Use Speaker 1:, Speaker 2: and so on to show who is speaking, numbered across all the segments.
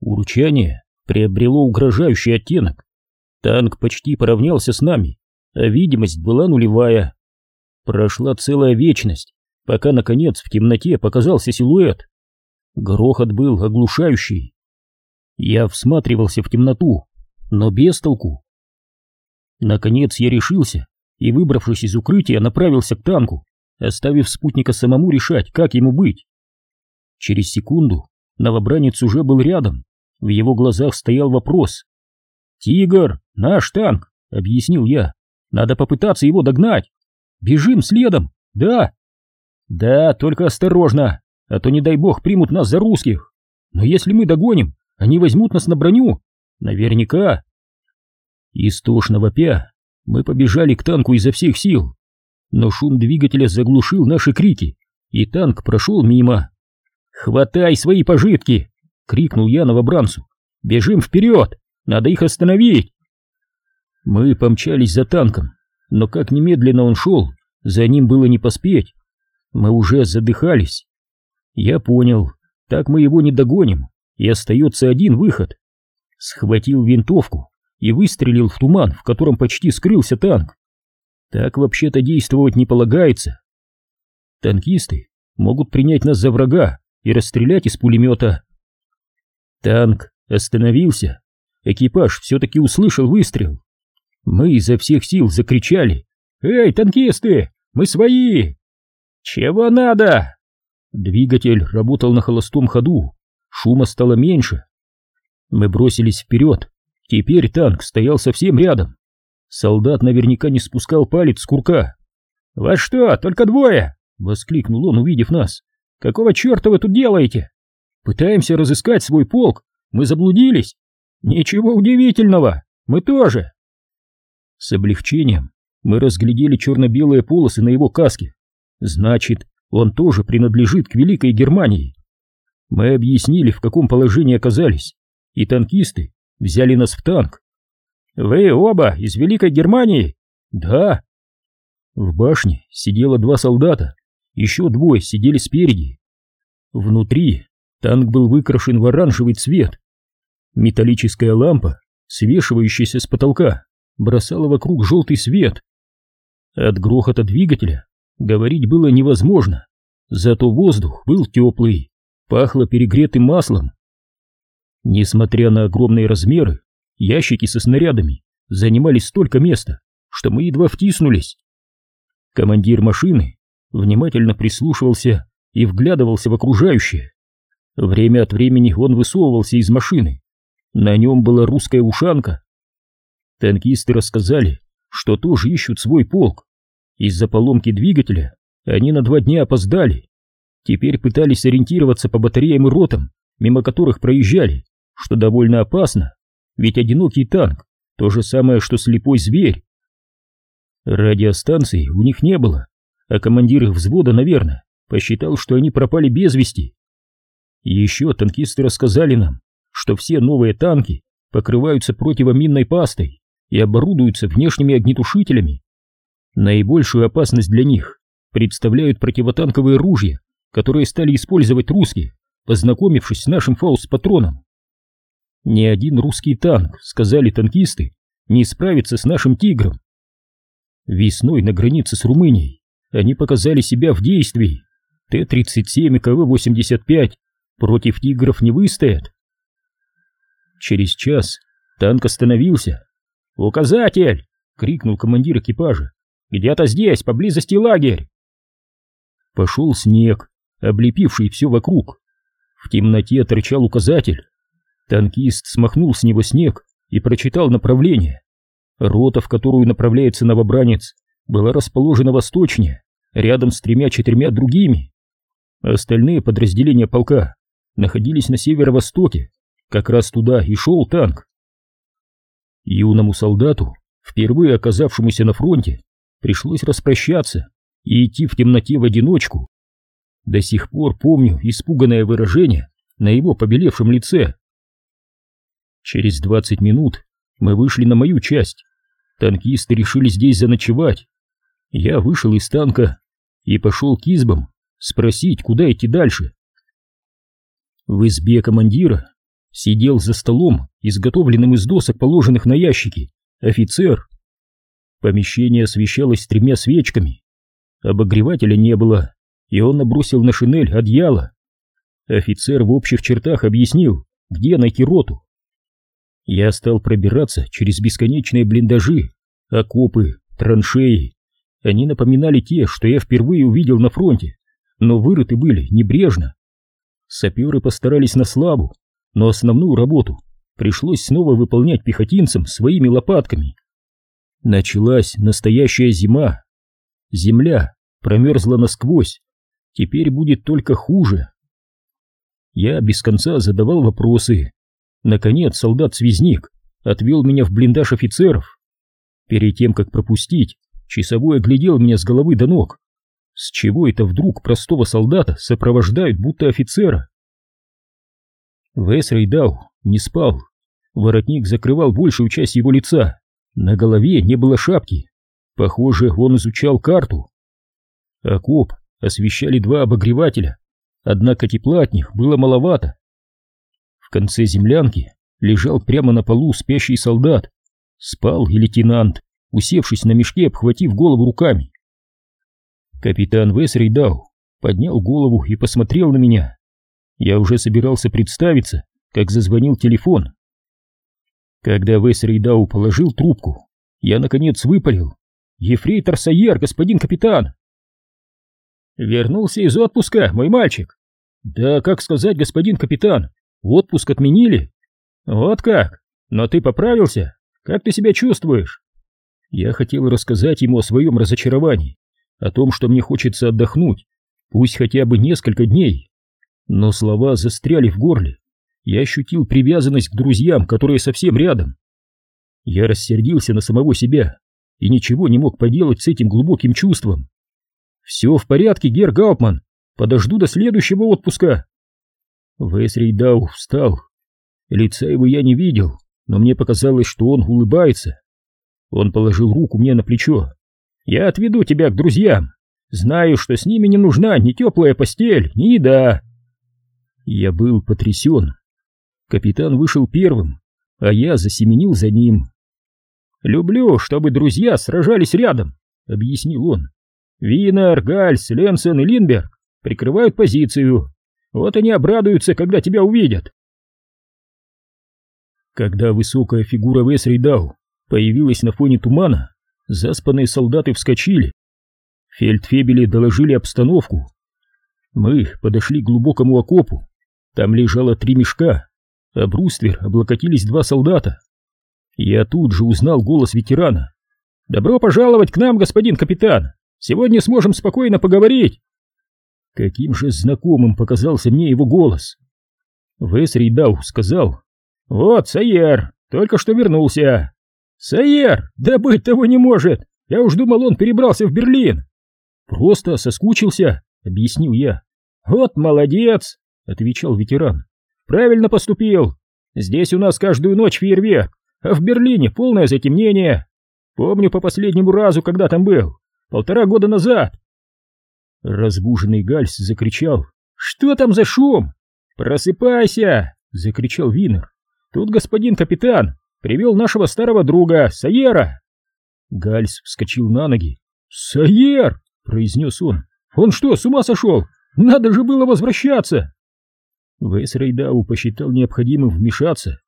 Speaker 1: Урчание приобрело угрожающий оттенок. Танк почти поравнялся с нами, а видимость была нулевая. Прошла целая вечность, пока, наконец, в темноте показался силуэт. Грохот был оглушающий. Я всматривался в темноту, но без толку. Наконец я решился и, выбравшись из укрытия, направился к танку, оставив спутника самому решать, как ему быть. Через секунду новобранец уже был рядом, в его глазах стоял вопрос. «Тигр, наш танк!» — объяснил я. «Надо попытаться его догнать! Бежим следом! Да!» «Да, только осторожно, а то, не дай бог, примут нас за русских! Но если мы догоним, они возьмут нас на броню! Наверняка!» Истошно вопя, мы побежали к танку изо всех сил, но шум двигателя заглушил наши крики, и танк прошел мимо. «Хватай свои пожитки!» — крикнул я новобранцу. «Бежим вперед! Надо их остановить!» Мы помчались за танком, но как немедленно он шел, за ним было не поспеть. Мы уже задыхались. Я понял, так мы его не догоним, и остается один выход. Схватил винтовку и выстрелил в туман, в котором почти скрылся танк. Так вообще-то действовать не полагается. Танкисты могут принять нас за врага и расстрелять из пулемета. Танк остановился. Экипаж все-таки услышал выстрел. Мы изо всех сил закричали. «Эй, танкисты, мы свои!» «Чего надо?» Двигатель работал на холостом ходу, шума стало меньше. Мы бросились вперед, теперь танк стоял совсем рядом. Солдат наверняка не спускал палец с курка. «Вас что, только двое?» — воскликнул он, увидев нас. «Какого черта вы тут делаете? Пытаемся разыскать свой полк, мы заблудились. Ничего удивительного, мы тоже». С облегчением мы разглядели черно-белые полосы на его каске. Значит, он тоже принадлежит к Великой Германии. Мы объяснили, в каком положении оказались, и танкисты взяли нас в танк. «Вы оба из Великой Германии?» «Да». В башне сидело два солдата, еще двое сидели спереди. Внутри танк был выкрашен в оранжевый цвет. Металлическая лампа, свешивающаяся с потолка, бросала вокруг желтый свет. От грохота двигателя говорить было невозможно, зато воздух был теплый, пахло перегретым маслом. Несмотря на огромные размеры, ящики со снарядами занимали столько места, что мы едва втиснулись. Командир машины внимательно прислушивался и вглядывался в окружающее. Время от времени он высовывался из машины. На нем была русская ушанка. Танкисты рассказали, что тоже ищут свой полк. Из-за поломки двигателя они на два дня опоздали. Теперь пытались ориентироваться по батареям и ротам, мимо которых проезжали, что довольно опасно, ведь одинокий танк — то же самое, что слепой зверь. Радиостанции у них не было, а командир их взвода, наверное, посчитал, что они пропали без вести. Еще танкисты рассказали нам, что все новые танки покрываются противоминной пастой и оборудуются внешними огнетушителями. Наибольшую опасность для них представляют противотанковые ружья, которые стали использовать русские, познакомившись с нашим фаус-патроном. Ни один русский танк, сказали танкисты, не справится с нашим «Тигром». Весной на границе с Румынией они показали себя в действии. Т-37 и КВ-85 против «Тигров» не выстоят. Через час танк остановился. «Указатель!» — крикнул командир экипажа. «Где-то здесь, поблизости лагерь!» Пошел снег, облепивший все вокруг. В темноте торчал указатель. Танкист смахнул с него снег и прочитал направление. Рота, в которую направляется новобранец, была расположена восточнее, рядом с тремя-четырьмя другими. Остальные подразделения полка находились на северо-востоке, как раз туда и шел танк. Юному солдату, впервые оказавшемуся на фронте, пришлось распрощаться и идти в темноте в одиночку. До сих пор помню испуганное выражение на его побелевшем лице. Через двадцать минут мы вышли на мою часть. Танкисты решили здесь заночевать. Я вышел из танка и пошел к избам спросить, куда идти дальше. В избе командира сидел за столом, изготовленным из досок, положенных на ящики, офицер. Помещение освещалось тремя свечками. Обогревателя не было, и он набросил на шинель одеяло. Офицер в общих чертах объяснил, где найти роту. Я стал пробираться через бесконечные блиндажи, окопы, траншеи. Они напоминали те, что я впервые увидел на фронте, но вырыты были небрежно. Саперы постарались на славу, но основную работу пришлось снова выполнять пехотинцам своими лопатками. Началась настоящая зима. Земля промерзла насквозь, теперь будет только хуже. Я без конца задавал вопросы. Наконец солдат-связник отвел меня в блиндаж офицеров. Перед тем, как пропустить, часовой оглядел меня с головы до ног. С чего это вдруг простого солдата сопровождают, будто офицера? Вес Рейдау не спал. Воротник закрывал большую часть его лица. На голове не было шапки. Похоже, он изучал карту. Окоп освещали два обогревателя, однако тепла от них было маловато. В конце землянки лежал прямо на полу спящий солдат. Спал и лейтенант, усевшись на мешке, обхватив голову руками. Капитан Весрейдау поднял голову и посмотрел на меня. Я уже собирался представиться, как зазвонил телефон. Когда Весрейдау положил трубку, я наконец выпалил. «Ефрейтор Сайер, господин капитан!» «Вернулся из отпуска, мой мальчик!» «Да, как сказать, господин капитан, отпуск отменили?» «Вот как? Но ты поправился? Как ты себя чувствуешь?» Я хотел рассказать ему о своем разочаровании, о том, что мне хочется отдохнуть, пусть хотя бы несколько дней. Но слова застряли в горле. Я ощутил привязанность к друзьям, которые совсем рядом. Я рассердился на самого себя и ничего не мог поделать с этим глубоким чувством. «Все в порядке, Гер Гауптман. Подожду до следующего отпуска». Весрейдау встал. Лица его я не видел, но мне показалось, что он улыбается. Он положил руку мне на плечо. Я отведу тебя к друзьям. Знаю, что с ними не нужна ни теплая постель, ни еда. Я был потрясен. Капитан вышел первым, а я засеменил за ним. «Люблю, чтобы друзья сражались рядом», — объяснил он. «Винер, Гальс, Ленсен и Линберг прикрывают позицию. Вот они обрадуются, когда тебя увидят». Когда высокая фигура Весридау появилась на фоне тумана, Заспанные солдаты вскочили. Фельдфебели доложили обстановку. Мы подошли к глубокому окопу. Там лежало три мешка, а бруствер облокотились два солдата. Я тут же узнал голос ветерана. «Добро пожаловать к нам, господин капитан! Сегодня сможем спокойно поговорить!» Каким же знакомым показался мне его голос. Вес Рейдау сказал. «Вот, Сайер, только что вернулся. «Сайер! Да быть того не может! Я уж думал, он перебрался в Берлин!» «Просто соскучился», — объяснил я. «Вот молодец!» — отвечал ветеран. «Правильно поступил! Здесь у нас каждую ночь фейерверк, а в Берлине полное затемнение. Помню по последнему разу, когда там был, полтора года назад». Разбуженный Гальс закричал. «Что там за шум? Просыпайся!» — закричал Винер. «Тут господин капитан привел нашего старого друга, Сайера!» Гальс вскочил на ноги. «Сайер!» — произнес он. «Он что, с ума сошел? Надо же было возвращаться!» Вейс Рейдау посчитал необходимым вмешаться.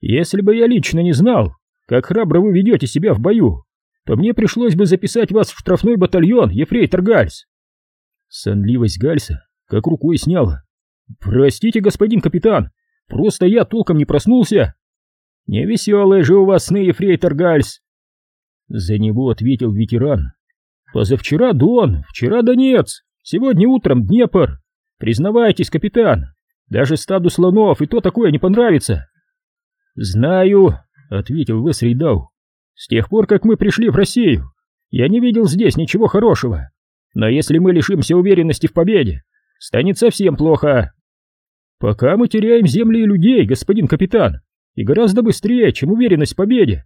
Speaker 1: «Если бы я лично не знал, как храбро вы ведете себя в бою, то мне пришлось бы записать вас в штрафной батальон, ефрейтор Гальс!» Сонливость Гальса как рукой сняла. «Простите, господин капитан, просто я толком не проснулся!» «Невеселые же у вас сны, ефрейтор Гальс!» За него ответил ветеран. «Позавчера Дон, вчера Донец, сегодня утром Днепр. Признавайтесь, капитан, даже стаду слонов и то такое не понравится». «Знаю», — ответил Весрейдау. «С тех пор, как мы пришли в Россию, я не видел здесь ничего хорошего. Но если мы лишимся уверенности в победе, станет совсем плохо». «Пока мы теряем земли и людей, господин капитан», и гораздо быстрее, чем уверенность в победе.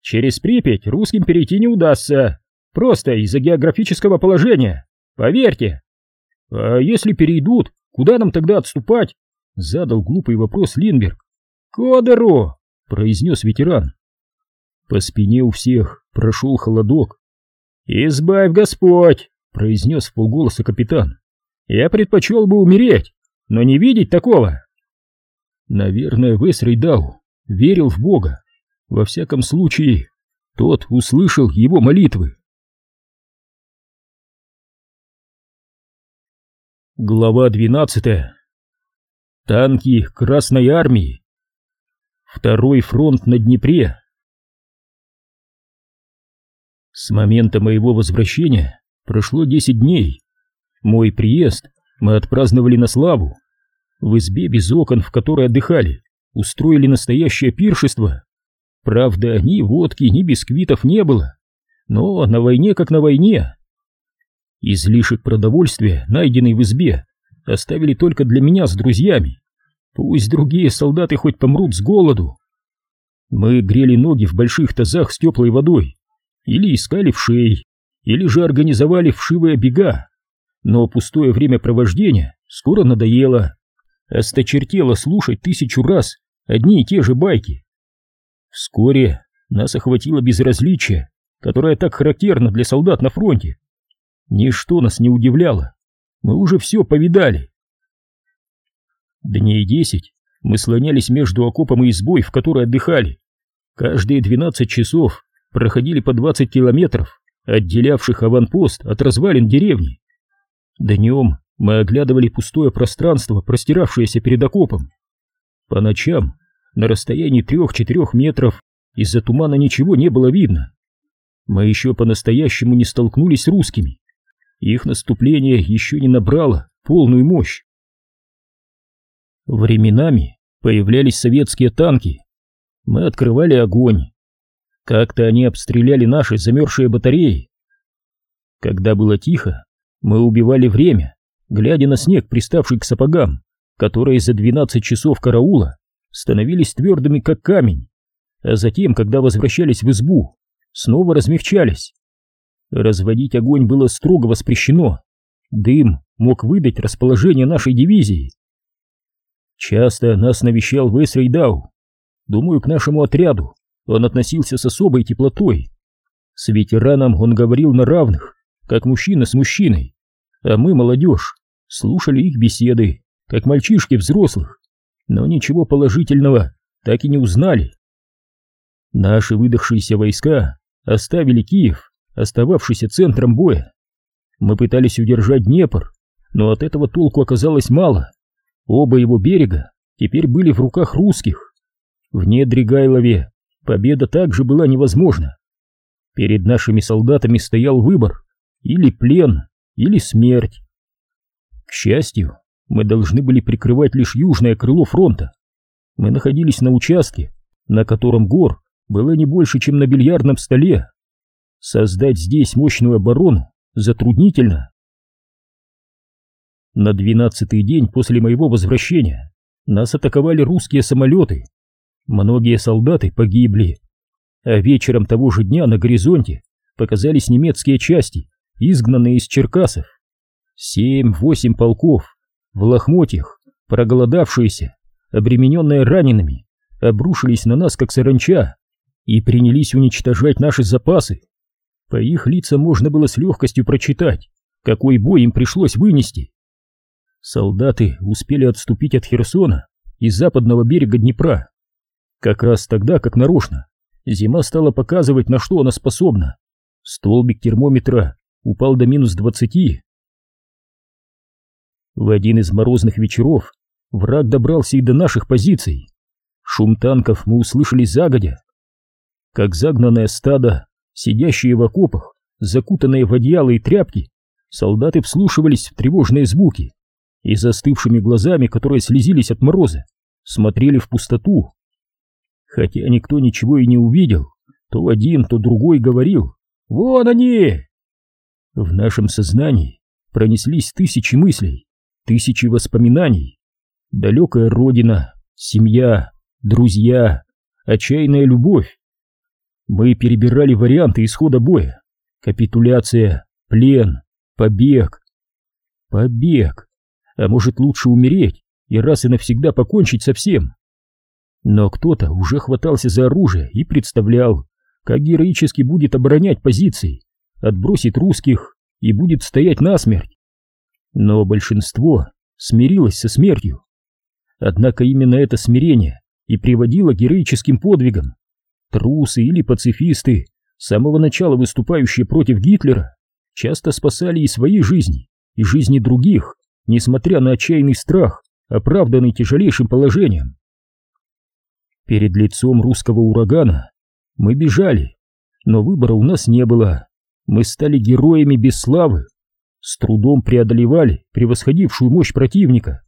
Speaker 1: Через Припять русским перейти не удастся, просто из-за географического положения, поверьте. А если перейдут, куда нам тогда отступать? Задал глупый вопрос Линберг. «Кодеру!» — произнес ветеран. По спине у всех прошел холодок. «Избавь Господь!» — произнес в полголоса капитан. «Я предпочел бы умереть, но не видеть такого!» Наверное, Вес Рейдау верил в Бога. Во всяком случае, тот услышал его молитвы. Глава 12. Танки Красной Армии. Второй фронт на Днепре. С момента моего возвращения прошло 10 дней. Мой приезд мы отпраздновали на славу. В избе без окон, в которой отдыхали, устроили настоящее пиршество. Правда, ни водки, ни бисквитов не было, но на войне как на войне. Излишек продовольствия, найденный в избе, оставили только для меня с друзьями. Пусть другие солдаты хоть помрут с голоду. Мы грели ноги в больших тазах с теплой водой, или искали вшей, или же организовали вшивые бега. Но пустое времяпровождение скоро надоело. Осточертело слушать тысячу раз одни и те же байки. Вскоре нас охватило безразличие, которое так характерно для солдат на фронте. Ничто нас не удивляло. Мы уже все повидали. Дней десять мы слонялись между окопом и избой, в которой отдыхали. Каждые двенадцать часов проходили по двадцать километров, отделявших аванпост от развалин деревни. Днем мы оглядывали пустое пространство, простиравшееся перед окопом. По ночам на расстоянии трех-четырех метров из-за тумана ничего не было видно. Мы еще по-настоящему не столкнулись с русскими. Их наступление еще не набрало полную мощь. Временами появлялись советские танки. Мы открывали огонь. Как-то они обстреляли наши замерзшие батареи. Когда было тихо, мы убивали время, глядя на снег, приставший к сапогам, которые за 12 часов караула становились твердыми, как камень, а затем, когда возвращались в избу, снова размягчались. Разводить огонь было строго воспрещено. Дым мог выдать расположение нашей дивизии. Часто нас навещал Вес Рейдау. Думаю, к нашему отряду он относился с особой теплотой. С ветераном он говорил на равных, как мужчина с мужчиной, а мы, молодежь, слушали их беседы, как мальчишки взрослых но ничего положительного так и не узнали. Наши выдохшиеся войска оставили Киев, остававшийся центром боя. Мы пытались удержать Днепр, но от этого толку оказалось мало. Оба его берега теперь были в руках русских. В Недригайлове победа также была невозможна. Перед нашими солдатами стоял выбор или плен, или смерть. К счастью, мы должны были прикрывать лишь южное крыло фронта. Мы находились на участке, на котором гор было не больше, чем на бильярдном столе. Создать здесь мощную оборону затруднительно. На двенадцатый день после моего возвращения нас атаковали русские самолеты. Многие солдаты погибли. А вечером того же дня на горизонте показались немецкие части, изгнанные из Черкасов. Семь-восемь полков в лохмотьях, проголодавшиеся, обремененные ранеными, обрушились на нас, как саранча, и принялись уничтожать наши запасы. По их лицам можно было с легкостью прочитать, какой бой им пришлось вынести. Солдаты успели отступить от Херсона и западного берега Днепра. Как раз тогда, как нарочно, зима стала показывать, на что она способна. Столбик термометра упал до минус двадцати, в один из морозных вечеров враг добрался и до наших позиций. Шум танков мы услышали загодя. Как загнанное стадо, сидящие в окопах, закутанные в одеяло и тряпки, солдаты вслушивались в тревожные звуки и застывшими глазами, которые слезились от мороза, смотрели в пустоту. Хотя никто ничего и не увидел, то один, то другой говорил «Вон они!». В нашем сознании пронеслись тысячи мыслей, тысячи воспоминаний. Далекая родина, семья, друзья, отчаянная любовь. Мы перебирали варианты исхода боя. Капитуляция, плен, побег. Побег. А может лучше умереть и раз и навсегда покончить со всем. Но кто-то уже хватался за оружие и представлял, как героически будет оборонять позиции, отбросит русских и будет стоять насмерть. Но большинство смирилось со смертью. Однако именно это смирение и приводило к героическим подвигам. Трусы или пацифисты, с самого начала выступающие против Гитлера, часто спасали и свои жизни, и жизни других, несмотря на отчаянный страх, оправданный тяжелейшим положением. Перед лицом русского урагана мы бежали, но выбора у нас не было. Мы стали героями без славы, с трудом преодолевали превосходившую мощь противника.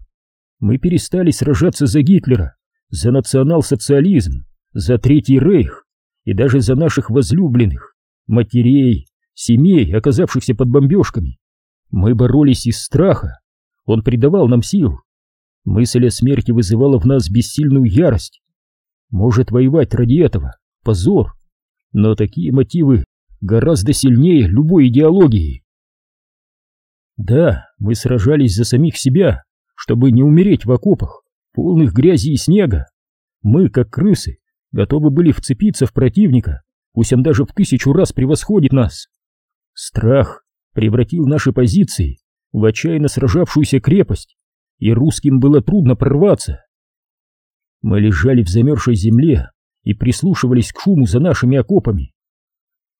Speaker 1: Мы перестали сражаться за Гитлера, за национал-социализм, за Третий Рейх и даже за наших возлюбленных, матерей, семей, оказавшихся под бомбежками. Мы боролись из страха, он придавал нам сил. Мысль о смерти вызывала в нас бессильную ярость. Может воевать ради этого, позор, но такие мотивы гораздо сильнее любой идеологии. Да, мы сражались за самих себя, чтобы не умереть в окопах, полных грязи и снега. Мы, как крысы, готовы были вцепиться в противника, пусть он даже в тысячу раз превосходит нас. Страх превратил наши позиции в отчаянно сражавшуюся крепость, и русским было трудно прорваться. Мы лежали в замерзшей земле и прислушивались к шуму за нашими окопами.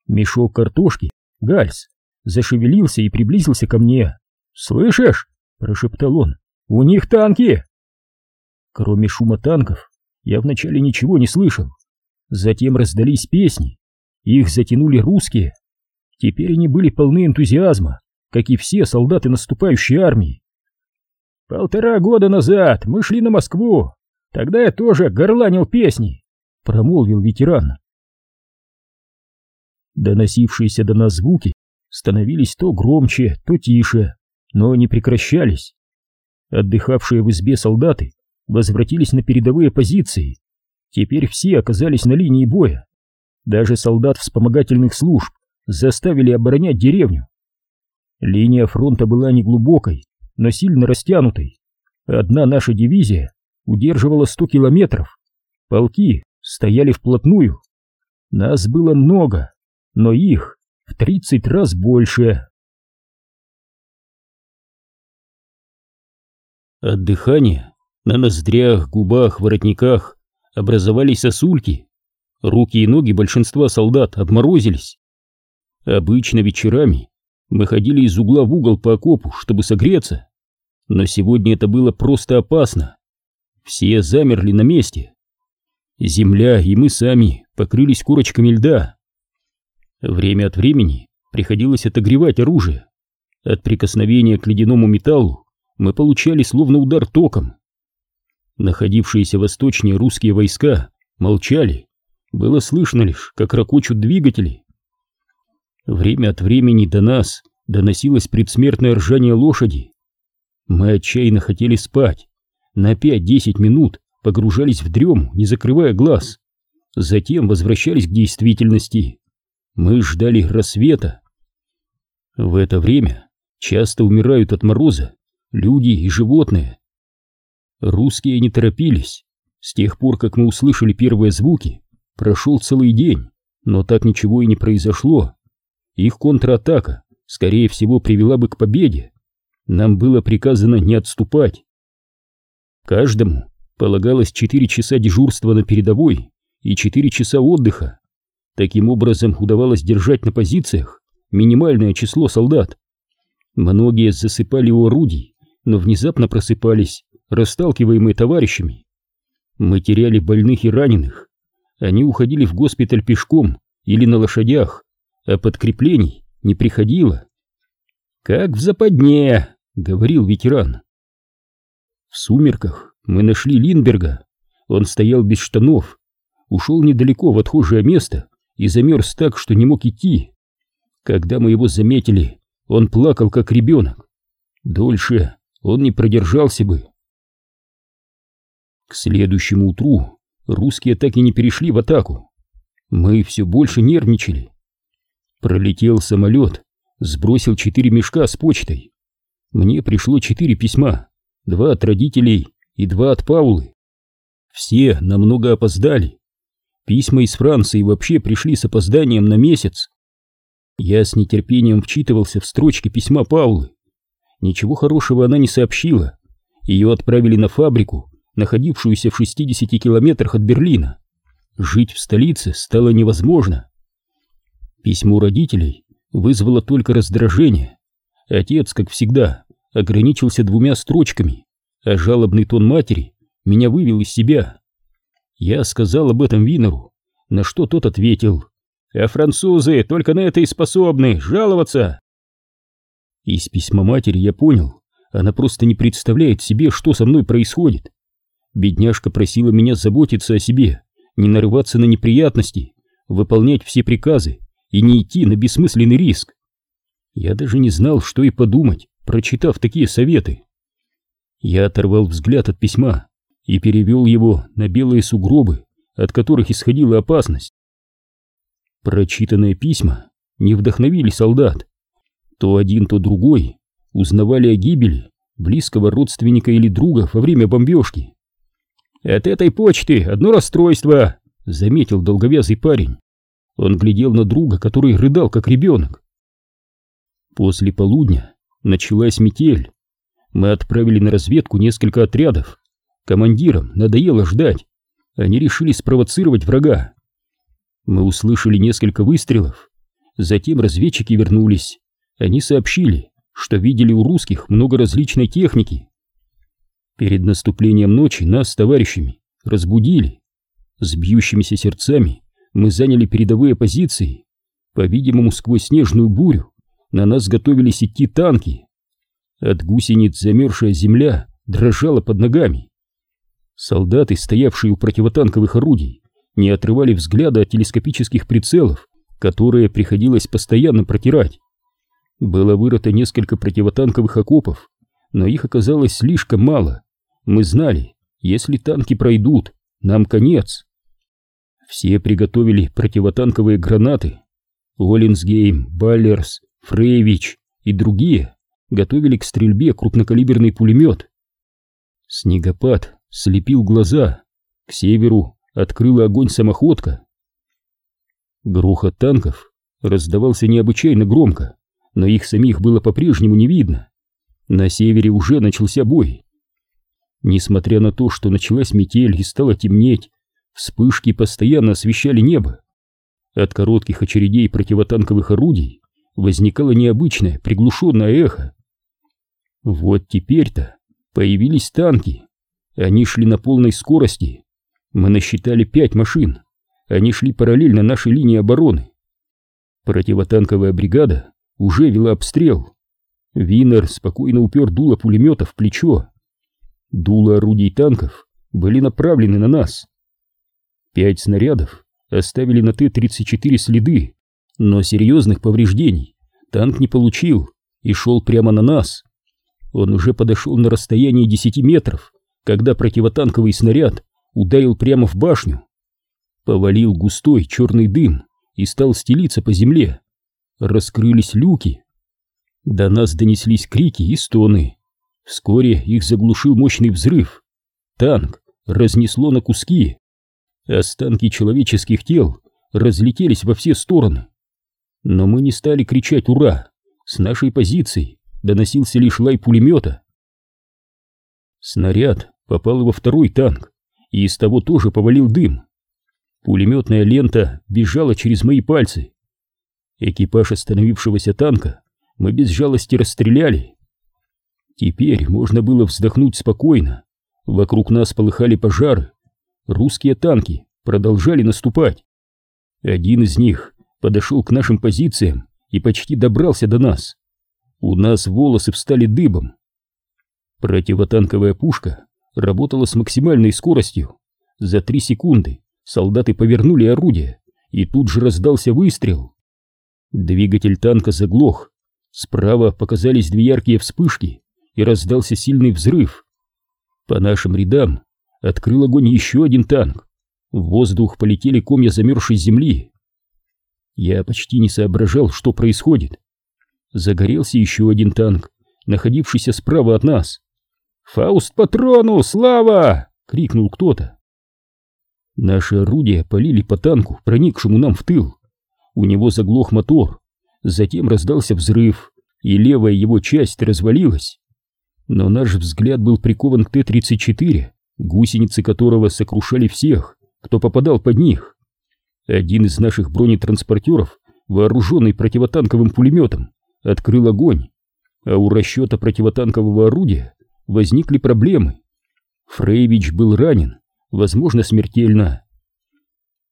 Speaker 1: Мешок картошки, гальс, зашевелился и приблизился ко мне. «Слышишь?» — прошептал он. «У них танки!» Кроме шума танков, я вначале ничего не слышал. Затем раздались песни, их затянули русские. Теперь они были полны энтузиазма, как и все солдаты наступающей армии. «Полтора года назад мы шли на Москву, тогда я тоже горланил песни», — промолвил ветеран. Доносившиеся до нас звуки становились то громче, то тише, но не прекращались. Отдыхавшие в избе солдаты возвратились на передовые позиции. Теперь все оказались на линии боя. Даже солдат вспомогательных служб заставили оборонять деревню. Линия фронта была неглубокой, но сильно растянутой. Одна наша дивизия удерживала 100 километров. Полки стояли вплотную. Нас было много, но их в 30 раз больше. От дыхания на ноздрях, губах, воротниках образовались сосульки. Руки и ноги большинства солдат обморозились. Обычно вечерами мы ходили из угла в угол по окопу, чтобы согреться. Но сегодня это было просто опасно. Все замерли на месте. Земля и мы сами покрылись корочками льда. Время от времени приходилось отогревать оружие. От прикосновения к ледяному металлу мы получали словно удар током. Находившиеся восточнее русские войска молчали. Было слышно лишь, как ракочут двигатели. Время от времени до нас доносилось предсмертное ржание лошади. Мы отчаянно хотели спать. На пять-десять минут погружались в дрему, не закрывая глаз. Затем возвращались к действительности. Мы ждали рассвета. В это время часто умирают от мороза люди и животные. Русские не торопились. С тех пор, как мы услышали первые звуки, прошел целый день, но так ничего и не произошло. Их контратака, скорее всего, привела бы к победе. Нам было приказано не отступать. Каждому полагалось 4 часа дежурства на передовой и 4 часа отдыха. Таким образом удавалось держать на позициях минимальное число солдат. Многие засыпали у орудий, но внезапно просыпались, расталкиваемые товарищами. Мы теряли больных и раненых. Они уходили в госпиталь пешком или на лошадях, а подкреплений не приходило. «Как в западне», — говорил ветеран. В сумерках мы нашли Линберга. Он стоял без штанов, ушел недалеко в отхожее место и замерз так, что не мог идти. Когда мы его заметили, он плакал, как ребенок. Дольше он не продержался бы. К следующему утру русские так и не перешли в атаку. Мы все больше нервничали. Пролетел самолет, сбросил четыре мешка с почтой. Мне пришло четыре письма, два от родителей и два от Паулы. Все намного опоздали. Письма из Франции вообще пришли с опозданием на месяц. Я с нетерпением вчитывался в строчки письма Паулы. Ничего хорошего она не сообщила. Ее отправили на фабрику, находившуюся в 60 километрах от Берлина. Жить в столице стало невозможно. Письмо родителей вызвало только раздражение. Отец, как всегда, ограничился двумя строчками, а жалобный тон матери меня вывел из себя. Я сказал об этом Винеру, на что тот ответил, «А французы только на это и способны, жаловаться!» Из письма матери я понял, она просто не представляет себе, что со мной происходит. Бедняжка просила меня заботиться о себе, не нарываться на неприятности, выполнять все приказы и не идти на бессмысленный риск. Я даже не знал, что и подумать, прочитав такие советы. Я оторвал взгляд от письма и перевел его на белые сугробы, от которых исходила опасность. Прочитанные письма не вдохновили солдат. То один, то другой узнавали о гибели близкого родственника или друга во время бомбежки. «От этой почты одно расстройство», — заметил долговязый парень. Он глядел на друга, который рыдал, как ребенок. После полудня началась метель. Мы отправили на разведку несколько отрядов. Командирам надоело ждать. Они решили спровоцировать врага. Мы услышали несколько выстрелов. Затем разведчики вернулись. Они сообщили, что видели у русских много различной техники. Перед наступлением ночи нас с товарищами разбудили. С бьющимися сердцами мы заняли передовые позиции. По-видимому, сквозь снежную бурю на нас готовились идти танки. От гусениц замерзшая земля дрожала под ногами. Солдаты, стоявшие у противотанковых орудий, не отрывали взгляда от телескопических прицелов, которые приходилось постоянно протирать. Было вырыто несколько противотанковых окопов, но их оказалось слишком мало. Мы знали, если танки пройдут, нам конец. Все приготовили противотанковые гранаты. Оллинсгейм, Баллерс, Фрейвич и другие готовили к стрельбе крупнокалиберный пулемет. Снегопад слепил глаза. К северу открыла огонь самоходка. Грохот танков раздавался необычайно громко но их самих было по-прежнему не видно. На севере уже начался бой. Несмотря на то, что началась метель и стало темнеть, вспышки постоянно освещали небо. От коротких очередей противотанковых орудий возникало необычное приглушенное эхо. Вот теперь-то появились танки. Они шли на полной скорости. Мы насчитали пять машин. Они шли параллельно нашей линии обороны. Противотанковая бригада уже вела обстрел. Винер спокойно упер дуло пулемета в плечо. Дула орудий танков были направлены на нас. Пять снарядов оставили на Т-34 следы, но серьезных повреждений танк не получил и шел прямо на нас. Он уже подошел на расстояние 10 метров, когда противотанковый снаряд ударил прямо в башню. Повалил густой черный дым и стал стелиться по земле раскрылись люки. До нас донеслись крики и стоны. Вскоре их заглушил мощный взрыв. Танк разнесло на куски. Останки человеческих тел разлетелись во все стороны. Но мы не стали кричать «Ура!». С нашей позиции доносился лишь лай пулемета. Снаряд попал во второй танк, и из того тоже повалил дым. Пулеметная лента бежала через мои пальцы. Экипаж остановившегося танка мы без жалости расстреляли. Теперь можно было вздохнуть спокойно. Вокруг нас полыхали пожары. Русские танки продолжали наступать. Один из них подошел к нашим позициям и почти добрался до нас. У нас волосы встали дыбом. Противотанковая пушка работала с максимальной скоростью. За три секунды солдаты повернули орудие, и тут же раздался выстрел. Двигатель танка заглох. Справа показались две яркие вспышки и раздался сильный взрыв. По нашим рядам открыл огонь еще один танк. В воздух полетели комья замерзшей земли. Я почти не соображал, что происходит. Загорелся еще один танк, находившийся справа от нас. «Фауст патрону! Слава!» — крикнул кто-то. Наши орудия полили по танку, проникшему нам в тыл. У него заглох мотор, затем раздался взрыв, и левая его часть развалилась. Но наш взгляд был прикован к Т-34, гусеницы которого сокрушали всех, кто попадал под них. Один из наших бронетранспортеров, вооруженный противотанковым пулеметом, открыл огонь, а у расчета противотанкового орудия возникли проблемы. Фрейвич был ранен, возможно, смертельно.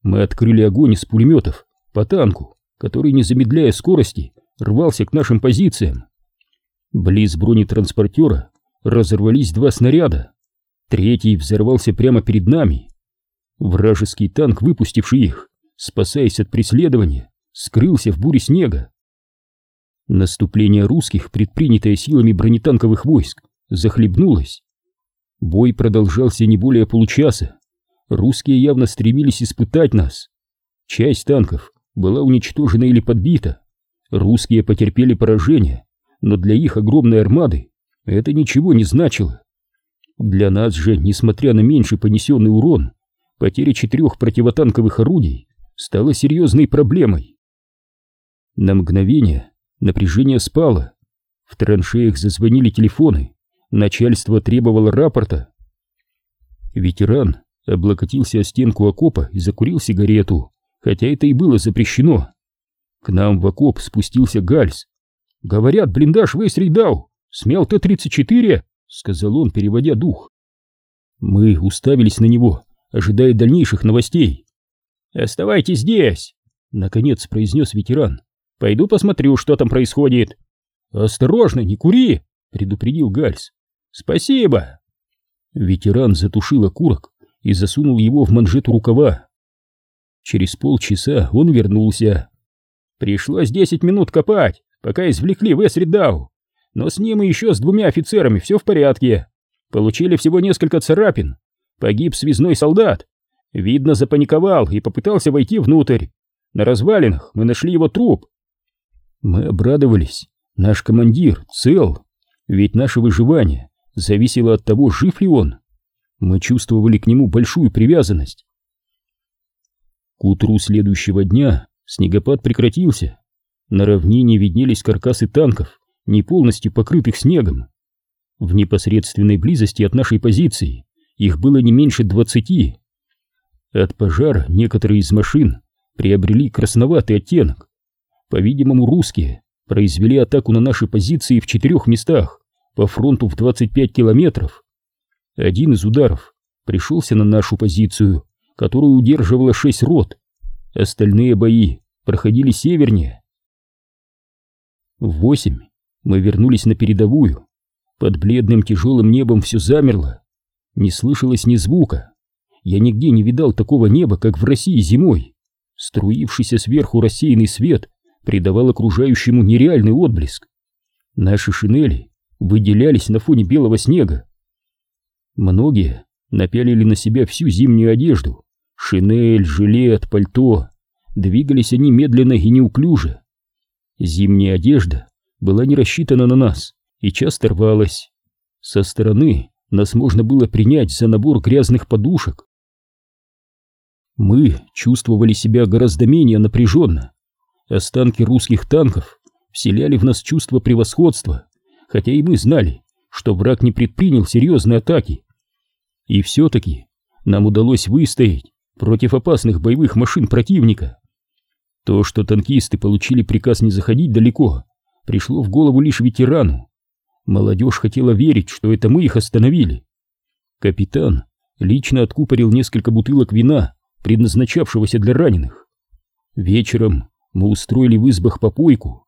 Speaker 1: Мы открыли огонь из пулеметов по танку, который, не замедляя скорости, рвался к нашим позициям. Близ бронетранспортера разорвались два снаряда, третий взорвался прямо перед нами. Вражеский танк, выпустивший их, спасаясь от преследования, скрылся в буре снега. Наступление русских, предпринятое силами бронетанковых войск, захлебнулось. Бой продолжался не более получаса. Русские явно стремились испытать нас. Часть танков была уничтожена или подбита. Русские потерпели поражение, но для их огромной армады это ничего не значило. Для нас же, несмотря на меньший понесенный урон, потеря четырех противотанковых орудий стала серьезной проблемой. На мгновение напряжение спало, в траншеях зазвонили телефоны, начальство требовало рапорта. Ветеран облокотился о стенку окопа и закурил сигарету, хотя это и было запрещено. К нам в окоп спустился Гальс. «Говорят, блиндаж выстрел Смел Т-34!» — сказал он, переводя дух. Мы уставились на него, ожидая дальнейших новостей. «Оставайтесь здесь!» — наконец произнес ветеран. «Пойду посмотрю, что там происходит». «Осторожно, не кури!» — предупредил Гальс. «Спасибо!» Ветеран затушил окурок и засунул его в манжету рукава. Через полчаса он вернулся. Пришлось десять минут копать, пока извлекли Весридау. Но с ним и еще с двумя офицерами все в порядке. Получили всего несколько царапин. Погиб связной солдат. Видно, запаниковал и попытался войти внутрь. На развалинах мы нашли его труп. Мы обрадовались. Наш командир цел. Ведь наше выживание зависело от того, жив ли он. Мы чувствовали к нему большую привязанность. К утру следующего дня снегопад прекратился. На равнине виднелись каркасы танков, не полностью покрытых снегом. В непосредственной близости от нашей позиции их было не меньше двадцати. От пожара некоторые из машин приобрели красноватый оттенок. По-видимому, русские произвели атаку на наши позиции в четырех местах по фронту в 25 километров. Один из ударов пришелся на нашу позицию, которую удерживало шесть рот. Остальные бои проходили севернее. В восемь мы вернулись на передовую. Под бледным тяжелым небом все замерло. Не слышалось ни звука. Я нигде не видал такого неба, как в России зимой. Струившийся сверху рассеянный свет придавал окружающему нереальный отблеск. Наши шинели выделялись на фоне белого снега. Многие напялили на себя всю зимнюю одежду, Шинель, жилет, пальто. Двигались они медленно и неуклюже. Зимняя одежда была не рассчитана на нас и часто рвалась. Со стороны нас можно было принять за набор грязных подушек. Мы чувствовали себя гораздо менее напряженно. Останки русских танков вселяли в нас чувство превосходства, хотя и мы знали, что враг не предпринял серьезной атаки. И все-таки нам удалось выстоять против опасных боевых машин противника. То, что танкисты получили приказ не заходить далеко, пришло в голову лишь ветерану. Молодежь хотела верить, что это мы их остановили. Капитан лично откупорил несколько бутылок вина, предназначавшегося для раненых. Вечером мы устроили в избах попойку.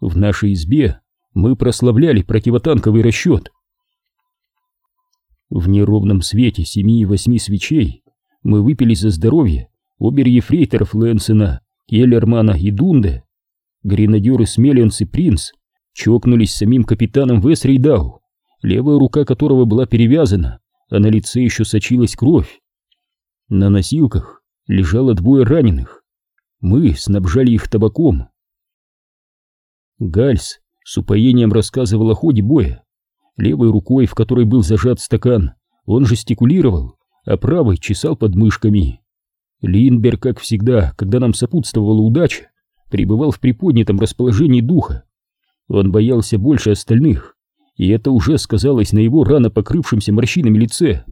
Speaker 1: В нашей избе мы прославляли противотанковый расчет. В неровном свете семи и восьми свечей мы выпили за здоровье обер-ефрейторов Лэнсена, Келлермана и Дунде. Гренадеры Смеленс и Принц чокнулись с самим капитаном Весрейдау, левая рука которого была перевязана, а на лице еще сочилась кровь. На носилках лежало двое раненых. Мы снабжали их табаком. Гальс с упоением рассказывал о ходе боя. Левой рукой, в которой был зажат стакан, он жестикулировал, а правой чесал подмышками. Линберг, как всегда, когда нам сопутствовала удача, пребывал в приподнятом расположении духа. Он боялся больше остальных, и это уже сказалось на его рано покрывшемся морщинами лице.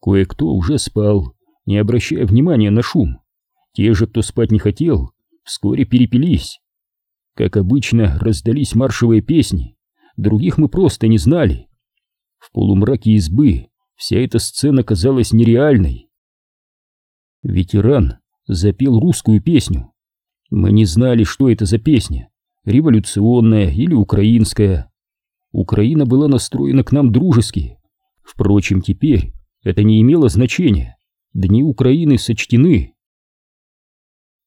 Speaker 1: Кое-кто уже спал, не обращая внимания на шум. Те же, кто спать не хотел, вскоре перепились. Как обычно, раздались маршевые песни, других мы просто не знали. В полумраке избы вся эта сцена казалась нереальной. Ветеран запел русскую песню. Мы не знали, что это за песня, революционная или украинская. Украина была настроена к нам дружески. Впрочем, теперь это не имело значения. Дни Украины сочтены.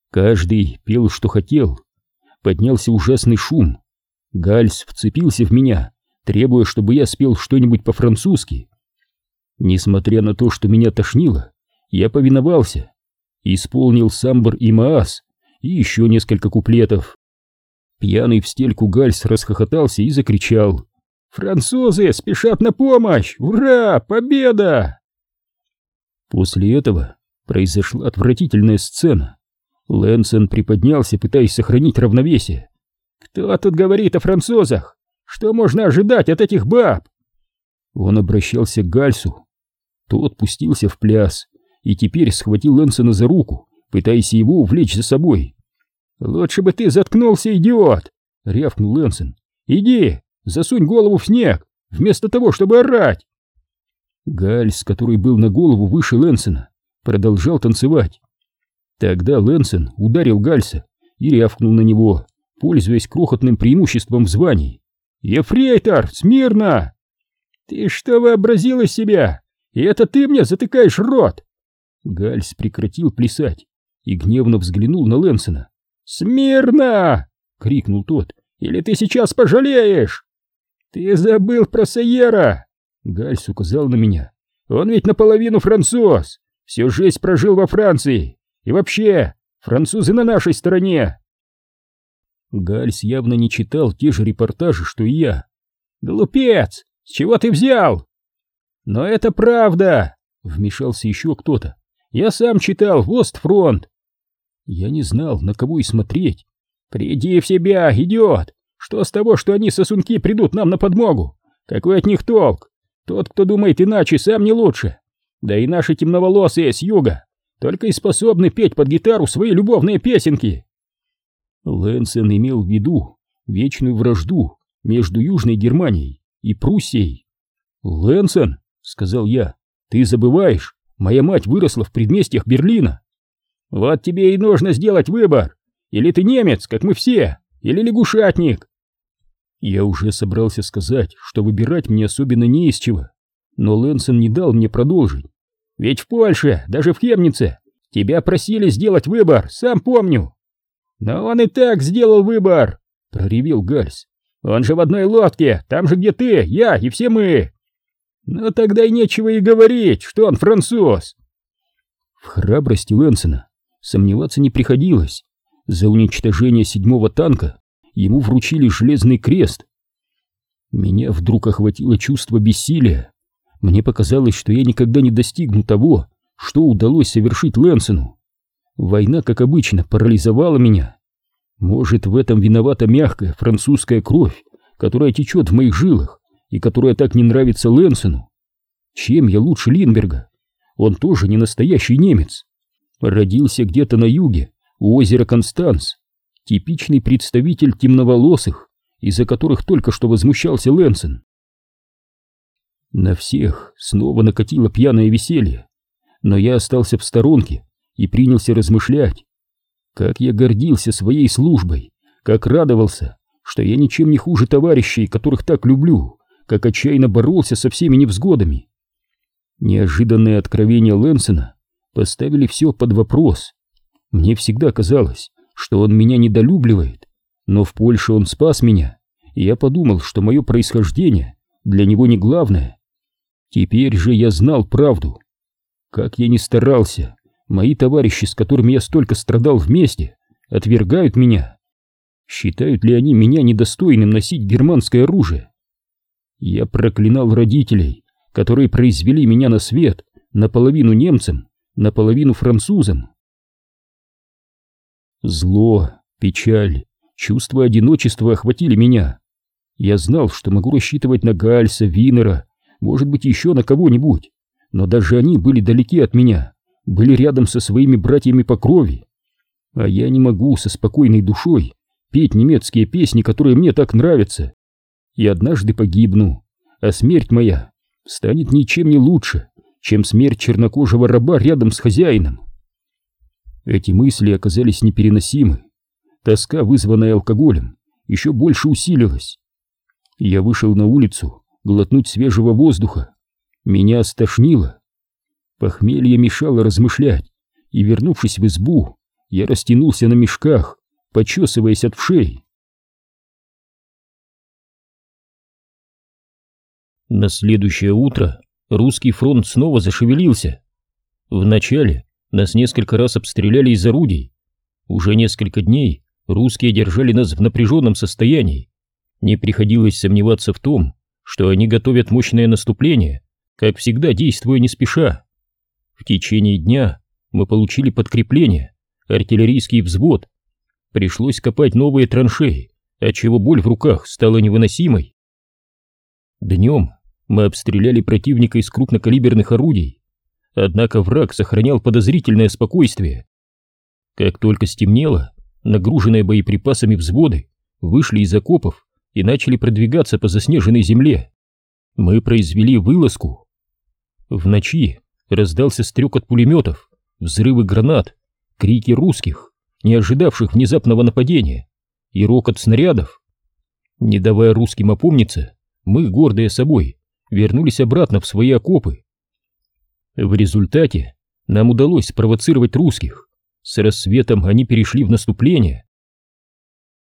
Speaker 1: Каждый пел, что хотел. Поднялся ужасный шум. Гальс вцепился в меня, требуя, чтобы я спел что-нибудь по-французски. Несмотря на то, что меня тошнило, я повиновался. Исполнил самбр и маас, и еще несколько куплетов. Пьяный в стельку Гальс расхохотался и закричал. «Французы спешат на помощь! Ура! Победа!» После этого произошла отвратительная сцена. Лэнсон приподнялся, пытаясь сохранить равновесие. «Кто тут говорит о французах? Что можно ожидать от этих баб?» Он обращался к Гальсу. Тот пустился в пляс и теперь схватил Лэнсона за руку, пытаясь его увлечь за собой. «Лучше бы ты заткнулся, идиот!» — рявкнул Лэнсон. «Иди, засунь голову в снег, вместо того, чтобы орать!» Гальс, который был на голову выше Лэнсона, продолжал танцевать. Тогда Лэнсон ударил Гальса и рявкнул на него, пользуясь крохотным преимуществом в звании. «Ефрейтор, смирно!» «Ты что вообразил из себя? И это ты мне затыкаешь рот!» Гальс прекратил плясать и гневно взглянул на Лэнсона. «Смирно!» — крикнул тот. «Или ты сейчас пожалеешь!» «Ты забыл про Сайера!» Гальс указал на меня. «Он ведь наполовину француз! Всю жизнь прожил во Франции! И вообще, французы на нашей стороне!» Гальс явно не читал те же репортажи, что и я. «Глупец! С чего ты взял?» «Но это правда!» — вмешался еще кто-то. «Я сам читал Востфронт!» Я не знал, на кого и смотреть. «Приди в себя, идиот! Что с того, что они сосунки придут нам на подмогу? Какой от них толк? Тот, кто думает иначе, сам не лучше. Да и наши темноволосые с юга только и способны петь под гитару свои любовные песенки. Лэнсен имел в виду вечную вражду между Южной Германией и Пруссией. «Лэнсен», — сказал я, — «ты забываешь, моя мать выросла в предместьях Берлина. Вот тебе и нужно сделать выбор. Или ты немец, как мы все, или лягушатник. Я уже собрался сказать, что выбирать мне особенно не из чего, но Лэнсон не дал мне продолжить. Ведь в Польше, даже в Хемнице, тебя просили сделать выбор, сам помню. Но он и так сделал выбор, проревел Гальс. Он же в одной лодке, там же где ты, я и все мы. Ну тогда и нечего и говорить, что он француз. В храбрости Лэнсона сомневаться не приходилось. За уничтожение седьмого танка ему вручили железный крест. Меня вдруг охватило чувство бессилия. Мне показалось, что я никогда не достигну того, что удалось совершить Лэнсону. Война, как обычно, парализовала меня. Может, в этом виновата мягкая французская кровь, которая течет в моих жилах и которая так не нравится Лэнсону. Чем я лучше Линберга? Он тоже не настоящий немец. Родился где-то на юге, у озера Констанс, типичный представитель темноволосых, из-за которых только что возмущался Лэнсон. На всех снова накатило пьяное веселье, но я остался в сторонке и принялся размышлять. Как я гордился своей службой, как радовался, что я ничем не хуже товарищей, которых так люблю, как отчаянно боролся со всеми невзгодами. Неожиданные откровения Лэнсона поставили все под вопрос. Мне всегда казалось, что он меня недолюбливает, но в Польше он спас меня, и я подумал, что мое происхождение для него не главное. Теперь же я знал правду. Как я ни старался, мои товарищи, с которыми я столько страдал вместе, отвергают меня. Считают ли они меня недостойным носить германское оружие? Я проклинал родителей, которые произвели меня на свет наполовину немцем, наполовину французом. Зло, печаль, чувство одиночества охватили меня. Я знал, что могу рассчитывать на Гальса, Винера, может быть, еще на кого-нибудь, но даже они были далеки от меня, были рядом со своими братьями по крови. А я не могу со спокойной душой петь немецкие песни, которые мне так нравятся. И однажды погибну, а смерть моя станет ничем не лучше, чем смерть чернокожего раба рядом с хозяином. Эти мысли оказались непереносимы. Тоска, вызванная алкоголем, еще больше усилилась. Я вышел на улицу глотнуть свежего воздуха. Меня стошнило. Похмелье мешало размышлять, и, вернувшись в избу, я растянулся на мешках, почесываясь от вшей. На следующее утро русский фронт снова зашевелился. Вначале нас несколько раз обстреляли из орудий. Уже несколько дней русские держали нас в напряженном состоянии. Не приходилось сомневаться в том, что они готовят мощное наступление, как всегда действуя не спеша. В течение дня мы получили подкрепление, артиллерийский взвод. Пришлось копать новые траншеи, отчего боль в руках стала невыносимой. Днем мы обстреляли противника из крупнокалиберных орудий, однако враг сохранял подозрительное спокойствие. Как только стемнело, нагруженные боеприпасами взводы вышли из окопов и начали продвигаться по заснеженной земле. Мы произвели вылазку. В ночи раздался стрек от пулеметов, взрывы гранат, крики русских, не ожидавших внезапного нападения, и рокот снарядов. Не давая русским опомниться, мы, гордые собой, вернулись обратно в свои окопы. В результате нам удалось спровоцировать русских. С рассветом они перешли в наступление.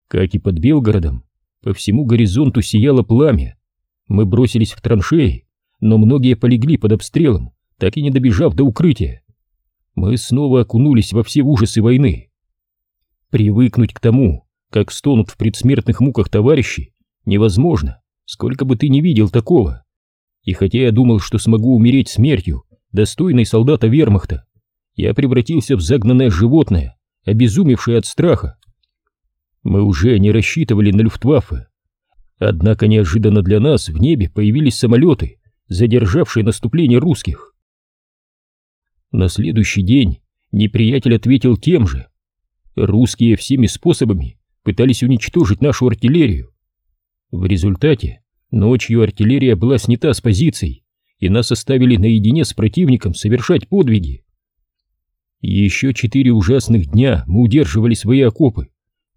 Speaker 1: Как и под Белгородом, по всему горизонту сияло пламя. Мы бросились в траншеи, но многие полегли под обстрелом, так и не добежав до укрытия. Мы снова окунулись во все ужасы войны. Привыкнуть к тому, как стонут в предсмертных муках товарищи, невозможно, сколько бы ты ни видел такого. И хотя я думал, что смогу умереть смертью, достойной солдата вермахта, я превратился в загнанное животное, обезумевшее от страха. Мы уже не рассчитывали на люфтваффе. Однако неожиданно для нас в небе появились самолеты, задержавшие наступление русских. На следующий день неприятель ответил тем же. Русские всеми способами пытались уничтожить нашу артиллерию. В результате ночью артиллерия была снята с позиций, и нас оставили наедине с противником совершать подвиги. Еще четыре ужасных дня мы удерживали свои окопы,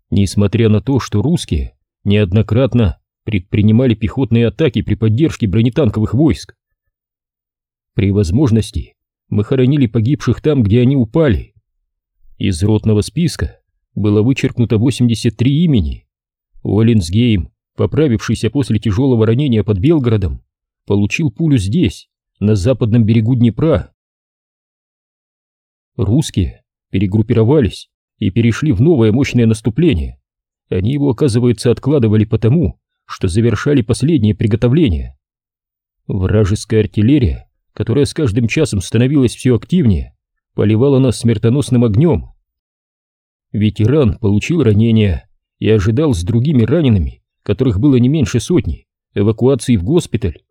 Speaker 1: несмотря на то, что русские неоднократно предпринимали пехотные атаки при поддержке бронетанковых войск. При возможности мы хоронили погибших там, где они упали. Из ротного списка было вычеркнуто 83 имени. Оленсгейм, поправившийся после тяжелого ранения под Белгородом, получил пулю здесь, на западном берегу Днепра. Русские перегруппировались и перешли в новое мощное наступление. Они его, оказывается, откладывали потому, что завершали последние приготовления. Вражеская артиллерия, которая с каждым часом становилась все активнее, поливала нас смертоносным огнем. Ветеран получил ранение и ожидал с другими ранеными, которых было не меньше сотни, эвакуации в госпиталь.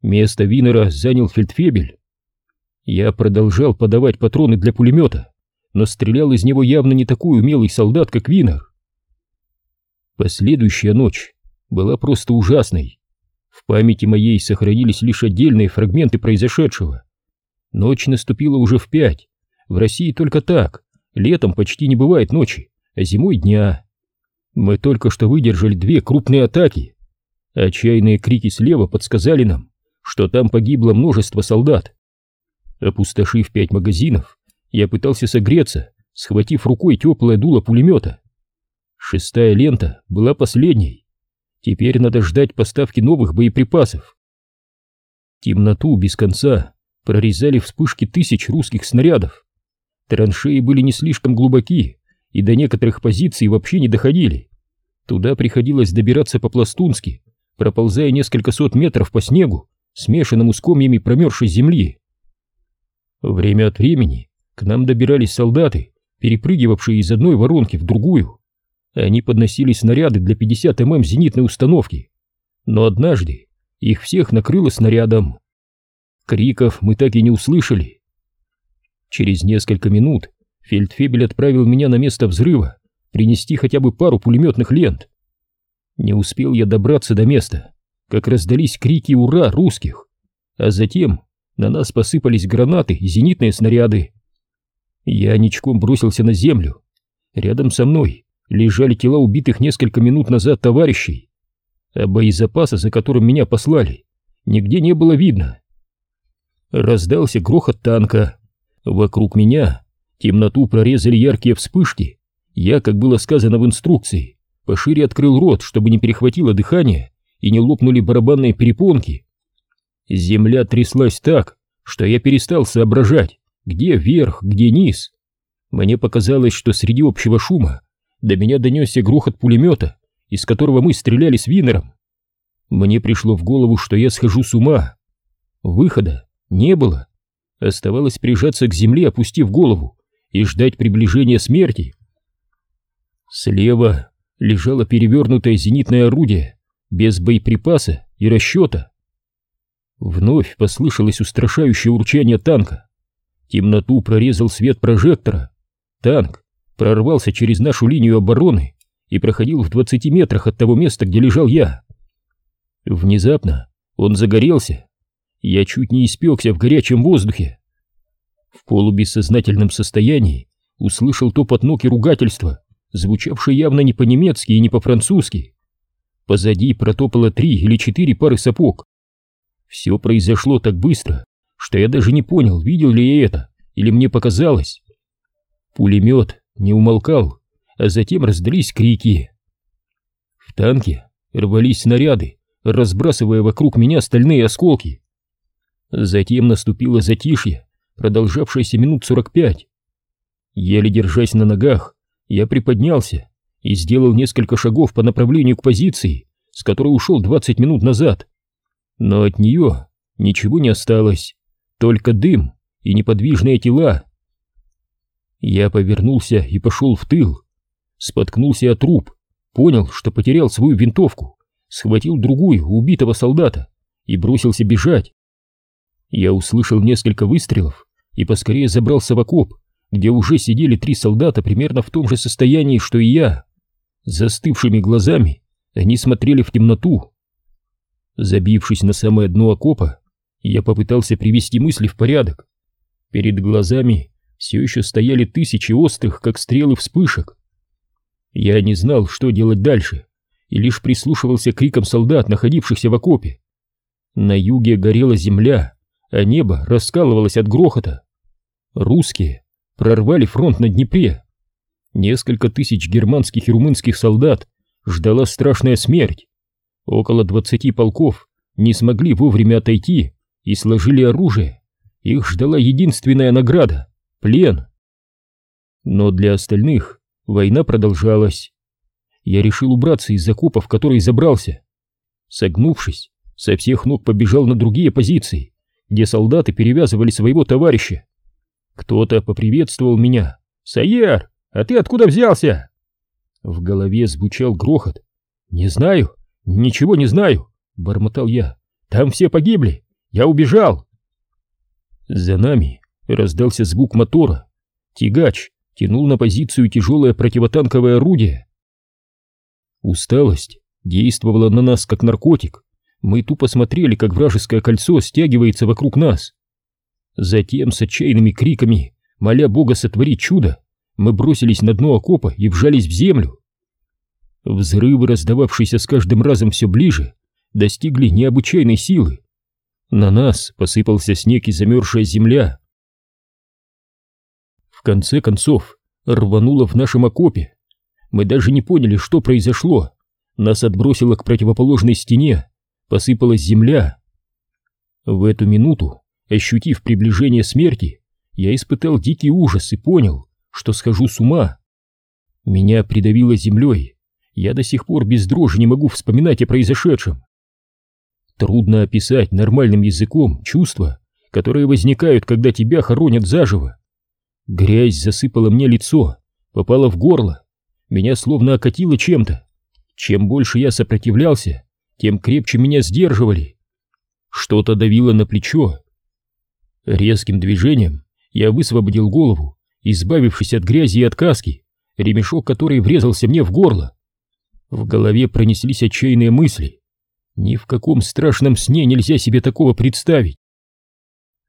Speaker 1: Место Винера занял фельдфебель. Я продолжал подавать патроны для пулемета, но стрелял из него явно не такой умелый солдат, как Винер. Последующая ночь была просто ужасной. В памяти моей сохранились лишь отдельные фрагменты произошедшего. Ночь наступила уже в пять. В России только так. Летом почти не бывает ночи, а зимой дня. Мы только что выдержали две крупные атаки. Отчаянные крики слева подсказали нам, что там погибло множество солдат. Опустошив пять магазинов, я пытался согреться, схватив рукой теплое дуло пулемета. Шестая лента была последней. Теперь надо ждать поставки новых боеприпасов. Темноту без конца прорезали вспышки тысяч русских снарядов. Траншеи были не слишком глубоки и до некоторых позиций вообще не доходили. Туда приходилось добираться по-пластунски, проползая несколько сот метров по снегу, смешанному с комьями промерзшей земли. Время от времени к нам добирались солдаты, перепрыгивавшие из одной воронки в другую. Они подносили снаряды для 50 мм зенитной установки. Но однажды их всех накрыло снарядом. Криков мы так и не услышали. Через несколько минут фельдфебель отправил меня на место взрыва принести хотя бы пару пулеметных лент. Не успел я добраться до места, как раздались крики «Ура!» русских, а затем на нас посыпались гранаты и зенитные снаряды. Я ничком бросился на землю. Рядом со мной лежали тела убитых несколько минут назад товарищей, а боезапаса, за которым меня послали, нигде не было видно. Раздался грохот танка. Вокруг меня темноту прорезали яркие вспышки. Я, как было сказано в инструкции, пошире открыл рот, чтобы не перехватило дыхание и не лопнули барабанные перепонки. Земля тряслась так, что я перестал соображать, где верх, где низ. Мне показалось, что среди общего шума до меня донесся грохот пулемета, из которого мы стреляли с Винером. Мне пришло в голову, что я схожу с ума. Выхода не было. Оставалось прижаться к земле, опустив голову, и ждать приближения смерти. Слева лежало перевернутое зенитное орудие, без боеприпаса и расчета. Вновь послышалось устрашающее урчание танка. Темноту прорезал свет прожектора. Танк прорвался через нашу линию обороны и проходил в 20 метрах от того места, где лежал я. Внезапно он загорелся. Я чуть не испекся в горячем воздухе. В полубессознательном состоянии услышал топот ног и ругательства, звучавшие явно не по-немецки и не по-французски. Позади протопало три или четыре пары сапог. Все произошло так быстро, что я даже не понял, видел ли я это, или мне показалось. Пулемет не умолкал, а затем раздались крики. В танке рвались снаряды, разбрасывая вокруг меня стальные осколки. Затем наступило затишье, продолжавшееся минут сорок пять. Еле держась на ногах, я приподнялся и сделал несколько шагов по направлению к позиции, с которой ушел двадцать минут назад. Но от нее ничего не осталось, только дым и неподвижные тела. Я повернулся и пошел в тыл, споткнулся о труп, понял, что потерял свою винтовку, схватил другую убитого солдата и бросился бежать. Я услышал несколько выстрелов и поскорее забрался в окоп, где уже сидели три солдата примерно в том же состоянии, что и я. Застывшими глазами они смотрели в темноту. Забившись на самое дно окопа, я попытался привести мысли в порядок. Перед глазами все еще стояли тысячи острых, как стрелы вспышек. Я не знал, что делать дальше, и лишь прислушивался к крикам солдат, находившихся в окопе. На юге горела земля, а небо раскалывалось от грохота. Русские прорвали фронт на Днепре. Несколько тысяч германских и румынских солдат ждала страшная смерть. Около двадцати полков не смогли вовремя отойти и сложили оружие. Их ждала единственная награда — плен. Но для остальных война продолжалась. Я решил убраться из закопа, в который забрался. Согнувшись, со всех ног побежал на другие позиции, где солдаты перевязывали своего товарища. Кто-то поприветствовал меня. «Саер, а ты откуда взялся?» В голове звучал грохот. «Не знаю, ничего не знаю», — бормотал я. «Там все погибли, я убежал!» За нами раздался звук мотора. Тягач тянул на позицию тяжелое противотанковое орудие. Усталость действовала на нас как наркотик. Мы тупо смотрели, как вражеское кольцо стягивается вокруг нас. Затем с отчаянными криками, моля Бога сотворить чудо, мы бросились на дно окопа и вжались в землю. Взрывы, раздававшиеся с каждым разом все ближе, достигли необычайной силы. На нас посыпался снег и замерзшая земля. В конце концов, рвануло в нашем окопе. Мы даже не поняли, что произошло. Нас отбросило к противоположной стене, посыпалась земля. В эту минуту, ощутив приближение смерти, я испытал дикий ужас и понял, что схожу с ума. Меня придавило землей. Я до сих пор без дрожи не могу вспоминать о произошедшем. Трудно описать нормальным языком чувства, которые возникают, когда тебя хоронят заживо. Грязь засыпала мне лицо, попала в горло, меня словно окатило чем-то. Чем больше я сопротивлялся, тем крепче меня сдерживали. Что-то давило на плечо. Резким движением я высвободил голову, избавившись от грязи и от каски, ремешок который врезался мне в горло. В голове пронеслись отчаянные мысли. Ни в каком страшном сне нельзя себе такого представить.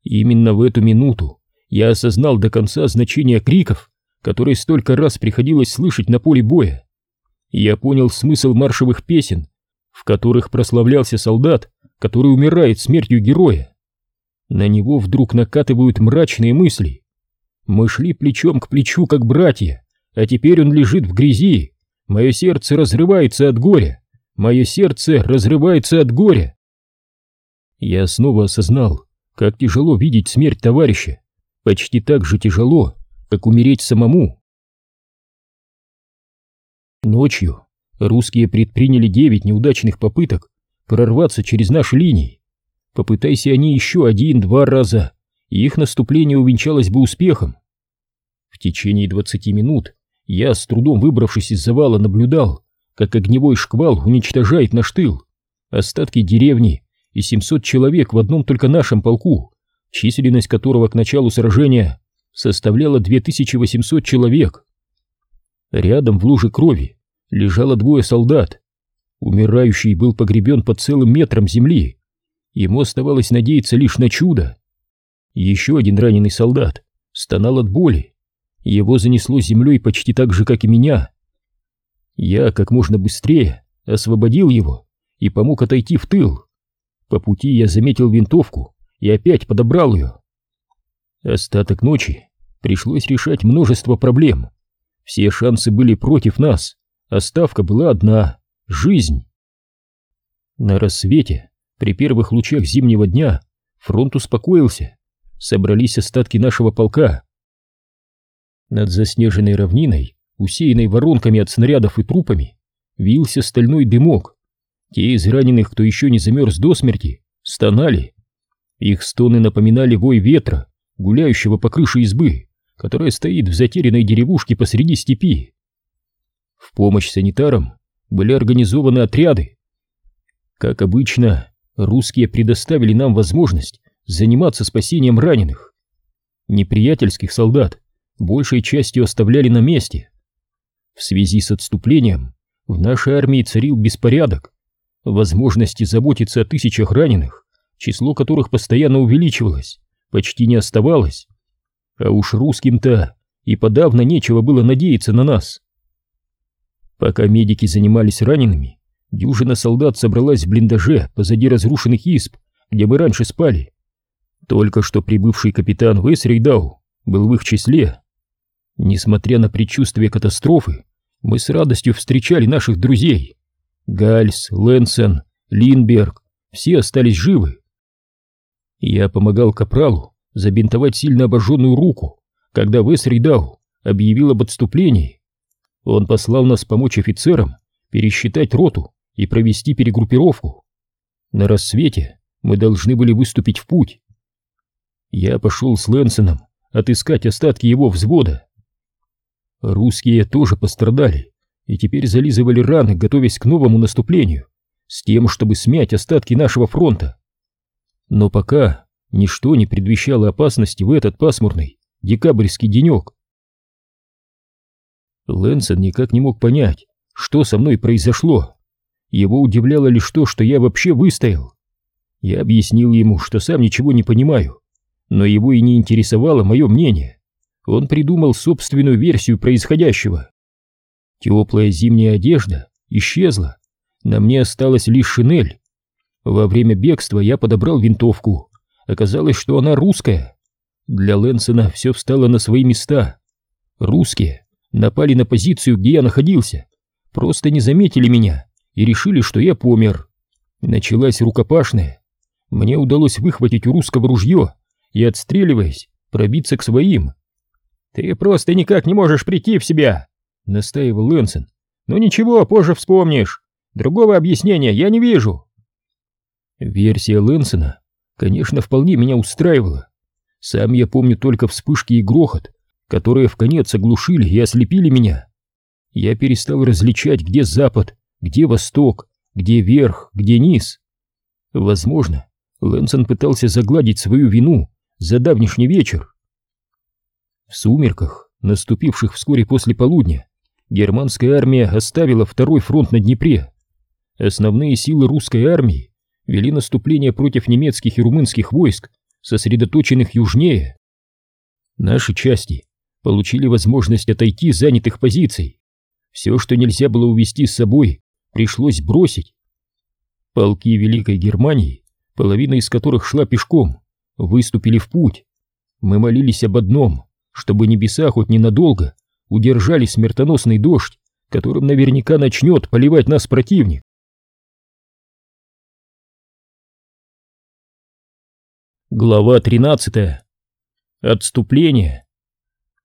Speaker 1: Именно в эту минуту я осознал до конца значение криков, которые столько раз приходилось слышать на поле боя. Я понял смысл маршевых песен, в которых прославлялся солдат, который умирает смертью героя. На него вдруг накатывают мрачные мысли. Мы шли плечом к плечу, как братья, а теперь он лежит в грязи. Мое сердце разрывается от горя. Мое сердце разрывается от горя. Я снова осознал, как тяжело видеть смерть товарища. Почти так же тяжело, как умереть самому. Ночью русские предприняли девять неудачных попыток прорваться через наши линии. Попытайся они еще один-два раза, и их наступление увенчалось бы успехом. В течение двадцати минут я, с трудом выбравшись из завала, наблюдал, как огневой шквал уничтожает наш тыл. Остатки деревни и 700 человек в одном только нашем полку, численность которого к началу сражения составляла 2800 человек. Рядом в луже крови лежало двое солдат. Умирающий был погребен под целым метром земли. Ему оставалось надеяться лишь на чудо. Еще один раненый солдат стонал от боли. Его занесло землей почти так же, как и меня. Я как можно быстрее освободил его и помог отойти в тыл. По пути я заметил винтовку и опять подобрал ее. Остаток ночи пришлось решать множество проблем. Все шансы были против нас, а ставка была одна — жизнь. На рассвете, при первых лучах зимнего дня, фронт успокоился, собрались остатки нашего полка. Над заснеженной равниной, усеянной воронками от снарядов и трупами, вился стальной дымок. Те из раненых, кто еще не замерз до смерти, стонали. Их стоны напоминали вой ветра, гуляющего по крыше избы, которая стоит в затерянной деревушке посреди степи. В помощь санитарам были организованы отряды. Как обычно, русские предоставили нам возможность заниматься спасением раненых. Неприятельских солдат большей частью оставляли на месте. В связи с отступлением в нашей армии царил беспорядок. Возможности заботиться о тысячах раненых, число которых постоянно увеличивалось, почти не оставалось. А уж русским-то и подавно нечего было надеяться на нас. Пока медики занимались ранеными, дюжина солдат собралась в блиндаже позади разрушенных изб, где мы раньше спали. Только что прибывший капитан Весрейдау был в их числе. Несмотря на предчувствие катастрофы, мы с радостью встречали наших друзей. Гальс, Лэнсон, Линберг, все остались живы. Я помогал капралу забинтовать сильно обожженную руку, когда Весридау объявил об отступлении. Он послал нас помочь офицерам пересчитать роту и провести перегруппировку. На рассвете мы должны были выступить в путь. Я пошел с Лэнсоном отыскать остатки его взвода. Русские тоже пострадали и теперь зализывали раны, готовясь к новому наступлению, с тем, чтобы смять остатки нашего фронта. Но пока ничто не предвещало опасности в этот пасмурный декабрьский денек. Лэнсон никак не мог понять, что со мной произошло. Его удивляло лишь то, что я вообще выстоял. Я объяснил ему, что сам ничего не понимаю, но его и не интересовало мое мнение. Он придумал собственную версию происходящего. Теплая зимняя одежда исчезла, на мне осталась лишь шинель, во время бегства я подобрал винтовку. Оказалось, что она русская. Для Лэнсона все встало на свои места. Русские напали на позицию, где я находился. Просто не заметили меня и решили, что я помер. Началась рукопашная. Мне удалось выхватить у русского ружье и, отстреливаясь, пробиться к своим. «Ты просто никак не можешь прийти в себя!» — настаивал Лэнсон. «Ну ничего, позже вспомнишь. Другого объяснения я не вижу». Версия Лэнсона, конечно, вполне меня устраивала. Сам я помню только вспышки и грохот, которые в конец оглушили и ослепили меня. Я перестал различать, где запад, где восток, где верх, где низ. Возможно, Лэнсон пытался загладить свою вину за давнишний вечер. В сумерках, наступивших вскоре после полудня, германская армия оставила второй фронт на Днепре. Основные силы русской армии вели наступление против немецких и румынских войск, сосредоточенных южнее. Наши части получили возможность отойти с занятых позиций. Все, что нельзя было увести с собой, пришлось бросить. Полки Великой Германии, половина из которых шла пешком, выступили в путь. Мы молились об одном, чтобы небеса хоть ненадолго удержали смертоносный дождь, которым наверняка начнет поливать нас противник. Глава 13. Отступление.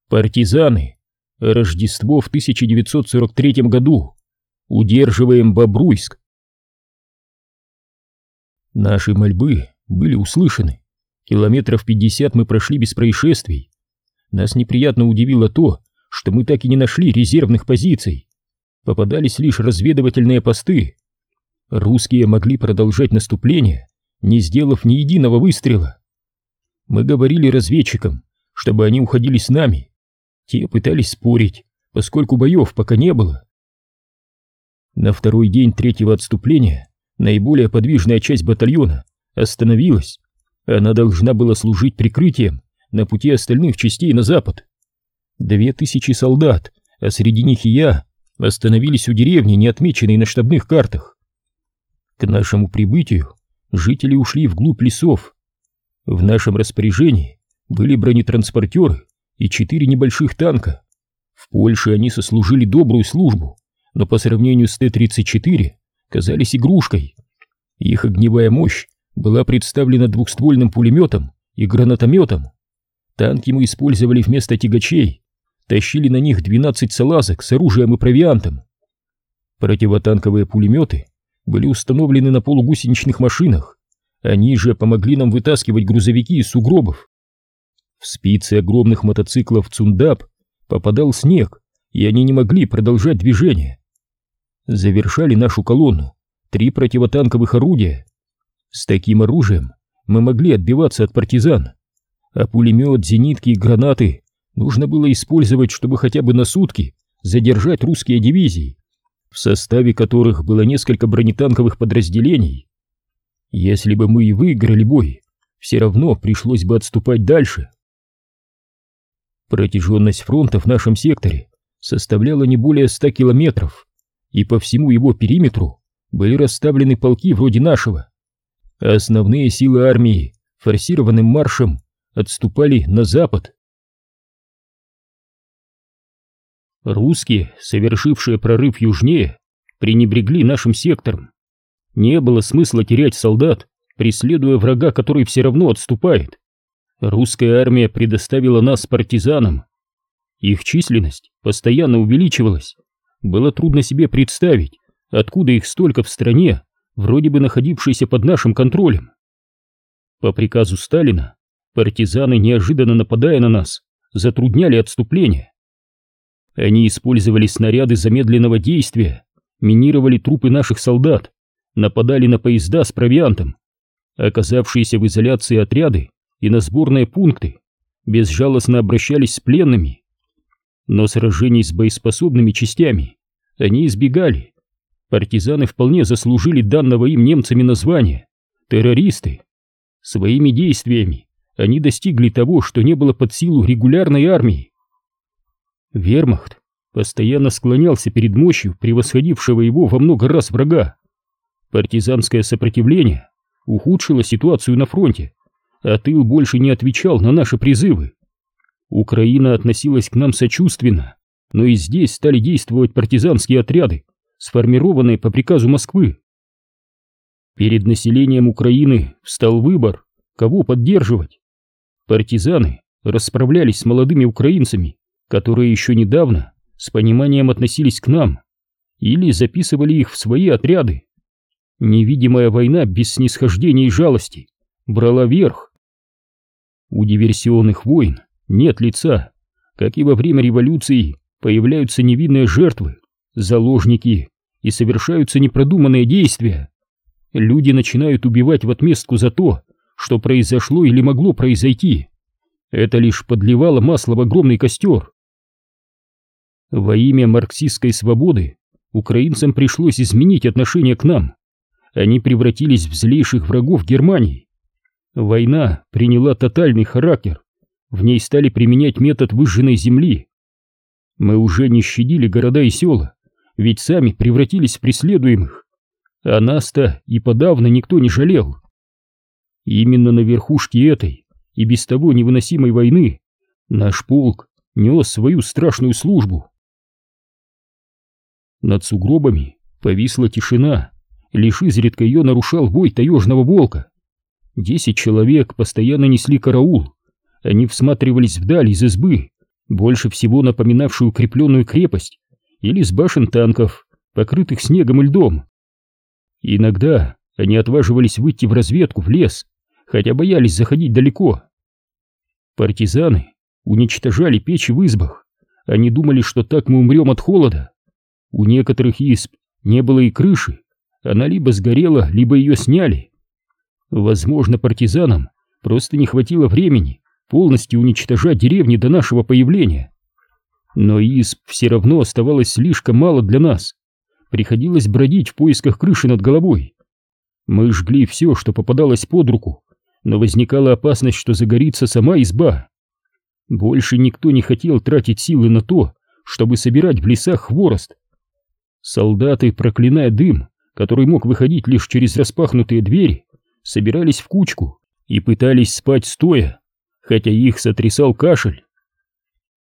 Speaker 1: Партизаны. Рождество в 1943 году. Удерживаем Бобруйск. Наши мольбы были услышаны. Километров 50 мы прошли без происшествий. Нас неприятно удивило то, что мы так и не нашли резервных позиций. Попадались лишь разведывательные посты. Русские могли продолжать наступление, не сделав ни единого выстрела. Мы говорили разведчикам, чтобы они уходили с нами. Те пытались спорить, поскольку боев пока не было. На второй день третьего отступления наиболее подвижная часть батальона остановилась. Она должна была служить прикрытием на пути остальных частей на запад. Две тысячи солдат, а среди них и я, остановились у деревни, не отмеченной на штабных картах. К нашему прибытию жители ушли вглубь лесов. В нашем распоряжении были бронетранспортеры и четыре небольших танка. В Польше они сослужили добрую службу, но по сравнению с Т-34 казались игрушкой. Их огневая мощь была представлена двухствольным пулеметом и гранатометом. Танки мы использовали вместо тягачей, тащили на них 12 салазок с оружием и провиантом. Противотанковые пулеметы были установлены на полугусеничных машинах, они же помогли нам вытаскивать грузовики из сугробов. В спицы огромных мотоциклов Цундап попадал снег, и они не могли продолжать движение. Завершали нашу колонну три противотанковых орудия. С таким оружием мы могли отбиваться от партизан, а пулемет, зенитки и гранаты нужно было использовать, чтобы хотя бы на сутки задержать русские дивизии, в составе которых было несколько бронетанковых подразделений. Если бы мы и выиграли бой, все равно пришлось бы отступать дальше. Протяженность фронта в нашем секторе составляла не более ста километров, и по всему его периметру были расставлены полки вроде нашего. Основные силы армии форсированным маршем отступали на запад. Русские, совершившие прорыв южнее, пренебрегли нашим сектором. Не было смысла терять солдат, преследуя врага, который все равно отступает. Русская армия предоставила нас партизанам. Их численность постоянно увеличивалась. Было трудно себе представить, откуда их столько в стране, вроде бы находившейся под нашим контролем. По приказу Сталина, партизаны, неожиданно нападая на нас, затрудняли отступление. Они использовали снаряды замедленного действия, минировали трупы наших солдат, нападали на поезда с провиантом. Оказавшиеся в изоляции отряды и на сборные пункты безжалостно обращались с пленными. Но сражений с боеспособными частями они избегали. Партизаны вполне заслужили данного им немцами названия — террористы. Своими действиями они достигли того, что не было под силу регулярной армии. Вермахт постоянно склонялся перед мощью превосходившего его во много раз врага. Партизанское сопротивление ухудшило ситуацию на фронте а тыл больше не отвечал на наши призывы. Украина относилась к нам сочувственно, но и здесь стали действовать партизанские отряды, сформированные по приказу Москвы. Перед населением Украины встал выбор, кого поддерживать. Партизаны расправлялись с молодыми украинцами, которые еще недавно с пониманием относились к нам, или записывали их в свои отряды. Невидимая война без снисхождения и жалости брала верх. У диверсионных войн нет лица, как и во время революции появляются невинные жертвы, заложники и совершаются непродуманные действия. Люди начинают убивать в отместку за то, что произошло или могло произойти. Это лишь подливало масло в огромный костер. Во имя марксистской свободы украинцам пришлось изменить отношение к нам. Они превратились в злейших врагов Германии. Война приняла тотальный характер. В ней стали применять метод выжженной земли. Мы уже не щадили города и села, ведь сами превратились в преследуемых. А нас-то и подавно никто не жалел. Именно на верхушке этой и без того невыносимой войны наш полк нес свою страшную службу. Над сугробами повисла тишина, лишь изредка ее нарушал вой таежного волка. Десять человек постоянно несли караул, они всматривались вдаль из избы, больше всего напоминавшую укрепленную крепость, или с башен танков, покрытых снегом и льдом. Иногда они отваживались выйти в разведку в лес, хотя боялись заходить далеко. Партизаны уничтожали печи в избах, они думали, что так мы умрем от холода. У некоторых изб не было и крыши, она либо сгорела, либо ее сняли. Возможно, партизанам просто не хватило времени полностью уничтожать деревни до нашего появления. Но изб все равно оставалось слишком мало для нас. Приходилось бродить в поисках крыши над головой. Мы жгли все, что попадалось под руку, но возникала опасность, что загорится сама изба. Больше никто не хотел тратить силы на то, чтобы собирать в лесах хворост. Солдаты, проклиная дым, который мог выходить лишь через распахнутые двери, собирались в кучку и пытались спать стоя, хотя их сотрясал кашель.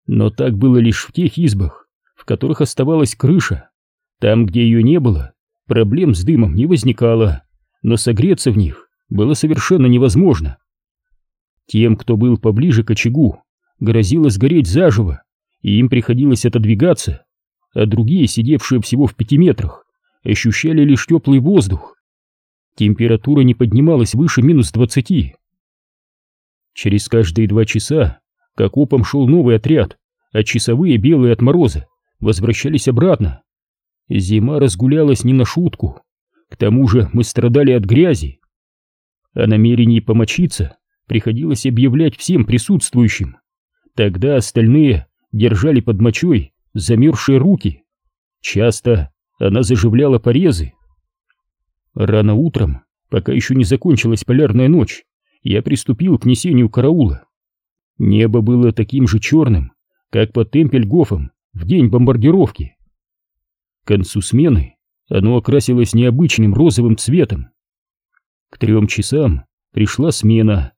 Speaker 1: Но так было лишь в тех избах, в которых оставалась крыша. Там, где ее не было, проблем с дымом не возникало, но согреться в них было совершенно невозможно. Тем, кто был поближе к очагу, грозило сгореть заживо, и им приходилось отодвигаться, а другие, сидевшие всего в пяти метрах, ощущали лишь теплый воздух. Температура не поднималась выше минус двадцати. Через каждые два часа к окопам шел новый отряд, а часовые, белые от мороза, возвращались обратно. Зима разгулялась не на шутку. К тому же мы страдали от грязи. О намерении помочиться приходилось объявлять всем присутствующим. Тогда остальные держали под мочой замерзшие руки. Часто она заживляла порезы. Рано утром, пока еще не закончилась полярная ночь, я приступил к несению караула. Небо было таким же черным, как под Темпельгофом в день бомбардировки. К концу смены оно окрасилось необычным розовым цветом. К трем часам пришла смена.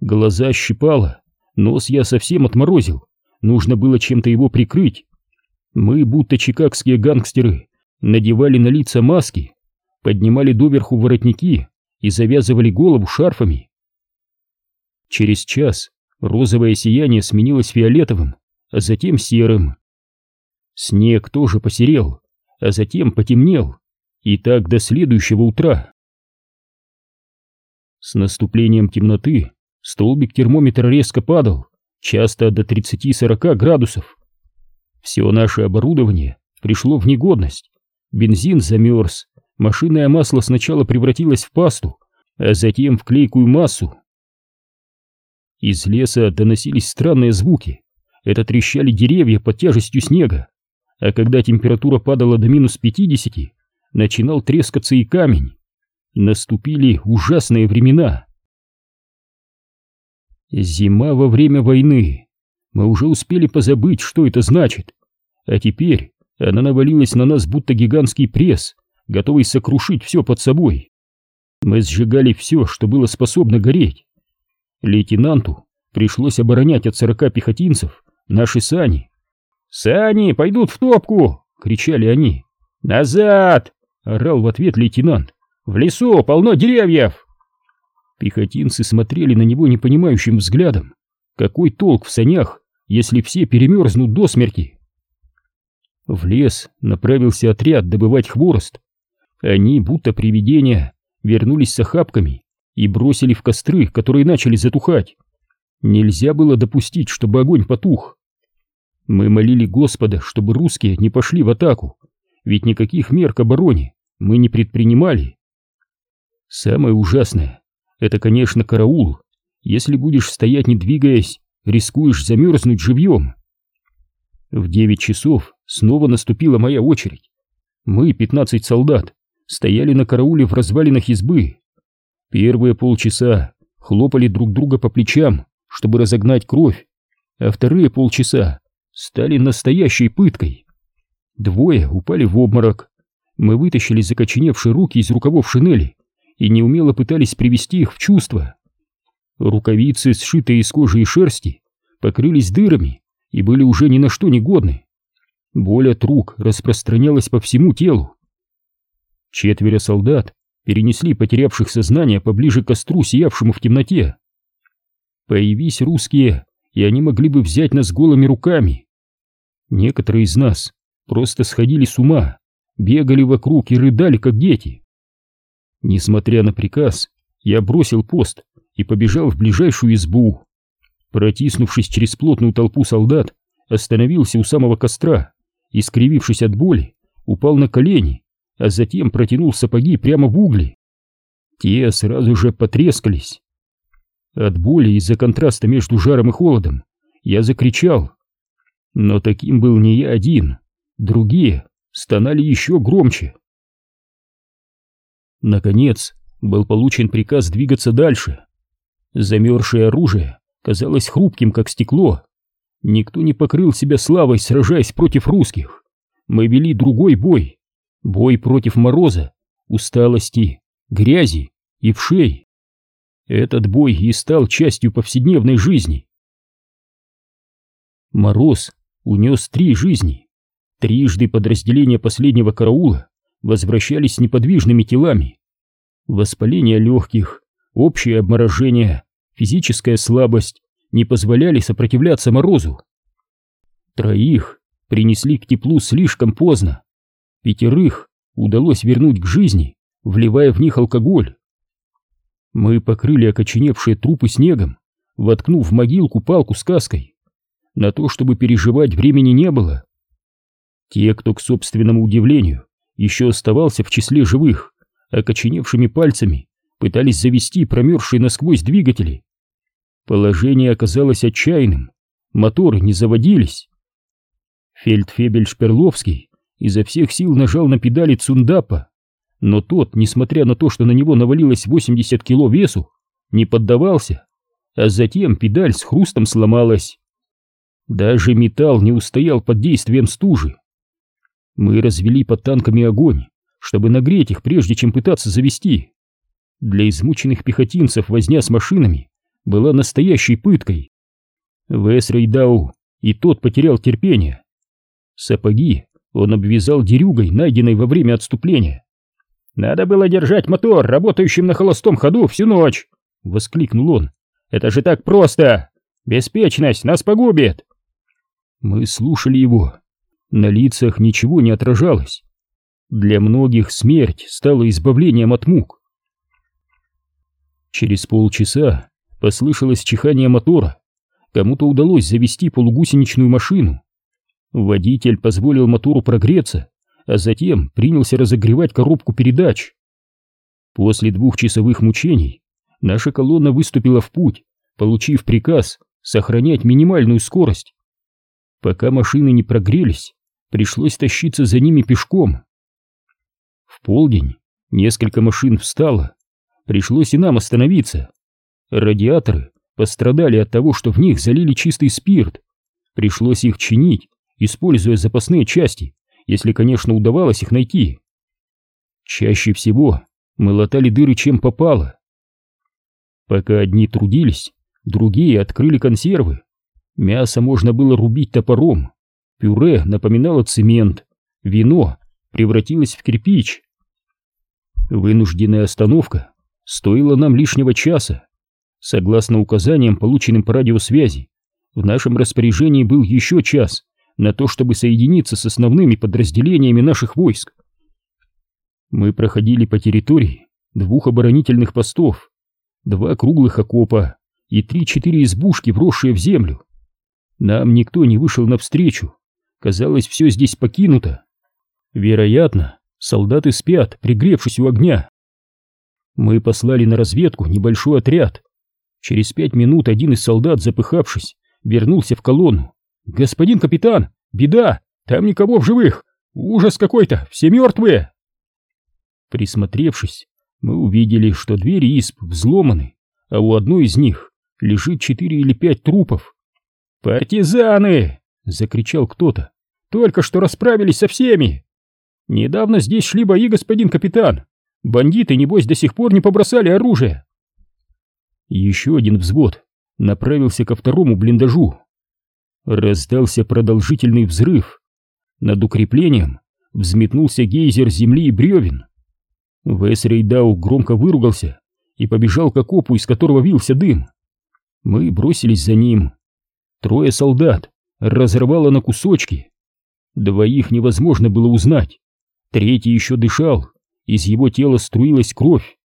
Speaker 1: Глаза щипало, нос я совсем отморозил, нужно было чем-то его прикрыть. Мы, будто чикагские гангстеры, надевали на лица маски, поднимали доверху воротники и завязывали голову шарфами. Через час розовое сияние сменилось фиолетовым, а затем серым. Снег тоже посерел, а затем потемнел, и так до следующего утра. С наступлением темноты столбик термометра резко падал, часто до 30-40 градусов. Все наше оборудование пришло в негодность. Бензин замерз, машинное масло сначала превратилось в пасту, а затем в клейкую массу. Из леса доносились странные звуки. Это трещали деревья под тяжестью снега. А когда температура падала до минус пятидесяти, начинал трескаться и камень. Наступили ужасные времена. Зима во время войны. Мы уже успели позабыть, что это значит. А теперь она навалилась на нас, будто гигантский пресс, готовый сокрушить все под собой. Мы сжигали все, что было способно гореть. Лейтенанту пришлось оборонять от сорока пехотинцев наши сани. «Сани пойдут в топку!» — кричали они. «Назад!» — орал в ответ лейтенант. «В лесу полно деревьев!» Пехотинцы смотрели на него непонимающим взглядом. Какой толк в санях, если все перемерзнут до смерти? В лес направился отряд добывать хворост. Они, будто привидения, вернулись с охапками и бросили в костры, которые начали затухать. Нельзя было допустить, чтобы огонь потух. Мы молили Господа, чтобы русские не пошли в атаку, ведь никаких мер к обороне мы не предпринимали. Самое ужасное — это, конечно, караул. Если будешь стоять не двигаясь, рискуешь замерзнуть живьем. В девять часов снова наступила моя очередь. Мы, пятнадцать солдат, стояли на карауле в развалинах избы. Первые полчаса хлопали друг друга по плечам, чтобы разогнать кровь, а вторые полчаса стали настоящей пыткой. Двое упали в обморок. Мы вытащили закоченевшие руки из рукавов шинели и неумело пытались привести их в чувство. Рукавицы, сшитые из кожи и шерсти, покрылись дырами и были уже ни на что не годны. Боль от рук распространялась по всему телу. Четверо солдат перенесли потерявших сознание поближе к костру, сиявшему в темноте. Появись русские, и они могли бы взять нас голыми руками. Некоторые из нас просто сходили с ума, бегали вокруг и рыдали, как дети. Несмотря на приказ, я бросил пост и побежал в ближайшую избу. Протиснувшись через плотную толпу солдат, остановился у самого костра и, скривившись от боли, упал на колени, а затем протянул сапоги прямо в угли. Те сразу же потрескались. От боли из-за контраста между жаром и холодом я закричал. Но таким был не я один, другие стонали еще громче. Наконец, был получен приказ двигаться дальше. Замерзшее оружие казалось хрупким, как стекло. Никто не покрыл себя славой, сражаясь против русских. Мы вели другой бой. Бой против мороза, усталости, грязи и вшей. Этот бой и стал частью повседневной жизни. Мороз унес три жизни. Трижды подразделения последнего караула возвращались с неподвижными телами. Воспаление легких, общее обморожение, физическая слабость не позволяли сопротивляться морозу. Троих принесли к теплу слишком поздно. Пятерых удалось вернуть к жизни, вливая в них алкоголь. Мы покрыли окоченевшие трупы снегом, воткнув в могилку палку с каской. На то, чтобы переживать, времени не было. Те, кто, к собственному удивлению, еще оставался в числе живых, окоченевшими пальцами пытались завести промерзшие насквозь двигатели. Положение оказалось отчаянным, моторы не заводились. Фельдфебель Шперловский изо всех сил нажал на педали Цундапа, но тот, несмотря на то, что на него навалилось 80 кило весу, не поддавался, а затем педаль с хрустом сломалась. Даже металл не устоял под действием стужи. Мы развели под танками огонь, чтобы нагреть их, прежде чем пытаться завести. Для измученных пехотинцев возня с машинами была настоящей пыткой. Вес Рейдау и тот потерял терпение. Сапоги он обвязал дерюгой, найденной во время отступления. «Надо было держать мотор, работающим на холостом ходу всю ночь!» — воскликнул он. «Это же так просто! Беспечность нас погубит!» Мы слушали его. На лицах ничего не отражалось. Для многих смерть стала избавлением от мук. Через полчаса послышалось чихание мотора. Кому-то удалось завести полугусеничную машину. Водитель позволил мотору прогреться, а затем принялся разогревать коробку передач. После двухчасовых мучений наша колонна выступила в путь, получив приказ сохранять минимальную скорость. Пока машины не прогрелись, пришлось тащиться за ними пешком. В полдень несколько машин встало, пришлось и нам остановиться. Радиаторы пострадали от того, что в них залили чистый спирт. Пришлось их чинить, используя запасные части, если, конечно, удавалось их найти. Чаще всего мы латали дыры чем попало. Пока одни трудились, другие открыли консервы. Мясо можно было рубить топором, пюре напоминало цемент, вино превратилось в кирпич. Вынужденная остановка стоила нам лишнего часа. Согласно указаниям, полученным по радиосвязи, в нашем распоряжении был еще час на то, чтобы соединиться с основными подразделениями наших войск. Мы проходили по территории двух оборонительных постов, два круглых окопа и три-четыре избушки, вросшие в землю. Нам никто не вышел навстречу, казалось, все здесь покинуто. Вероятно, солдаты спят, пригревшись у огня. Мы послали на разведку небольшой отряд. Через пять минут один из солдат, запыхавшись, вернулся в колонну. «Господин капитан, беда! Там никого в живых! Ужас какой-то! Все мертвые!» Присмотревшись, мы увидели, что двери исп взломаны, а у одной из них лежит четыре или пять трупов. «Партизаны!» — закричал кто-то. «Только что расправились со всеми!» «Недавно здесь шли бои, господин капитан! Бандиты, небось, до сих пор не побросали оружие!» Еще один взвод направился ко второму блиндажу. Раздался продолжительный взрыв. Над укреплением взметнулся гейзер земли и бревен. Весрейдау громко выругался и побежал к окопу, из которого вился дым. Мы бросились за ним. Трое солдат разорвало на кусочки. Двоих невозможно было узнать. Третий еще дышал, из его тела струилась кровь.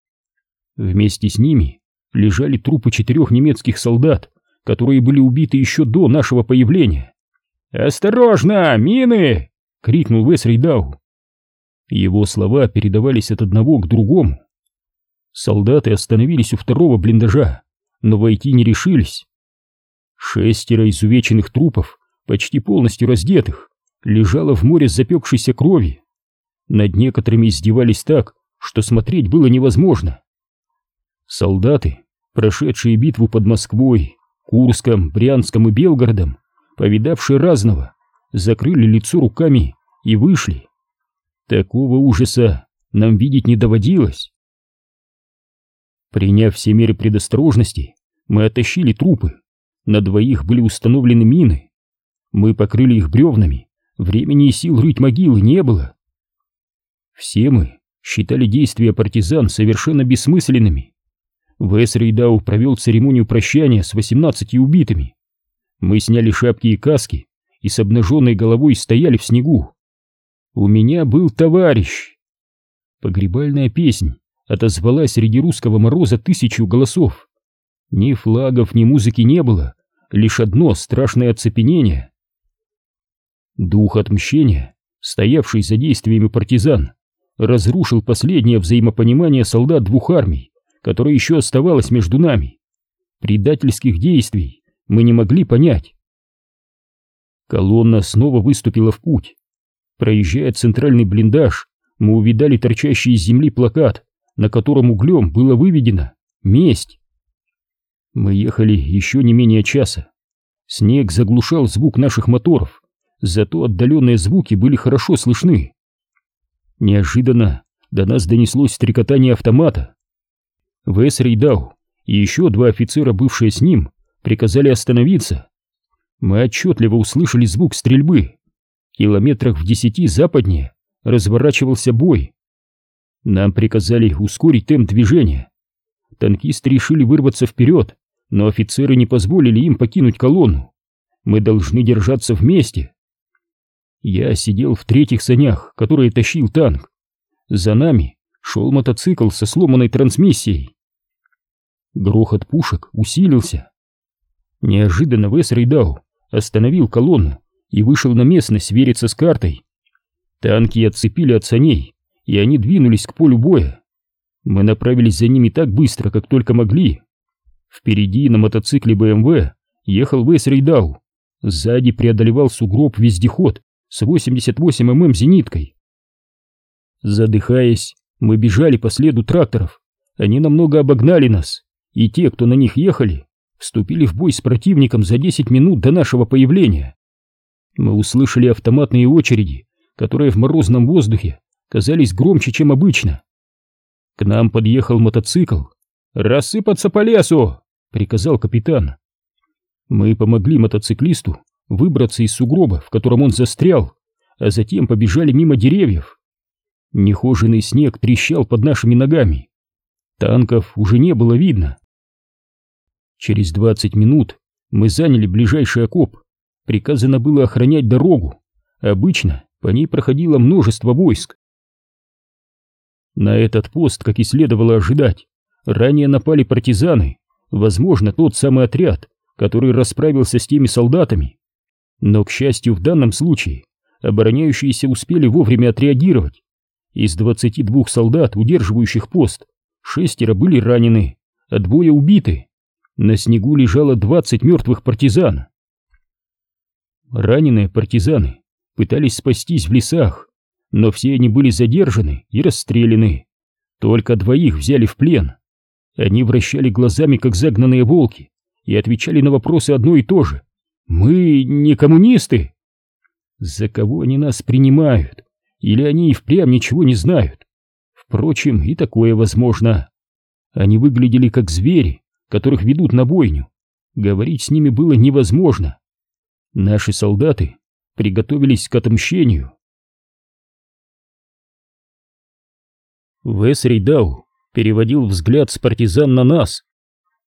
Speaker 1: Вместе с ними лежали трупы четырех немецких солдат, которые были убиты еще до нашего появления. «Осторожно, мины!» — крикнул Весрейдау. Его слова передавались от одного к другому. Солдаты остановились у второго блиндажа, но войти не решились. Шестеро изувеченных трупов, почти полностью раздетых, лежало в море запекшейся крови. Над некоторыми издевались так, что смотреть было невозможно. Солдаты, прошедшие битву под Москвой, Курском, Брянском и Белгородом, повидавшие разного, закрыли лицо руками и вышли. Такого ужаса нам видеть не доводилось. Приняв все меры предосторожности, мы оттащили трупы. На двоих были установлены мины. Мы покрыли их бревнами. Времени и сил рыть могилы не было. Все мы считали действия партизан совершенно бессмысленными. В.С. Рейдау провел церемонию прощания с 18 убитыми. Мы сняли шапки и каски и с обнаженной головой стояли в снегу. У меня был товарищ. Погребальная песнь отозвалась среди русского мороза тысячу голосов. Ни флагов, ни музыки не было, лишь одно страшное оцепенение. Дух отмщения, стоявший за действиями партизан, разрушил последнее взаимопонимание солдат двух армий, которое еще оставалось между нами. Предательских действий мы не могли понять. Колонна снова выступила в путь. Проезжая центральный блиндаж, мы увидали торчащий из земли плакат, на котором углем было выведено «Месть». Мы ехали еще не менее часа. Снег заглушал звук наших моторов, зато отдаленные звуки были хорошо слышны. Неожиданно до нас донеслось стрекотание автомата. В.С. Рейдау и еще два офицера, бывшие с ним, приказали остановиться. Мы отчетливо услышали звук стрельбы километрах в десяти западнее разворачивался бой. Нам приказали ускорить темп движения. Танкисты решили вырваться вперед, но офицеры не позволили им покинуть колонну. Мы должны держаться вместе. Я сидел в третьих санях, которые тащил танк. За нами шел мотоцикл со сломанной трансмиссией. Грохот пушек усилился. Неожиданно Вес Рейдау остановил колонну и вышел на местность свериться с картой. Танки отцепили от саней, и они двинулись к полю боя. Мы направились за ними так быстро, как только могли. Впереди на мотоцикле БМВ ехал Вес Рейдау. Сзади преодолевал сугроб вездеход с 88 мм зениткой. Задыхаясь, мы бежали по следу тракторов. Они намного обогнали нас, и те, кто на них ехали, вступили в бой с противником за 10 минут до нашего появления. Мы услышали автоматные очереди, которые в морозном воздухе казались громче, чем обычно. К нам подъехал мотоцикл. «Рассыпаться по лесу!» — приказал капитан. Мы помогли мотоциклисту выбраться из сугроба, в котором он застрял, а затем побежали мимо деревьев. Нехоженный снег трещал под нашими ногами. Танков уже не было видно. Через двадцать минут мы заняли ближайший окоп приказано было охранять дорогу. Обычно по ней проходило множество войск. На этот пост, как и следовало ожидать, ранее напали партизаны, возможно, тот самый отряд, который расправился с теми солдатами. Но, к счастью, в данном случае обороняющиеся успели вовремя отреагировать. Из 22 солдат, удерживающих пост, шестеро были ранены, а двое убиты. На снегу лежало 20 мертвых партизан. Раненые партизаны пытались спастись в лесах, но все они были задержаны и расстреляны. Только двоих взяли в плен. Они вращали глазами, как загнанные волки, и отвечали на вопросы одно и то же. «Мы не коммунисты!» За кого они нас принимают? Или они и впрямь ничего не знают? Впрочем, и такое возможно. Они выглядели как звери, которых ведут на бойню. Говорить с ними было невозможно. Наши солдаты приготовились к отмщению. Вес Рейдау переводил взгляд с партизан на нас.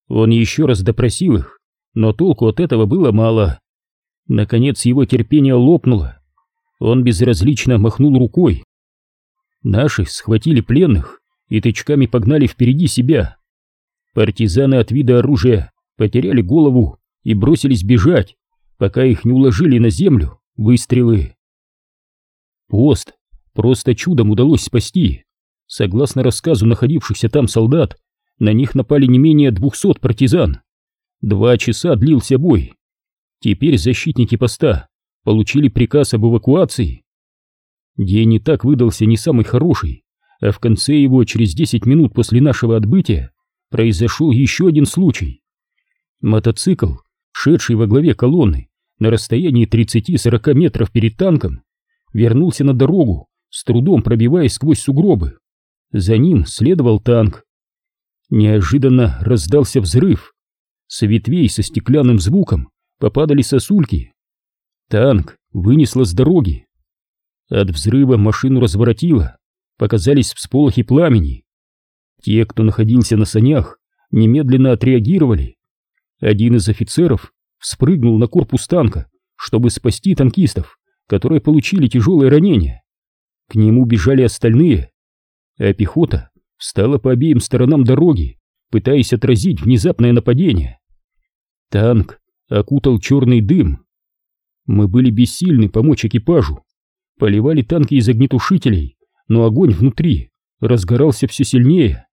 Speaker 1: Он еще раз допросил их, но толку от этого было мало. Наконец его терпение лопнуло. Он безразлично махнул рукой. Наши схватили пленных и тычками погнали впереди себя. Партизаны от вида оружия потеряли голову и бросились бежать, пока их не уложили на землю выстрелы. Пост просто чудом удалось спасти. Согласно рассказу находившихся там солдат, на них напали не менее двухсот партизан. Два часа длился бой. Теперь защитники поста получили приказ об эвакуации. День и так выдался не самый хороший, а в конце его, через 10 минут после нашего отбытия, произошел еще один случай. Мотоцикл, шедший во главе колонны на расстоянии 30-40 метров перед танком, вернулся на дорогу, с трудом пробиваясь сквозь сугробы. За ним следовал танк. Неожиданно раздался взрыв. С ветвей со стеклянным звуком попадали сосульки. Танк вынесло с дороги. От взрыва машину разворотило, показались всполохи пламени. Те, кто находился на санях, немедленно отреагировали. Один из офицеров вспрыгнул на корпус танка, чтобы спасти танкистов, которые получили тяжелые ранения. К нему бежали остальные, а пехота встала по обеим сторонам дороги, пытаясь отразить внезапное нападение. Танк окутал черный дым. Мы были бессильны помочь экипажу. Поливали танки из огнетушителей, но огонь внутри разгорался все сильнее.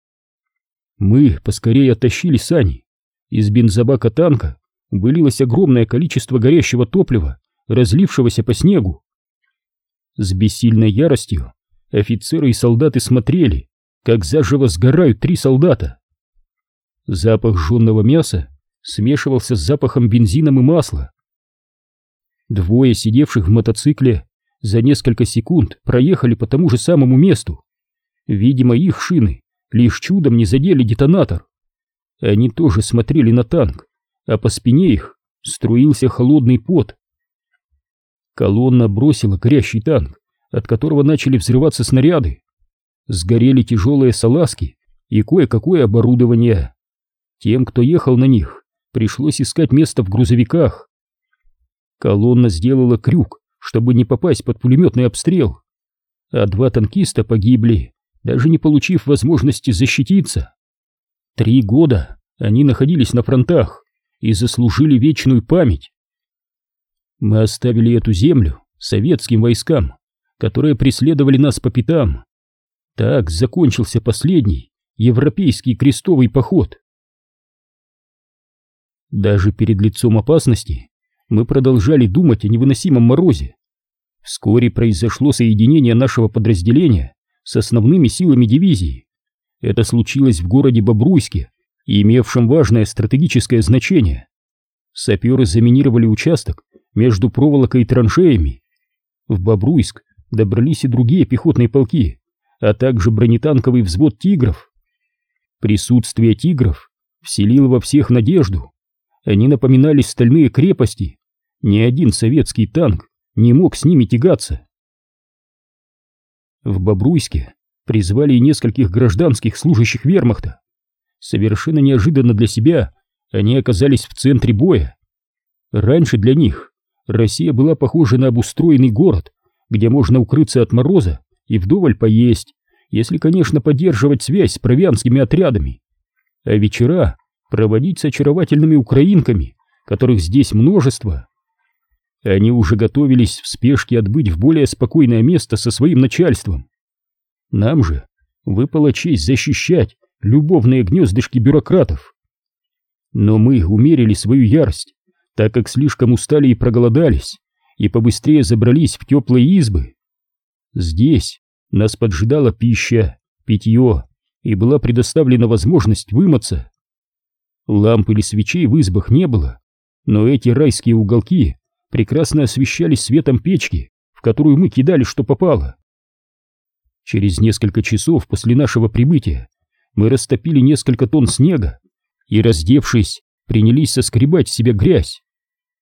Speaker 1: Мы поскорее оттащили сани. Из бензобака танка вылилось огромное количество горящего топлива, разлившегося по снегу. С бессильной яростью офицеры и солдаты смотрели, как заживо сгорают три солдата. Запах жженного мяса смешивался с запахом бензином и масла. Двое сидевших в мотоцикле за несколько секунд проехали по тому же самому месту. Видимо, их шины лишь чудом не задели детонатор. Они тоже смотрели на танк, а по спине их струился холодный пот. Колонна бросила горящий танк, от которого начали взрываться снаряды. Сгорели тяжелые салазки и кое-какое оборудование. Тем, кто ехал на них, пришлось искать место в грузовиках. Колонна сделала крюк, чтобы не попасть под пулеметный обстрел, а два танкиста погибли, даже не получив возможности защититься. Три года они находились на фронтах и заслужили вечную память. Мы оставили эту землю советским войскам, которые преследовали нас по пятам. Так закончился последний европейский крестовый поход. Даже перед лицом опасности мы продолжали думать о невыносимом морозе. Вскоре произошло соединение нашего подразделения с основными силами дивизии. Это случилось в городе Бобруйске, имевшем важное стратегическое значение. Саперы заминировали участок между проволокой и траншеями. В Бобруйск добрались и другие пехотные полки, а также бронетанковый взвод «Тигров». Присутствие «Тигров» вселило во всех надежду. Они напоминали стальные крепости. Ни один советский танк не мог с ними тягаться. В Бобруйске призвали нескольких гражданских служащих вермахта. Совершенно неожиданно для себя они оказались в центре боя. Раньше для них Россия была похожа на обустроенный город, где можно укрыться от мороза и вдоволь поесть, если, конечно, поддерживать связь с провианскими отрядами, а вечера проводить с очаровательными украинками, которых здесь множество. Они уже готовились в спешке отбыть в более спокойное место со своим начальством. Нам же выпала честь защищать любовные гнездышки бюрократов. Но мы умерили свою ярость, так как слишком устали и проголодались, и побыстрее забрались в теплые избы. Здесь нас поджидала пища, питье, и была предоставлена возможность вымыться. Ламп или свечей в избах не было, но эти райские уголки прекрасно освещались светом печки, в которую мы кидали, что попало. Через несколько часов после нашего прибытия мы растопили несколько тонн снега и, раздевшись, принялись соскребать в себя грязь.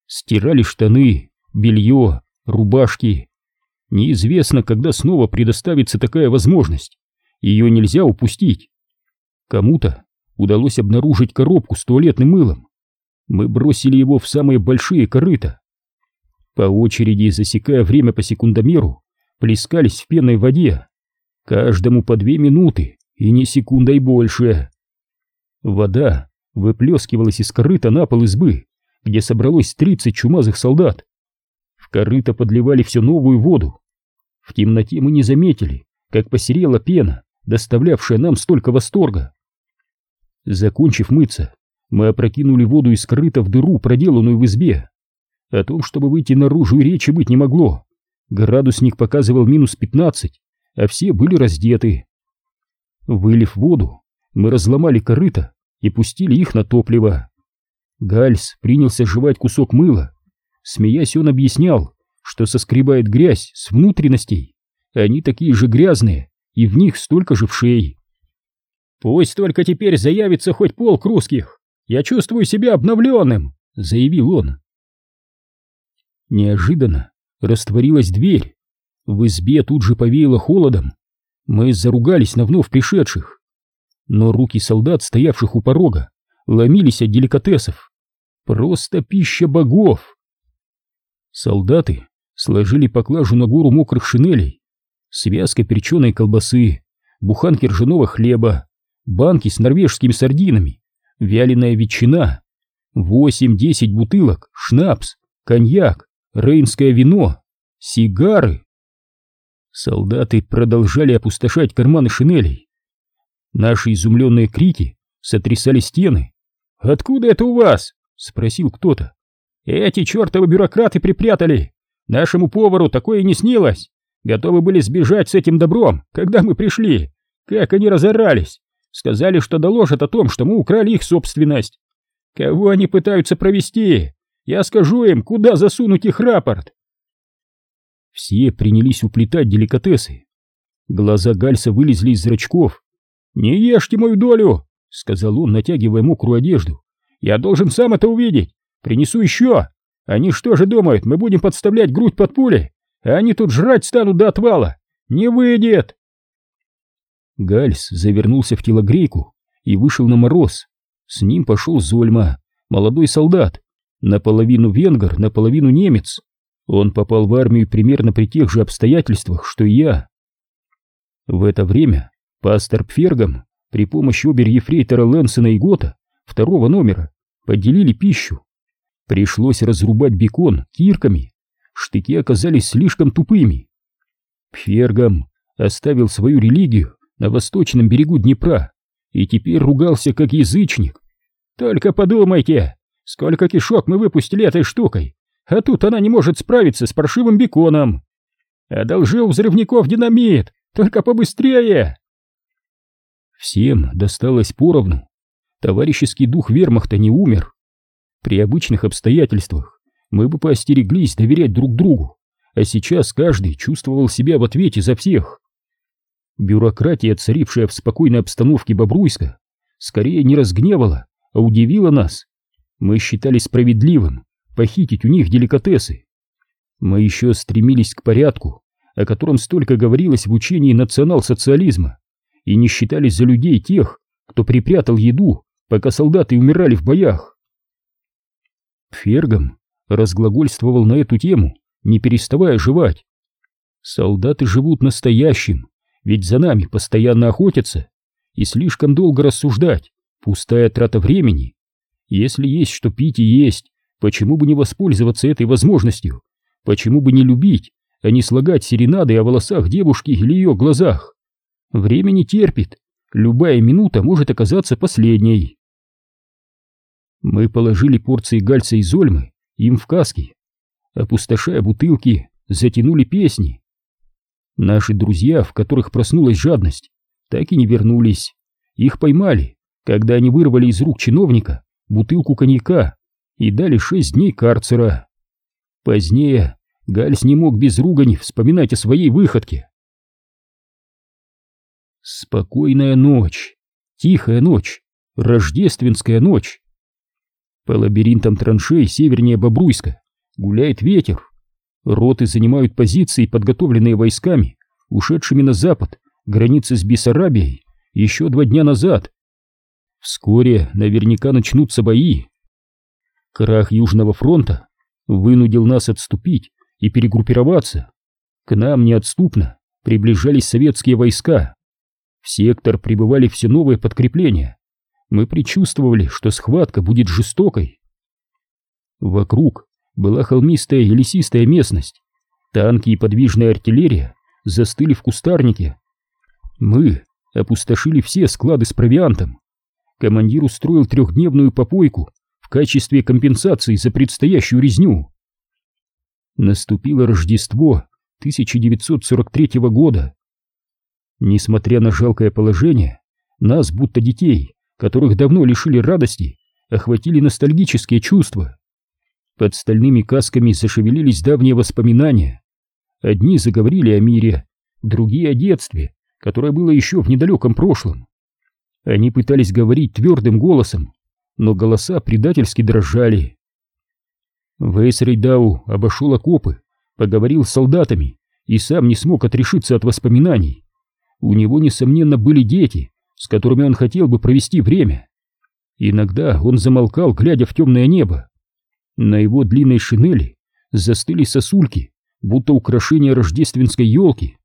Speaker 1: Стирали штаны, белье, рубашки. Неизвестно, когда снова предоставится такая возможность. Ее нельзя упустить. Кому-то удалось обнаружить коробку с туалетным мылом. Мы бросили его в самые большие корыта. По очереди, засекая время по секундомеру, плескались в пенной воде. Каждому по две минуты, и не секундой больше. Вода выплескивалась из корыта на пол избы, где собралось тридцать чумазых солдат. В корыто подливали все новую воду. В темноте мы не заметили, как посерела пена, доставлявшая нам столько восторга. Закончив мыться, мы опрокинули воду из корыта в дыру, проделанную в избе. О том, чтобы выйти наружу, и речи быть не могло. Градусник показывал минус пятнадцать, а все были раздеты. Вылив воду, мы разломали корыто и пустили их на топливо. Гальс принялся жевать кусок мыла. Смеясь, он объяснял, что соскребает грязь с внутренностей. Они такие же грязные, и в них столько же вшей. «Пусть только теперь заявится хоть полк русских, я чувствую себя обновленным», — заявил он. Неожиданно растворилась дверь. В избе тут же повеяло холодом. Мы заругались на вновь пришедших. Но руки солдат, стоявших у порога, ломились от деликатесов. Просто пища богов. Солдаты сложили поклажу на гору мокрых шинелей, связка перченой колбасы, буханки ржаного хлеба, банки с норвежскими сардинами, вяленая ветчина, восемь-десять бутылок, шнапс, коньяк, рейнское вино, сигары. Солдаты продолжали опустошать карманы шинелей. Наши изумленные крики сотрясали стены. «Откуда это у вас?» — спросил кто-то. «Эти чертовы бюрократы припрятали! Нашему повару такое не снилось! Готовы были сбежать с этим добром, когда мы пришли! Как они разорались! Сказали, что доложат о том, что мы украли их собственность! Кого они пытаются провести? Я скажу им, куда засунуть их рапорт!» Все принялись уплетать деликатесы. Глаза Гальса вылезли из зрачков. «Не ешьте мою долю!» — сказал он, натягивая мокрую одежду. «Я должен сам это увидеть! Принесу еще! Они что же думают, мы будем подставлять грудь под пули? А они тут жрать станут до отвала! Не выйдет!» Гальс завернулся в телогрейку и вышел на мороз. С ним пошел Зольма, молодой солдат, наполовину венгер, наполовину немец. Он попал в армию примерно при тех же обстоятельствах, что и я. В это время пастор Пфергам при помощи обер-ефрейтора Лэнсона и Гота второго номера поделили пищу. Пришлось разрубать бекон кирками, штыки оказались слишком тупыми. Пфергам оставил свою религию на восточном берегу Днепра и теперь ругался как язычник. Только подумайте, сколько кишок мы выпустили этой штукой, а тут она не может справиться с паршивым беконом. Одолжил взрывников динамит, только побыстрее. Всем досталось поровну. Товарищеский дух вермахта не умер. При обычных обстоятельствах мы бы поостереглись доверять друг другу, а сейчас каждый чувствовал себя в ответе за всех. Бюрократия, царившая в спокойной обстановке Бобруйска, скорее не разгневала, а удивила нас. Мы считали справедливым похитить у них деликатесы. Мы еще стремились к порядку, о котором столько говорилось в учении национал-социализма, и не считались за людей тех, кто припрятал еду, пока солдаты умирали в боях. Фергом разглагольствовал на эту тему, не переставая жевать. Солдаты живут настоящим, ведь за нами постоянно охотятся, и слишком долго рассуждать, пустая трата времени. Если есть что пить и есть, почему бы не воспользоваться этой возможностью? Почему бы не любить, а не слагать серенады о волосах девушки или ее глазах? Время не терпит, любая минута может оказаться последней. Мы положили порции гальца и зольмы им в каски, опустошая бутылки, затянули песни. Наши друзья, в которых проснулась жадность, так и не вернулись. Их поймали, когда они вырвали из рук чиновника бутылку коньяка и дали шесть дней карцера. Позднее Гальс не мог без ругани вспоминать о своей выходке. Спокойная ночь, тихая ночь, рождественская ночь. По лабиринтам траншей севернее Бобруйска гуляет ветер. Роты занимают позиции, подготовленные войсками, ушедшими на запад, границы с Бессарабией, еще два дня назад. Вскоре наверняка начнутся бои. Крах Южного фронта вынудил нас отступить и перегруппироваться. К нам неотступно приближались советские войска. В сектор прибывали все новые подкрепления. Мы предчувствовали, что схватка будет жестокой. Вокруг была холмистая и лесистая местность. Танки и подвижная артиллерия застыли в кустарнике. Мы опустошили все склады с провиантом. Командир устроил трехдневную попойку в качестве компенсации за предстоящую резню. Наступило Рождество 1943 года. Несмотря на жалкое положение, нас, будто детей, которых давно лишили радости, охватили ностальгические чувства. Под стальными касками зашевелились давние воспоминания. Одни заговорили о мире, другие о детстве, которое было еще в недалеком прошлом. Они пытались говорить твердым голосом, но голоса предательски дрожали. Вейс обошел окопы, поговорил с солдатами и сам не смог отрешиться от воспоминаний. У него, несомненно, были дети, с которыми он хотел бы провести время. Иногда он замолкал, глядя в темное небо. На его длинной шинели застыли сосульки, будто украшения рождественской елки.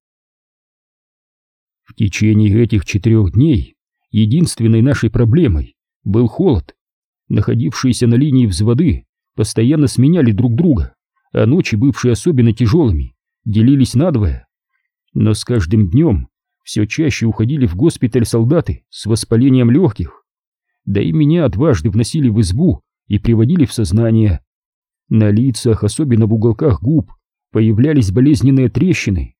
Speaker 1: В течение этих четырех дней единственной нашей проблемой был холод. Находившиеся на линии взводы постоянно сменяли друг друга, а ночи, бывшие особенно тяжелыми, делились надвое. Но с каждым днем все чаще уходили в госпиталь солдаты с воспалением легких. Да и меня дважды вносили в избу и приводили в сознание. На лицах, особенно в уголках губ, появлялись болезненные трещины.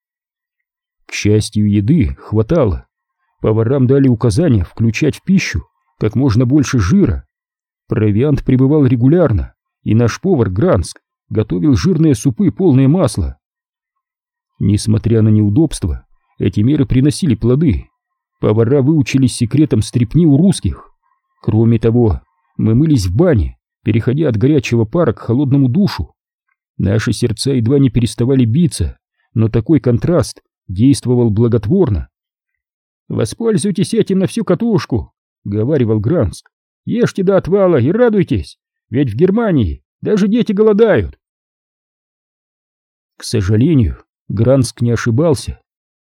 Speaker 1: К счастью, еды хватало. Поварам дали указание включать в пищу как можно больше жира. Провиант прибывал регулярно, и наш повар Гранск готовил жирные супы, полные масла. Несмотря на неудобства, эти меры приносили плоды. Повара выучились секретам стрепни у русских. Кроме того, мы мылись в бане, переходя от горячего пара к холодному душу. Наши сердца едва не переставали биться, но такой контраст действовал благотворно. «Воспользуйтесь этим на всю катушку», — говаривал Гранск. «Ешьте до отвала и радуйтесь, ведь в Германии даже дети голодают». К сожалению, Гранск не ошибался.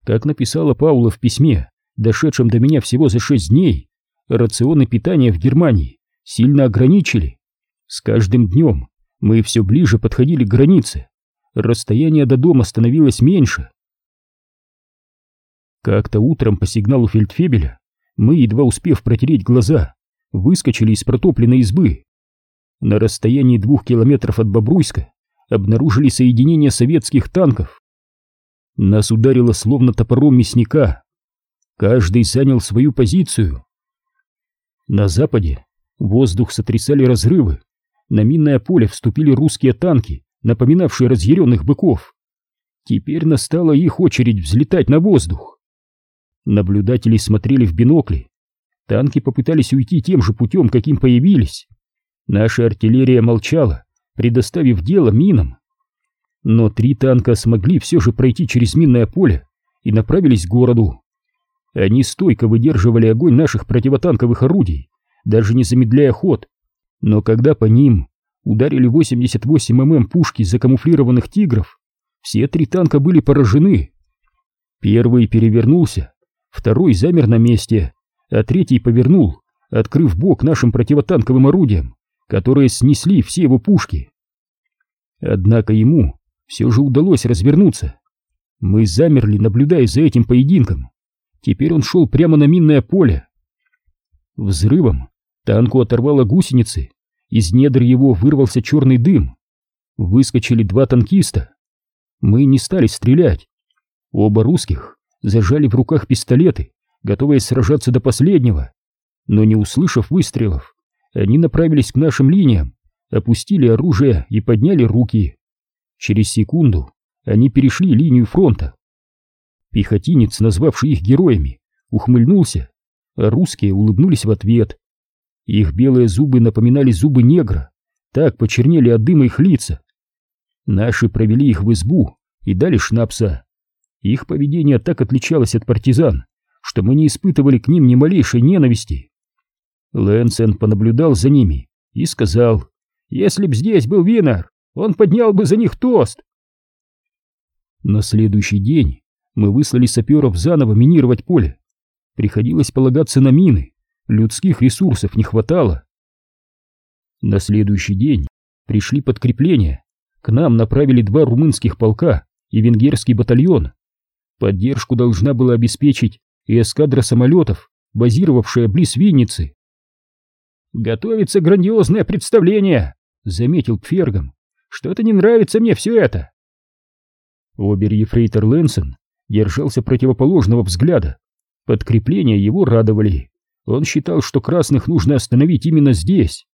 Speaker 1: Как написала Паула в письме, дошедшем до меня всего за шесть дней, рационы питания в Германии сильно ограничили. С каждым днем мы все ближе подходили к границе. Расстояние до дома становилось меньше. Как-то утром по сигналу фельдфебеля мы, едва успев протереть глаза, выскочили из протопленной избы. На расстоянии двух километров от Бобруйска обнаружили соединение советских танков. Нас ударило словно топором мясника. Каждый занял свою позицию. На западе воздух сотрясали разрывы. На минное поле вступили русские танки, напоминавшие разъяренных быков. Теперь настала их очередь взлетать на воздух. Наблюдатели смотрели в бинокли. Танки попытались уйти тем же путем, каким появились. Наша артиллерия молчала, предоставив дело минам. Но три танка смогли все же пройти через минное поле и направились к городу. Они стойко выдерживали огонь наших противотанковых орудий, даже не замедляя ход. Но когда по ним ударили 88 мм пушки закамуфлированных тигров, все три танка были поражены. Первый перевернулся, второй замер на месте, а третий повернул, открыв бок нашим противотанковым орудиям, которые снесли все его пушки. Однако ему все же удалось развернуться. Мы замерли, наблюдая за этим поединком. Теперь он шел прямо на минное поле. Взрывом танку оторвало гусеницы, из недр его вырвался черный дым. Выскочили два танкиста. Мы не стали стрелять. Оба русских зажали в руках пистолеты, готовые сражаться до последнего. Но не услышав выстрелов, они направились к нашим линиям, опустили оружие и подняли руки. Через секунду они перешли линию фронта. Пехотинец, назвавший их героями, ухмыльнулся, а русские улыбнулись в ответ. Их белые зубы напоминали зубы негра, так почернели от дыма их лица. Наши провели их в избу и дали шнапса. Их поведение так отличалось от партизан, что мы не испытывали к ним ни малейшей ненависти. Лэнсен понаблюдал за ними и сказал, «Если б здесь был Винер, он поднял бы за них тост!» На следующий день мы выслали саперов заново минировать поле. Приходилось полагаться на мины, людских ресурсов не хватало. На следующий день пришли подкрепления, к нам направили два румынских полка и венгерский батальон. Поддержку должна была обеспечить и эскадра самолетов, базировавшая близ Винницы. «Готовится грандиозное представление», — заметил Пфергом. «Что-то не нравится мне все это». Обер-ефрейтор Лэнсон держался противоположного взгляда. Подкрепления его радовали. Он считал, что красных нужно остановить именно здесь.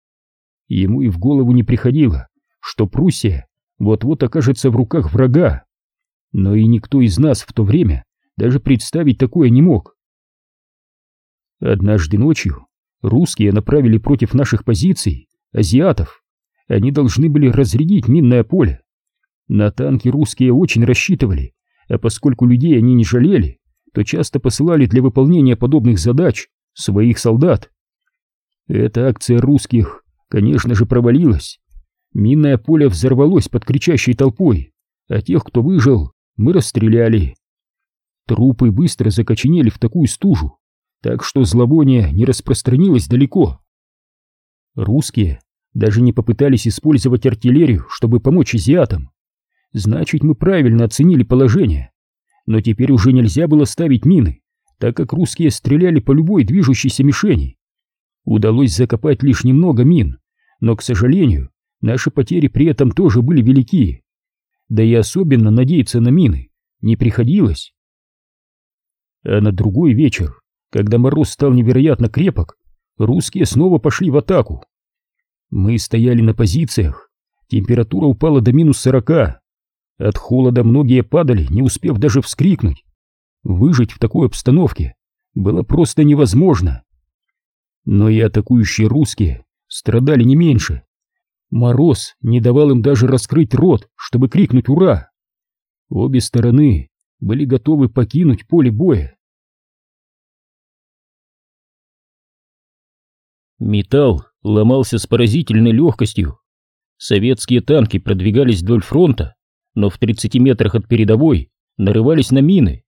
Speaker 1: Ему и в голову не приходило, что Пруссия вот-вот окажется в руках врага. Но и никто из нас в то время даже представить такое не мог. Однажды ночью русские направили против наших позиций азиатов. Они должны были разрядить минное поле. На танки русские очень рассчитывали, а поскольку людей они не жалели, то часто посылали для выполнения подобных задач своих солдат. Эта акция русских, конечно же, провалилась. Минное поле взорвалось под кричащей толпой, а тех, кто выжил, мы расстреляли. Трупы быстро закоченели в такую стужу, так что зловоние не распространилось далеко. Русские даже не попытались использовать артиллерию, чтобы помочь азиатам. Значит, мы правильно оценили положение. Но теперь уже нельзя было ставить мины, так как русские стреляли по любой движущейся мишени. Удалось закопать лишь немного мин, но, к сожалению, наши потери при этом тоже были велики. Да и особенно надеяться на мины не приходилось. А на другой вечер, когда мороз стал невероятно крепок, русские снова пошли в атаку. Мы стояли на позициях, температура упала до минус сорока. От холода многие падали, не успев даже вскрикнуть. Выжить в такой обстановке было просто невозможно. Но и атакующие русские страдали не меньше. Мороз не давал им даже раскрыть рот, чтобы крикнуть «Ура!». Обе стороны были готовы покинуть поле боя. Металл ломался с поразительной легкостью. Советские танки продвигались вдоль фронта, но в 30 метрах от передовой нарывались на мины.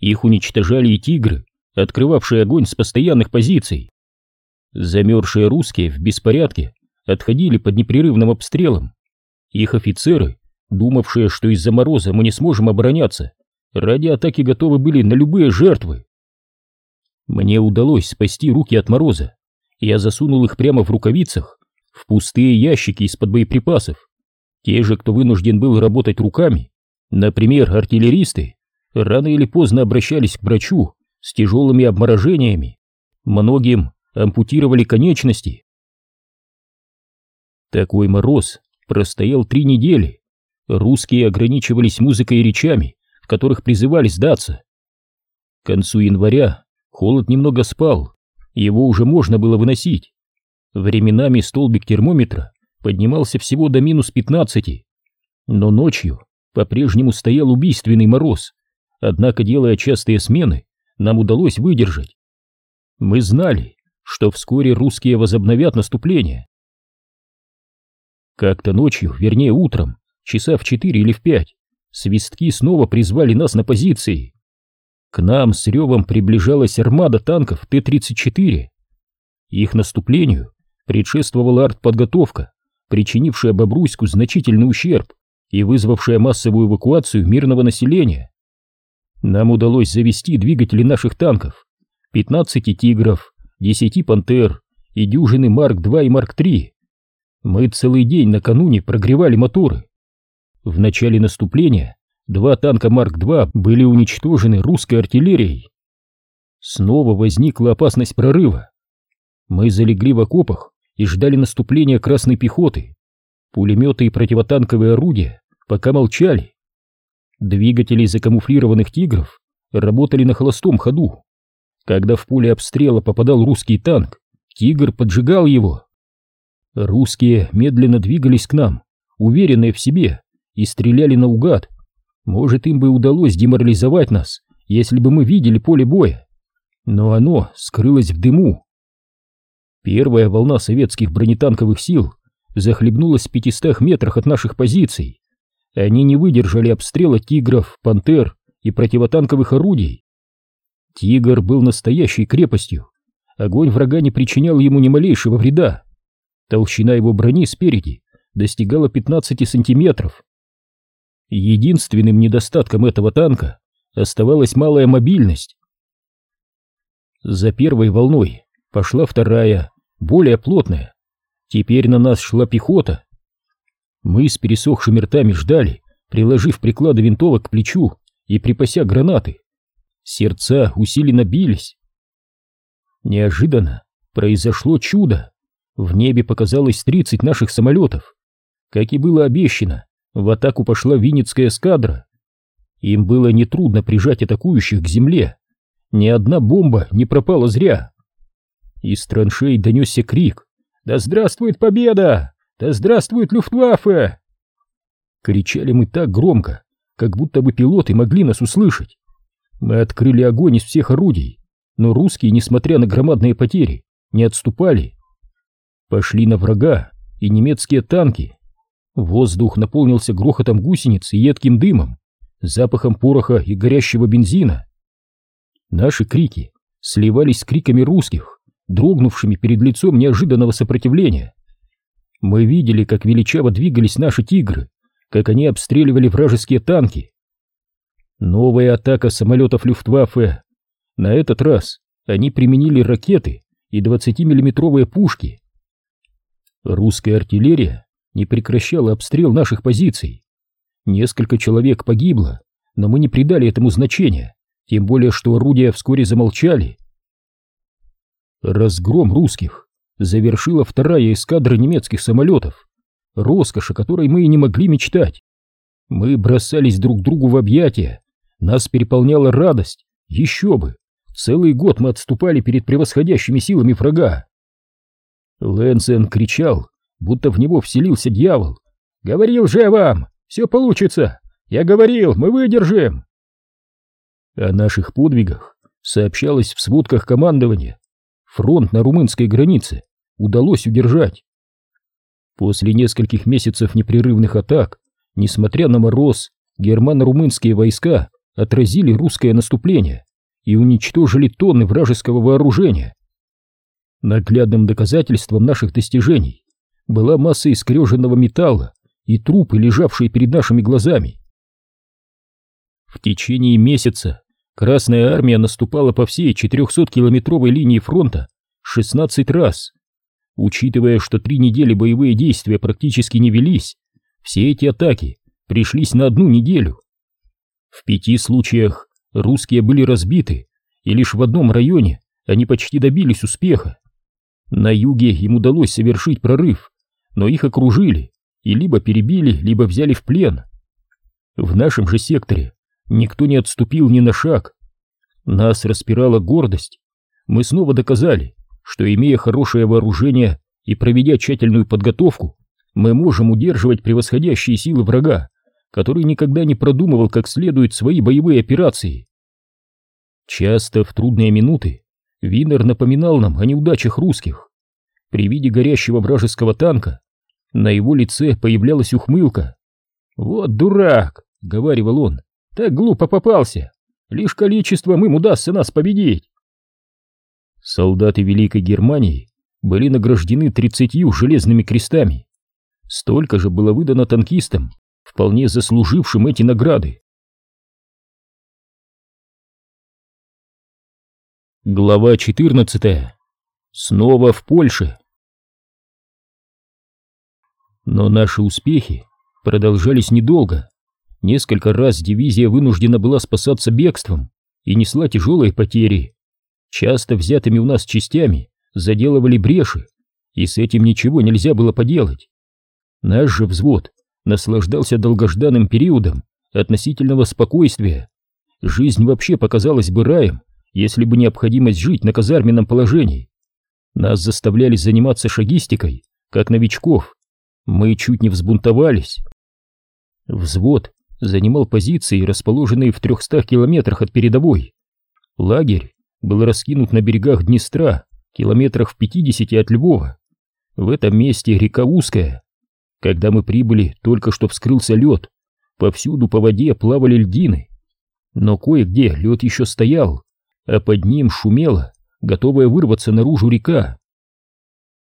Speaker 1: Их уничтожали и тигры, открывавшие огонь с постоянных позиций. Замерзшие русские в беспорядке отходили под непрерывным обстрелом. Их офицеры, думавшие, что из-за мороза мы не сможем обороняться, ради атаки готовы были на любые жертвы. Мне удалось спасти руки от мороза, я засунул их прямо в рукавицах, в пустые ящики из-под боеприпасов. Те же, кто вынужден был работать руками, например, артиллеристы, рано или поздно обращались к врачу с тяжелыми обморожениями. Многим ампутировали конечности. Такой мороз простоял три недели. Русские ограничивались музыкой и речами, в которых призывали сдаться. К концу января холод немного спал, его уже можно было выносить. Временами столбик термометра поднимался всего до минус 15, но ночью по-прежнему стоял убийственный мороз, однако, делая частые смены, нам удалось выдержать. Мы знали, что вскоре русские возобновят наступление. Как-то ночью, вернее утром, часа в четыре или в пять, свистки снова призвали нас на позиции. К нам с ревом приближалась армада танков Т-34. Их наступлению предшествовала артподготовка, причинившая Бобруйску значительный ущерб и вызвавшая массовую эвакуацию мирного населения. Нам удалось завести двигатели наших танков, 15 «Тигров», 10 «Пантер» и дюжины Марк-2 и Марк-3. Мы целый день накануне прогревали моторы. В начале наступления два танка Марк-2 были уничтожены русской артиллерией. Снова возникла опасность прорыва. Мы залегли в окопах и ждали наступления красной пехоты. Пулеметы и противотанковые орудия пока молчали. Двигатели закамуфлированных «Тигров» работали на холостом ходу. Когда в поле обстрела попадал русский танк, «Тигр» поджигал его. Русские медленно двигались к нам, уверенные в себе, и стреляли наугад. Может, им бы удалось деморализовать нас, если бы мы видели поле боя. Но оно скрылось в дыму. Первая волна советских бронетанковых сил захлебнулась в пятистах метрах от наших позиций. Они не выдержали обстрела тигров, пантер и противотанковых орудий. Тигр был настоящей крепостью. Огонь врага не причинял ему ни малейшего вреда. Толщина его брони спереди достигала 15 сантиметров. Единственным недостатком этого танка оставалась малая мобильность. За первой волной пошла вторая, более плотная. Теперь на нас шла пехота. Мы с пересохшими ртами ждали, приложив приклады винтовок к плечу и припася гранаты. Сердца усиленно бились. Неожиданно произошло чудо. В небе показалось 30 наших самолетов. Как и было обещано, в атаку пошла Винницкая эскадра. Им было нетрудно прижать атакующих к земле. Ни одна бомба не пропала зря. Из траншей донесся крик «Да здравствует победа! Да здравствует Люфтваффе!» Кричали мы так громко, как будто бы пилоты могли нас услышать. Мы открыли огонь из всех орудий, но русские, несмотря на громадные потери, не отступали. Пошли на врага и немецкие танки. Воздух наполнился грохотом гусениц и едким дымом, запахом пороха и горящего бензина. Наши крики сливались с криками русских, дрогнувшими перед лицом неожиданного сопротивления. Мы видели, как величаво двигались наши тигры, как они обстреливали вражеские танки. Новая атака самолетов Люфтваффе. На этот раз они применили ракеты и 20-миллиметровые пушки. Русская артиллерия не прекращала обстрел наших позиций. Несколько человек погибло, но мы не придали этому значения, тем более что орудия вскоре замолчали. Разгром русских завершила вторая эскадра немецких самолетов, роскошь, о которой мы и не могли мечтать. Мы бросались друг другу в объятия, нас переполняла радость, еще бы, целый год мы отступали перед превосходящими силами врага. Лэнсен кричал, будто в него вселился дьявол. «Говорил же вам, все получится! Я говорил, мы выдержим!» О наших подвигах сообщалось в сводках командования. Фронт на румынской границе удалось удержать. После нескольких месяцев непрерывных атак, несмотря на мороз, германо-румынские войска отразили русское наступление и уничтожили тонны вражеского вооружения. Наглядным доказательством наших достижений была масса искреженного металла и трупы, лежавшие перед нашими глазами. В течение месяца Красная армия наступала по всей 400-километровой линии фронта 16 раз. Учитывая, что три недели боевые действия практически не велись, все эти атаки пришлись на одну неделю. В пяти случаях русские были разбиты, и лишь в одном районе они почти добились успеха. На юге им удалось совершить прорыв, но их окружили и либо перебили, либо взяли в плен. В нашем же секторе никто не отступил ни на шаг. Нас распирала гордость. Мы снова доказали, что имея хорошее вооружение и проведя тщательную подготовку, мы можем удерживать превосходящие силы врага, который никогда не продумывал как следует свои боевые операции. Часто в трудные минуты Винер напоминал нам о неудачах русских. При виде горящего вражеского танка на его лице появлялась ухмылка. «Вот дурак!» — говаривал он. «Так глупо попался! лишь количеством им удастся нас победить. Солдаты Великой Германии были награждены тридцатью железными крестами. Столько же было выдано танкистам, вполне заслужившим эти награды. Глава 14. Снова в Польше. Но наши успехи продолжались недолго. Несколько раз дивизия вынуждена была спасаться бегством и несла тяжелые потери. Часто взятыми у нас частями заделывали бреши, и с этим ничего нельзя было поделать. Наш же взвод наслаждался долгожданным периодом относительного спокойствия. Жизнь вообще показалась бы раем, если бы необходимость жить на казарменном положении. Нас заставляли заниматься шагистикой, как новичков. Мы чуть не взбунтовались. Взвод занимал позиции, расположенные в трехстах километрах от передовой. Лагерь был раскинут на берегах Днестра, километрах в пятидесяти от Львова. В этом месте река узкая. Когда мы прибыли, только что вскрылся лед. Повсюду по воде плавали льдины. Но кое-где лед еще стоял, а под ним шумела, готовая вырваться наружу река.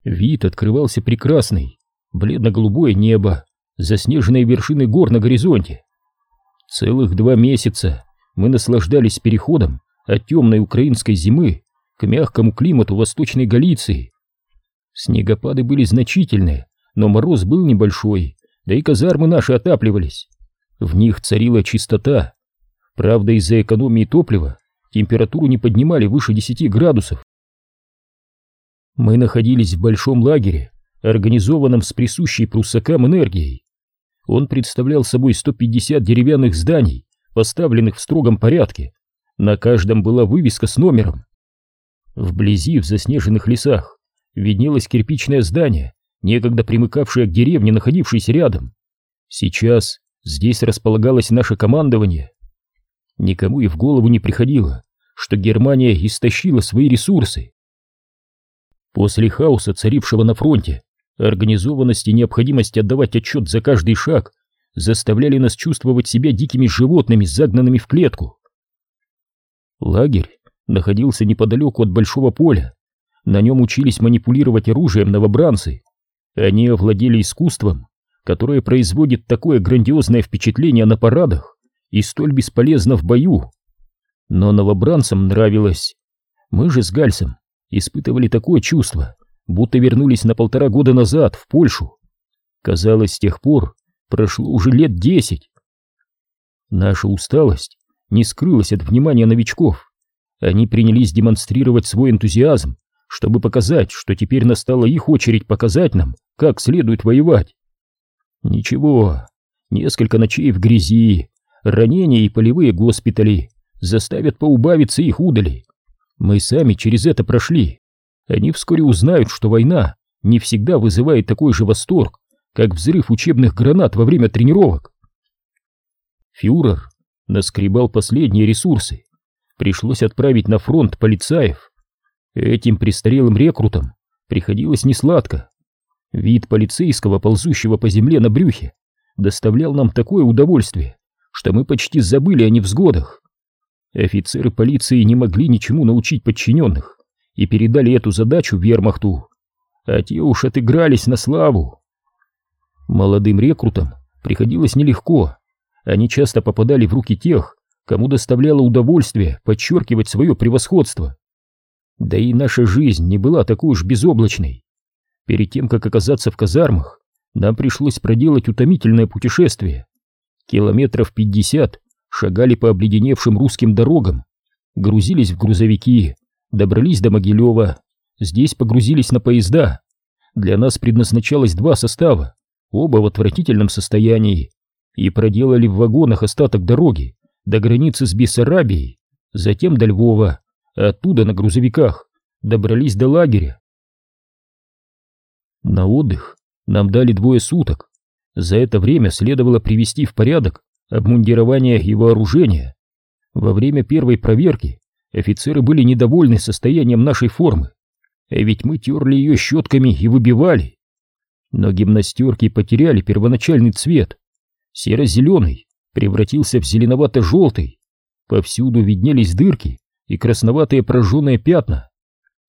Speaker 1: Вид открывался прекрасный, бледно-голубое небо, заснеженные вершины гор на горизонте. Целых два месяца мы наслаждались переходом от темной украинской зимы к мягкому климату Восточной Галиции. Снегопады были значительные, но мороз был небольшой, да и казармы наши отапливались. В них царила чистота. Правда, из-за экономии топлива температуру не поднимали выше 10 градусов. Мы находились в большом лагере, организованном с присущей пруссакам энергией. Он представлял собой 150 деревянных зданий, поставленных в строгом порядке. На каждом была вывеска с номером. Вблизи, в заснеженных лесах, виднелось кирпичное здание, некогда примыкавшее к деревне, находившейся рядом. Сейчас здесь располагалось наше командование. Никому и в голову не приходило, что Германия истощила свои ресурсы. После хаоса, царившего на фронте, организованность и необходимость отдавать отчет за каждый шаг заставляли нас чувствовать себя дикими животными, загнанными в клетку. Лагерь находился неподалеку от большого поля. На нем учились манипулировать оружием новобранцы. Они овладели искусством, которое производит такое грандиозное впечатление на парадах и столь бесполезно в бою. Но новобранцам нравилось. Мы же с Гальсом испытывали такое чувство, будто вернулись на полтора года назад в Польшу. Казалось, с тех пор прошло уже лет десять. Наша усталость не скрылась от внимания новичков. Они принялись демонстрировать свой энтузиазм, чтобы показать, что теперь настала их очередь показать нам, как следует воевать. Ничего, несколько ночей в грязи, ранения и полевые госпитали заставят поубавиться их удали. Мы сами через это прошли. Они вскоре узнают, что война не всегда вызывает такой же восторг, как взрыв учебных гранат во время тренировок. Фюрер наскребал последние ресурсы. Пришлось отправить на фронт полицаев. Этим престарелым рекрутам приходилось несладко. Вид полицейского, ползущего по земле на брюхе, доставлял нам такое удовольствие, что мы почти забыли о невзгодах. Офицеры полиции не могли ничему научить подчиненных и передали эту задачу вермахту, а те уж отыгрались на славу. Молодым рекрутам приходилось нелегко, они часто попадали в руки тех, кому доставляло удовольствие подчеркивать свое превосходство. Да и наша жизнь не была такой уж безоблачной. Перед тем, как оказаться в казармах, нам пришлось проделать утомительное путешествие. Километров пятьдесят шагали по обледеневшим русским дорогам, грузились в грузовики, добрались до Могилева, здесь погрузились на поезда. Для нас предназначалось два состава, оба в отвратительном состоянии, и проделали в вагонах остаток дороги до границы с Бессарабией, затем до Львова, а оттуда на грузовиках добрались до лагеря. На отдых нам дали двое суток. За это время следовало привести в порядок обмундирование и вооружение. Во время первой проверки офицеры были недовольны состоянием нашей формы, а ведь мы терли ее щетками и выбивали. Но гимнастерки потеряли первоначальный цвет. Серо-зеленый превратился в зеленовато-желтый. Повсюду виднелись дырки и красноватые прожженные пятна.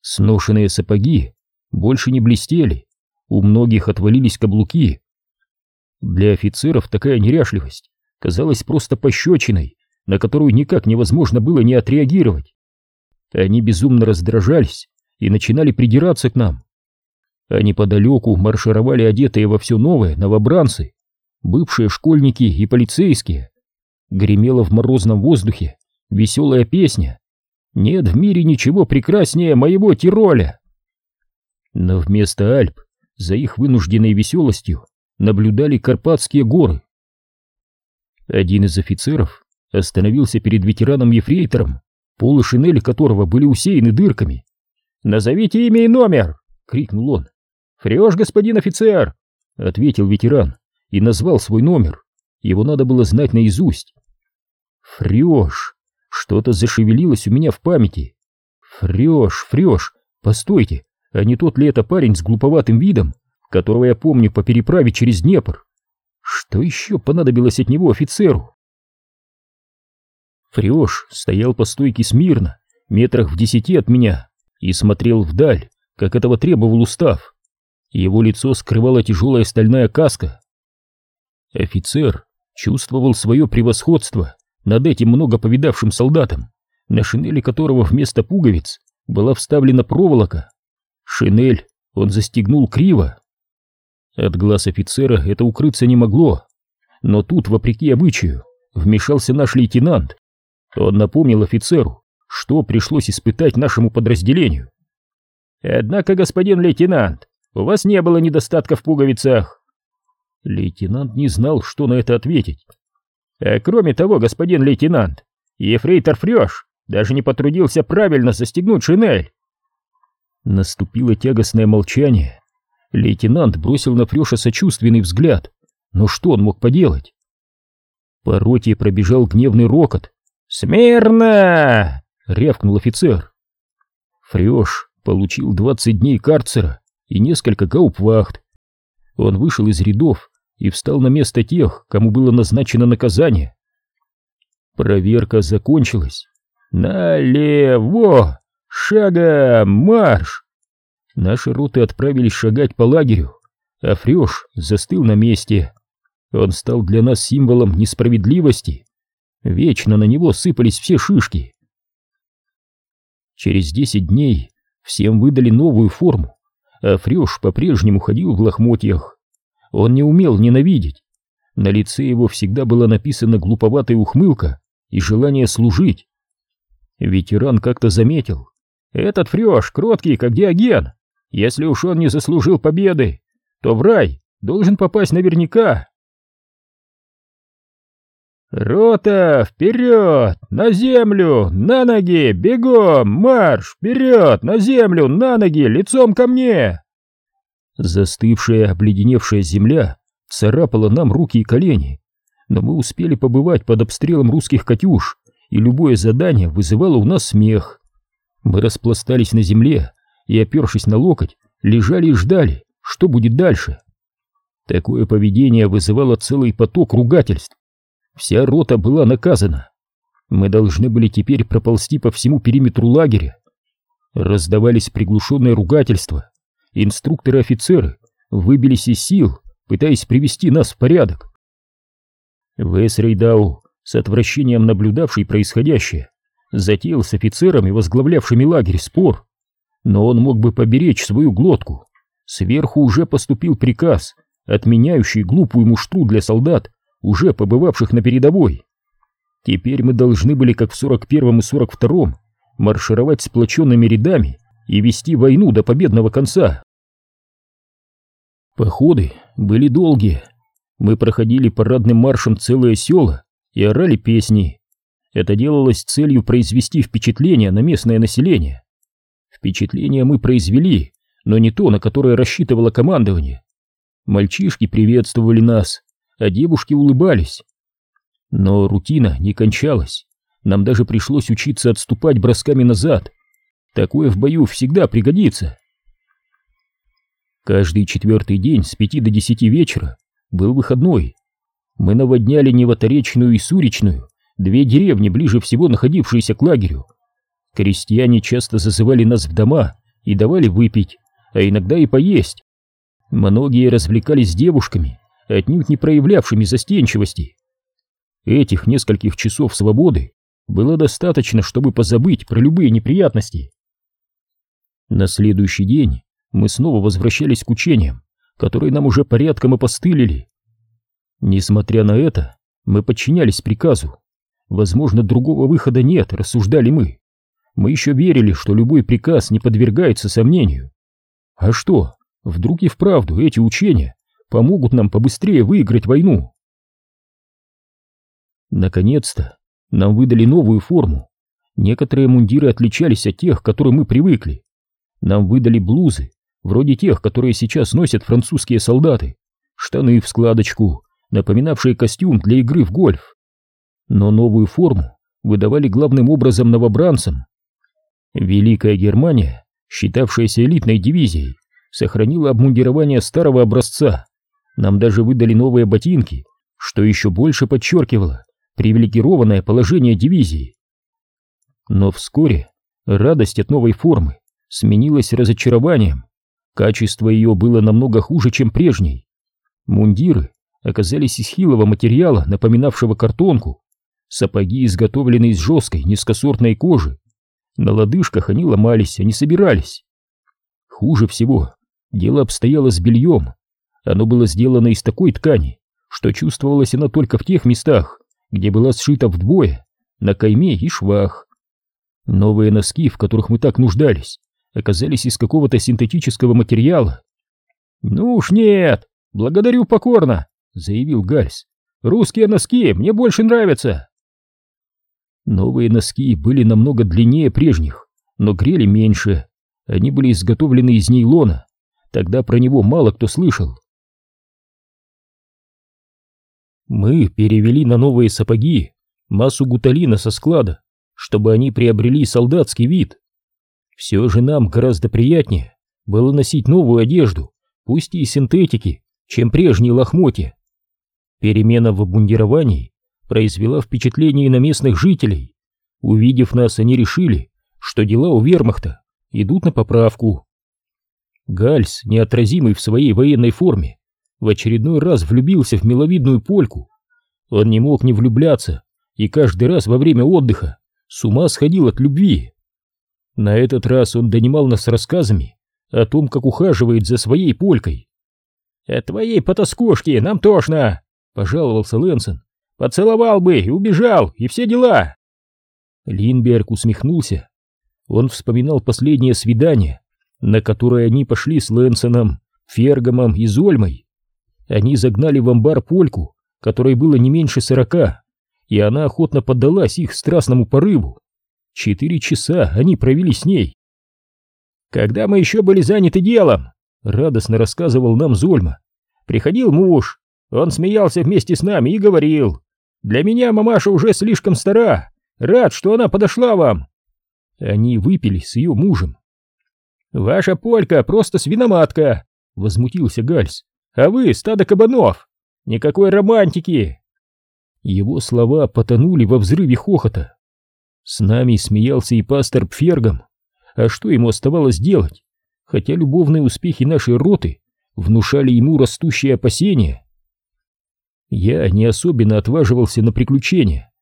Speaker 1: Сношенные сапоги больше не блестели, у многих отвалились каблуки. Для офицеров такая неряшливость казалась просто пощечиной, на которую никак невозможно было не отреагировать. Они безумно раздражались и начинали придираться к нам. А неподалеку маршировали одетые во все новое новобранцы, бывшие школьники и полицейские. Гремела в морозном воздухе веселая песня «Нет в мире ничего прекраснее моего Тироля». Но вместо Альп за их вынужденной веселостью наблюдали Карпатские горы. Один из офицеров остановился перед ветераном-ефрейтором, полы шинели которого были усеяны дырками. «Назовите имя и номер!» — крикнул он. «Фрешь, господин офицер!» — ответил ветеран и назвал свой номер. Его надо было знать наизусть. «Фрешь!» Что-то зашевелилось у меня в памяти. «Фрешь, фрешь! Постойте, а не тот ли это парень с глуповатым видом, которого я помню по переправе через Днепр? Что еще понадобилось от него офицеру?» Фреш стоял по стойке смирно, метрах в десяти от меня, и смотрел вдаль, как этого требовал устав. Его лицо скрывала тяжелая стальная каска. Офицер чувствовал свое превосходство над этим много повидавшим солдатом, на шинели которого вместо пуговиц была вставлена проволока. Шинель он застегнул криво. От глаз офицера это укрыться не могло, но тут, вопреки обычаю, вмешался наш лейтенант. Он напомнил офицеру, что пришлось испытать нашему подразделению. «Однако, господин лейтенант, у вас не было недостатка в пуговицах». Лейтенант не знал, что на это ответить. «А кроме того, господин лейтенант, ефрейтор Фрёш даже не потрудился правильно застегнуть шинель». Наступило тягостное молчание. Лейтенант бросил на Фрёша сочувственный взгляд. Но что он мог поделать? По роте пробежал гневный рокот. «Смирно!» — рявкнул офицер. Фрёш получил 20 дней карцера и несколько гаупвахт. Он вышел из рядов и встал на место тех, кому было назначено наказание. Проверка закончилась. «Налево! Шагом марш!» Наши роты отправились шагать по лагерю, а Фрёш застыл на месте. Он стал для нас символом несправедливости. Вечно на него сыпались все шишки. Через десять дней всем выдали новую форму, а Фрёш по-прежнему ходил в лохмотьях. Он не умел ненавидеть. На лице его всегда была написана глуповатая ухмылка и желание служить. Ветеран как-то заметил. «Этот Фрёш кроткий, как Диоген. Если уж он не заслужил победы, то в рай должен попасть наверняка». «Рота, вперед! На землю! На ноги! Бегом! Марш! Вперед! На землю! На ноги! Лицом ко мне!» Застывшая, обледеневшая земля царапала нам руки и колени, но мы успели побывать под обстрелом русских «Катюш», и любое задание вызывало у нас смех. Мы распластались на земле и, опершись на локоть, лежали и ждали, что будет дальше. Такое поведение вызывало целый поток ругательств. Вся рота была наказана. Мы должны были теперь проползти по всему периметру лагеря. Раздавались приглушенные ругательства. Инструкторы-офицеры выбились из сил, пытаясь привести нас в порядок. Вес Рейдау, с отвращением наблюдавший происходящее, затеял с офицерами, возглавлявшими лагерь, спор. Но он мог бы поберечь свою глотку. Сверху уже поступил приказ, отменяющий глупую муштру для солдат уже побывавших на передовой. Теперь мы должны были, как в 41-м и 42-м, маршировать сплоченными рядами и вести войну до победного конца. Походы были долгие. Мы проходили парадным маршем целые села и орали песни. Это делалось целью произвести впечатление на местное население. Впечатление мы произвели, но не то, на которое рассчитывало командование. Мальчишки приветствовали нас, а девушки улыбались. Но рутина не кончалась. Нам даже пришлось учиться отступать бросками назад. Такое в бою всегда пригодится. Каждый четвертый день с пяти до десяти вечера был выходной. Мы наводняли Невоторечную и Суричную, две деревни, ближе всего находившиеся к лагерю. Крестьяне часто зазывали нас в дома и давали выпить, а иногда и поесть. Многие развлекались с девушками, отнюдь не проявлявшими застенчивости. Этих нескольких часов свободы было достаточно, чтобы позабыть про любые неприятности. На следующий день мы снова возвращались к учениям, которые нам уже порядком опостылили. Несмотря на это, мы подчинялись приказу. Возможно, другого выхода нет, рассуждали мы. Мы еще верили, что любой приказ не подвергается сомнению. А что, вдруг и вправду эти учения помогут нам побыстрее выиграть войну? Наконец-то нам выдали новую форму. Некоторые мундиры отличались от тех, к которым мы привыкли. Нам выдали блузы, вроде тех, которые сейчас носят французские солдаты, штаны в складочку, напоминавшие костюм для игры в гольф. Но новую форму выдавали главным образом новобранцам. Великая Германия, считавшаяся элитной дивизией, сохранила обмундирование старого образца. Нам даже выдали новые ботинки, что еще больше подчеркивало привилегированное положение дивизии. Но вскоре радость от новой формы сменилась разочарованием. Качество ее было намного хуже, чем прежней. Мундиры оказались из хилого материала, напоминавшего картонку. Сапоги изготовлены из жесткой, низкосортной кожи. На лодыжках они ломались, они собирались. Хуже всего дело обстояло с бельем. Оно было сделано из такой ткани, что чувствовалось она только в тех местах, где была сшита вдвое, на кайме и швах. Новые носки, в которых мы так нуждались, оказались из какого-то синтетического материала. «Ну уж нет, благодарю покорно», — заявил Гальс. «Русские носки мне больше нравятся». Новые носки были намного длиннее прежних, но грели меньше. Они были изготовлены из нейлона. Тогда про него мало кто слышал. Мы перевели на новые сапоги массу гуталина со склада, чтобы они приобрели солдатский вид. Все же нам гораздо приятнее было носить новую одежду, пусть и синтетики, чем прежние лохмотья. Перемена в обмундировании произвела впечатление на местных жителей. Увидев нас, они решили, что дела у вермахта идут на поправку. Гальс, неотразимый в своей военной форме, в очередной раз влюбился в миловидную польку. Он не мог не влюбляться, и каждый раз во время отдыха с ума сходил от любви. На этот раз он донимал нас рассказами о том, как ухаживает за своей полькой. «От твоей потаскушки нам тошно!» — пожаловался Лэнсон. «Поцеловал бы и убежал, и все дела!» Линберг усмехнулся. Он вспоминал последнее свидание, на которое они пошли с Лэнсоном, Фергомом и Зольмой. Они загнали в амбар польку, которой было не меньше сорока, и она охотно поддалась их страстному порыву. Четыре часа они провели с ней. «Когда мы еще были заняты делом», — радостно рассказывал нам Зольма, — «приходил муж, он смеялся вместе с нами и говорил, «Для меня мамаша уже слишком стара, рад, что она подошла вам». Они выпили с ее мужем. «Ваша полька просто свиноматка», — возмутился Гальс, «а вы стадо кабанов, никакой романтики». Его слова потонули во взрыве хохота. С нами смеялся и пастор Пфергом. А что ему оставалось делать? Хотя любовные успехи нашей роты внушали ему растущие опасения. Я не особенно отваживался на приключения.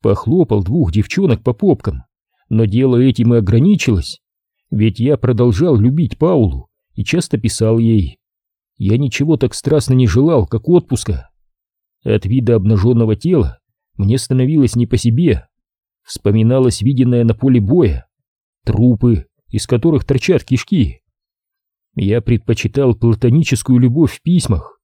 Speaker 1: Похлопал двух девчонок по попкам, но дело этим и ограничилось. Ведь я продолжал любить Паулу и часто писал ей. Я ничего так страстно не желал, как отпуска. От вида обнаженного тела мне становилось не по себе. Вспоминалось виденное на поле боя, трупы, из которых торчат кишки. Я предпочитал платоническую любовь в письмах.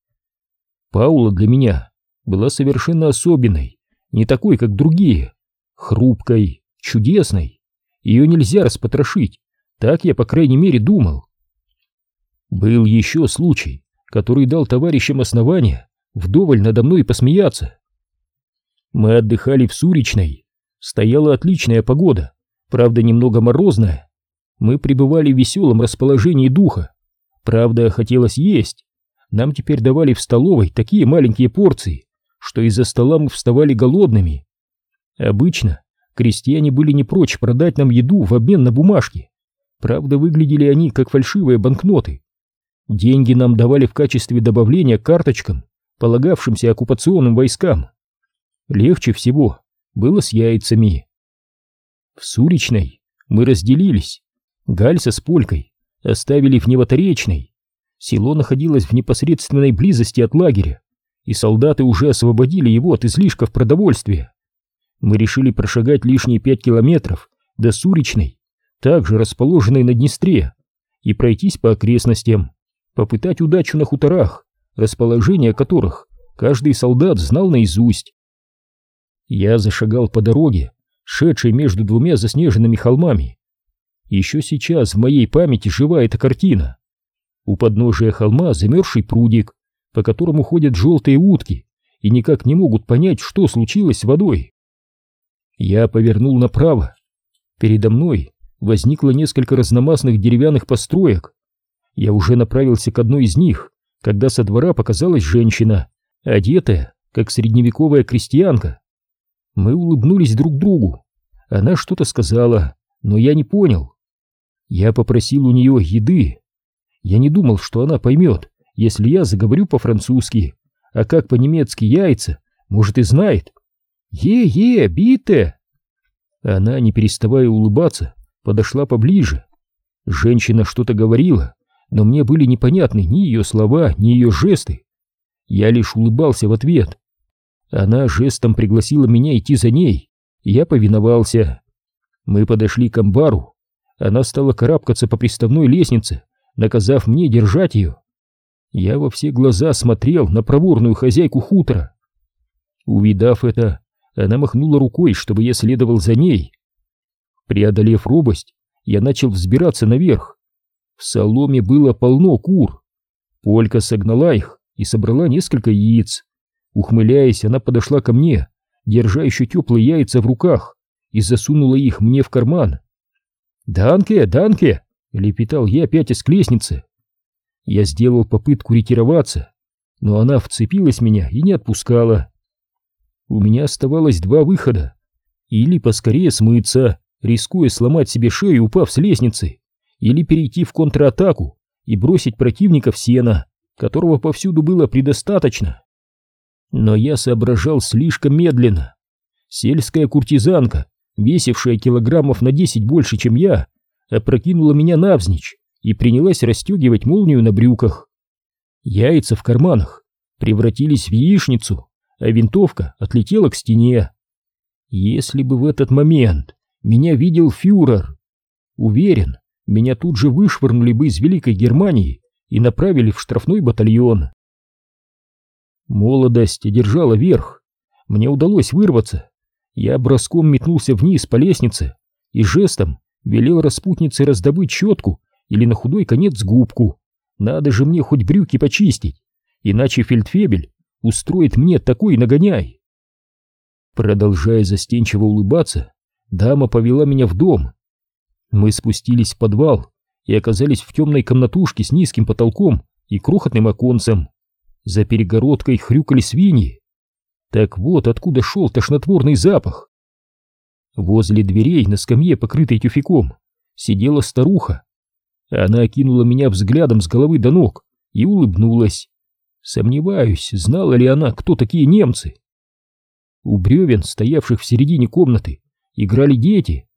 Speaker 1: Паула для меня была совершенно особенной, не такой, как другие, хрупкой, чудесной. Ее нельзя распотрошить, так я, по крайней мере, думал. Был еще случай, который дал товарищам основания вдоволь надо мной посмеяться. Мы отдыхали в Суричной, Стояла отличная погода, правда немного морозная. Мы пребывали в веселом расположении духа. Правда, хотелось есть. Нам теперь давали в столовой такие маленькие порции, что из-за стола мы вставали голодными. Обычно крестьяне были не прочь продать нам еду в обмен на бумажки. Правда, выглядели они как фальшивые банкноты. Деньги нам давали в качестве добавления к карточкам, полагавшимся оккупационным войскам. Легче всего было с яйцами. В Суричной мы разделились. Гальса с Полькой оставили в Невоторечной. Село находилось в непосредственной близости от лагеря, и солдаты уже освободили его от излишков продовольствия. Мы решили прошагать лишние пять километров до Суричной, также расположенной на Днестре, и пройтись по окрестностям, попытать удачу на хуторах, расположение которых каждый солдат знал наизусть. Я зашагал по дороге, шедшей между двумя заснеженными холмами. Еще сейчас в моей памяти жива эта картина. У подножия холма замерзший прудик, по которому ходят желтые утки и никак не могут понять, что случилось с водой. Я повернул направо. Передо мной возникло несколько разномастных деревянных построек. Я уже направился к одной из них, когда со двора показалась женщина, одетая, как средневековая крестьянка. Мы улыбнулись друг другу. Она что-то сказала, но я не понял. Я попросил у нее еды. Я не думал, что она поймет, если я заговорю по-французски, а как по-немецки яйца, может и знает. «Е-е, бите!» Она, не переставая улыбаться, подошла поближе. Женщина что-то говорила, но мне были непонятны ни ее слова, ни ее жесты. Я лишь улыбался в ответ. Она жестом пригласила меня идти за ней, я повиновался. Мы подошли к амбару. Она стала карабкаться по приставной лестнице, наказав мне держать ее. Я во все глаза смотрел на проворную хозяйку хутора. Увидав это, она махнула рукой, чтобы я следовал за ней. Преодолев робость, я начал взбираться наверх. В соломе было полно кур. Полька согнала их и собрала несколько яиц. Ухмыляясь, она подошла ко мне, держа еще теплые яйца в руках, и засунула их мне в карман. «Данке, Данке!» — лепетал я опять из лестницы. Я сделал попытку ретироваться, но она вцепилась меня и не отпускала. У меня оставалось два выхода. Или поскорее смыться, рискуя сломать себе шею, упав с лестницы, или перейти в контратаку и бросить противника в сено, которого повсюду было предостаточно. Но я соображал слишком медленно. Сельская куртизанка, весившая килограммов на десять больше, чем я, опрокинула меня навзничь и принялась расстегивать молнию на брюках. Яйца в карманах превратились в яичницу, а винтовка отлетела к стене. Если бы в этот момент меня видел фюрер, уверен, меня тут же вышвырнули бы из Великой Германии и направили в штрафной батальон. Молодость одержала верх. Мне удалось вырваться. Я броском метнулся вниз по лестнице и жестом велел распутнице раздобыть щетку или на худой конец губку. Надо же мне хоть брюки почистить, иначе фельдфебель устроит мне такой нагоняй. Продолжая застенчиво улыбаться, дама повела меня в дом. Мы спустились в подвал и оказались в темной комнатушке с низким потолком и крохотным оконцем. За перегородкой хрюкали свиньи. Так вот откуда шел тошнотворный запах. Возле дверей на скамье, покрытой тюфяком, сидела старуха. Она окинула меня взглядом с головы до ног и улыбнулась. Сомневаюсь, знала ли она, кто такие немцы. У бревен, стоявших в середине комнаты, играли дети.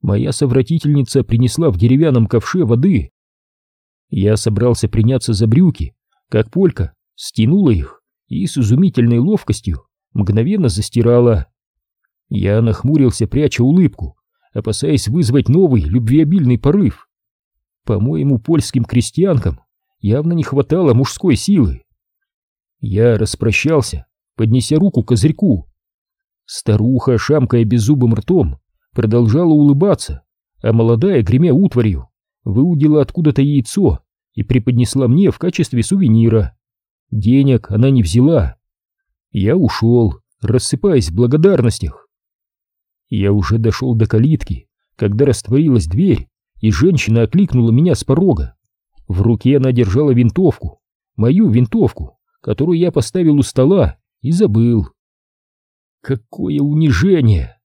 Speaker 1: Моя совратительница принесла в деревянном ковше воды. Я собрался приняться за брюки, как полька стянула их и с изумительной ловкостью мгновенно застирала. Я нахмурился, пряча улыбку, опасаясь вызвать новый любвеобильный порыв. По-моему, польским крестьянкам явно не хватало мужской силы. Я распрощался, поднеся руку к козырьку. Старуха, шамкая беззубым ртом, продолжала улыбаться, а молодая, гремя утварью, выудила откуда-то яйцо и преподнесла мне в качестве сувенира. Денег она не взяла. Я ушел, рассыпаясь в благодарностях. Я уже дошел до калитки, когда растворилась дверь, и женщина окликнула меня с порога. В руке она держала винтовку, мою винтовку которую я поставил у стола и забыл. Какое унижение!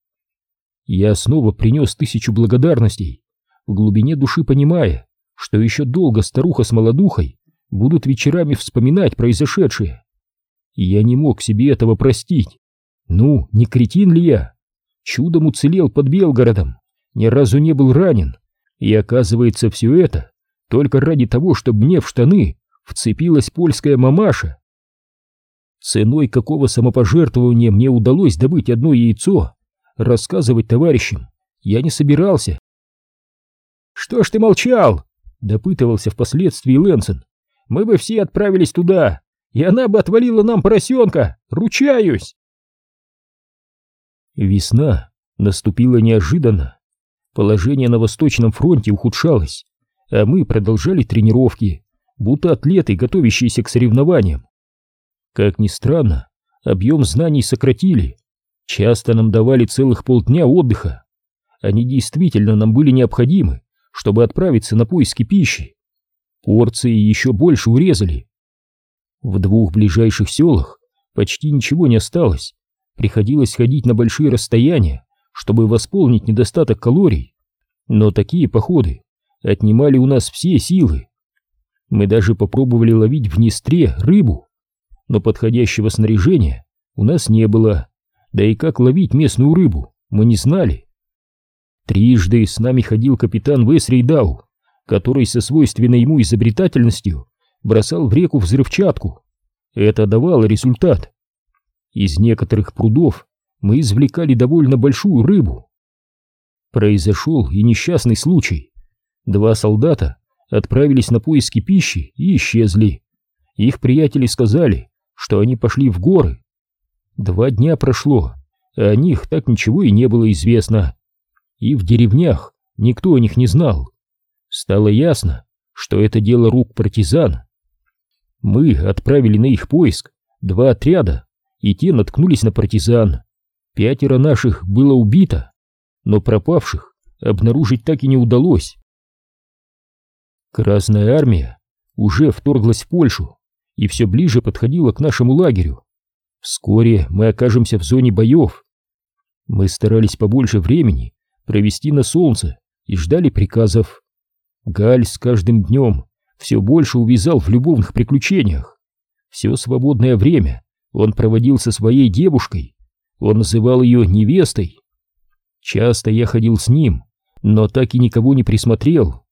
Speaker 1: Я снова принес тысячу благодарностей, в глубине души понимая, что еще долго старуха с молодухой будут вечерами вспоминать произошедшее. И я не мог себе этого простить. Ну, не кретин ли я? Чудом уцелел под Белгородом, ни разу не был ранен, и оказывается все это только ради того, чтобы мне в штаны вцепилась польская мамаша. Ценой какого самопожертвования мне удалось добыть одно яйцо, рассказывать товарищам я не собирался. «Что ж ты молчал?» — допытывался впоследствии Лэнсон. «Мы бы все отправились туда, и она бы отвалила нам поросенка, ручаюсь!» Весна наступила неожиданно. Положение на Восточном фронте ухудшалось, а мы продолжали тренировки, будто атлеты, готовящиеся к соревнованиям. Как ни странно, объем знаний сократили. Часто нам давали целых полдня отдыха. Они действительно нам были необходимы, чтобы отправиться на поиски пищи. Порции еще больше урезали. В двух ближайших селах почти ничего не осталось. Приходилось ходить на большие расстояния, чтобы восполнить недостаток калорий. Но такие походы отнимали у нас все силы. Мы даже попробовали ловить в Днестре рыбу, но подходящего снаряжения у нас не было, да и как ловить местную рыбу мы не знали. Трижды с нами ходил капитан Весрейдау, который со свойственной ему изобретательностью бросал в реку взрывчатку. Это давало результат. Из некоторых прудов мы извлекали довольно большую рыбу. Произошел и несчастный случай. Два солдата отправились на поиски пищи и исчезли. Их приятели сказали, что они пошли в горы. Два дня прошло, а о них так ничего и не было известно. И в деревнях никто о них не знал. Стало ясно, что это дело рук партизан. Мы отправили на их поиск два отряда, и те наткнулись на партизан. Пятеро наших было убито, но пропавших обнаружить так и не удалось. Красная армия уже вторглась в Польшу и все ближе подходила к нашему лагерю. Вскоре мы окажемся в зоне боев. Мы старались побольше времени провести на солнце и ждали приказов. Галь с каждым днем все больше увязал в любовных приключениях. Все свободное время он проводил со своей девушкой, он называл ее невестой. Часто я ходил с ним, но так и никого не присмотрел.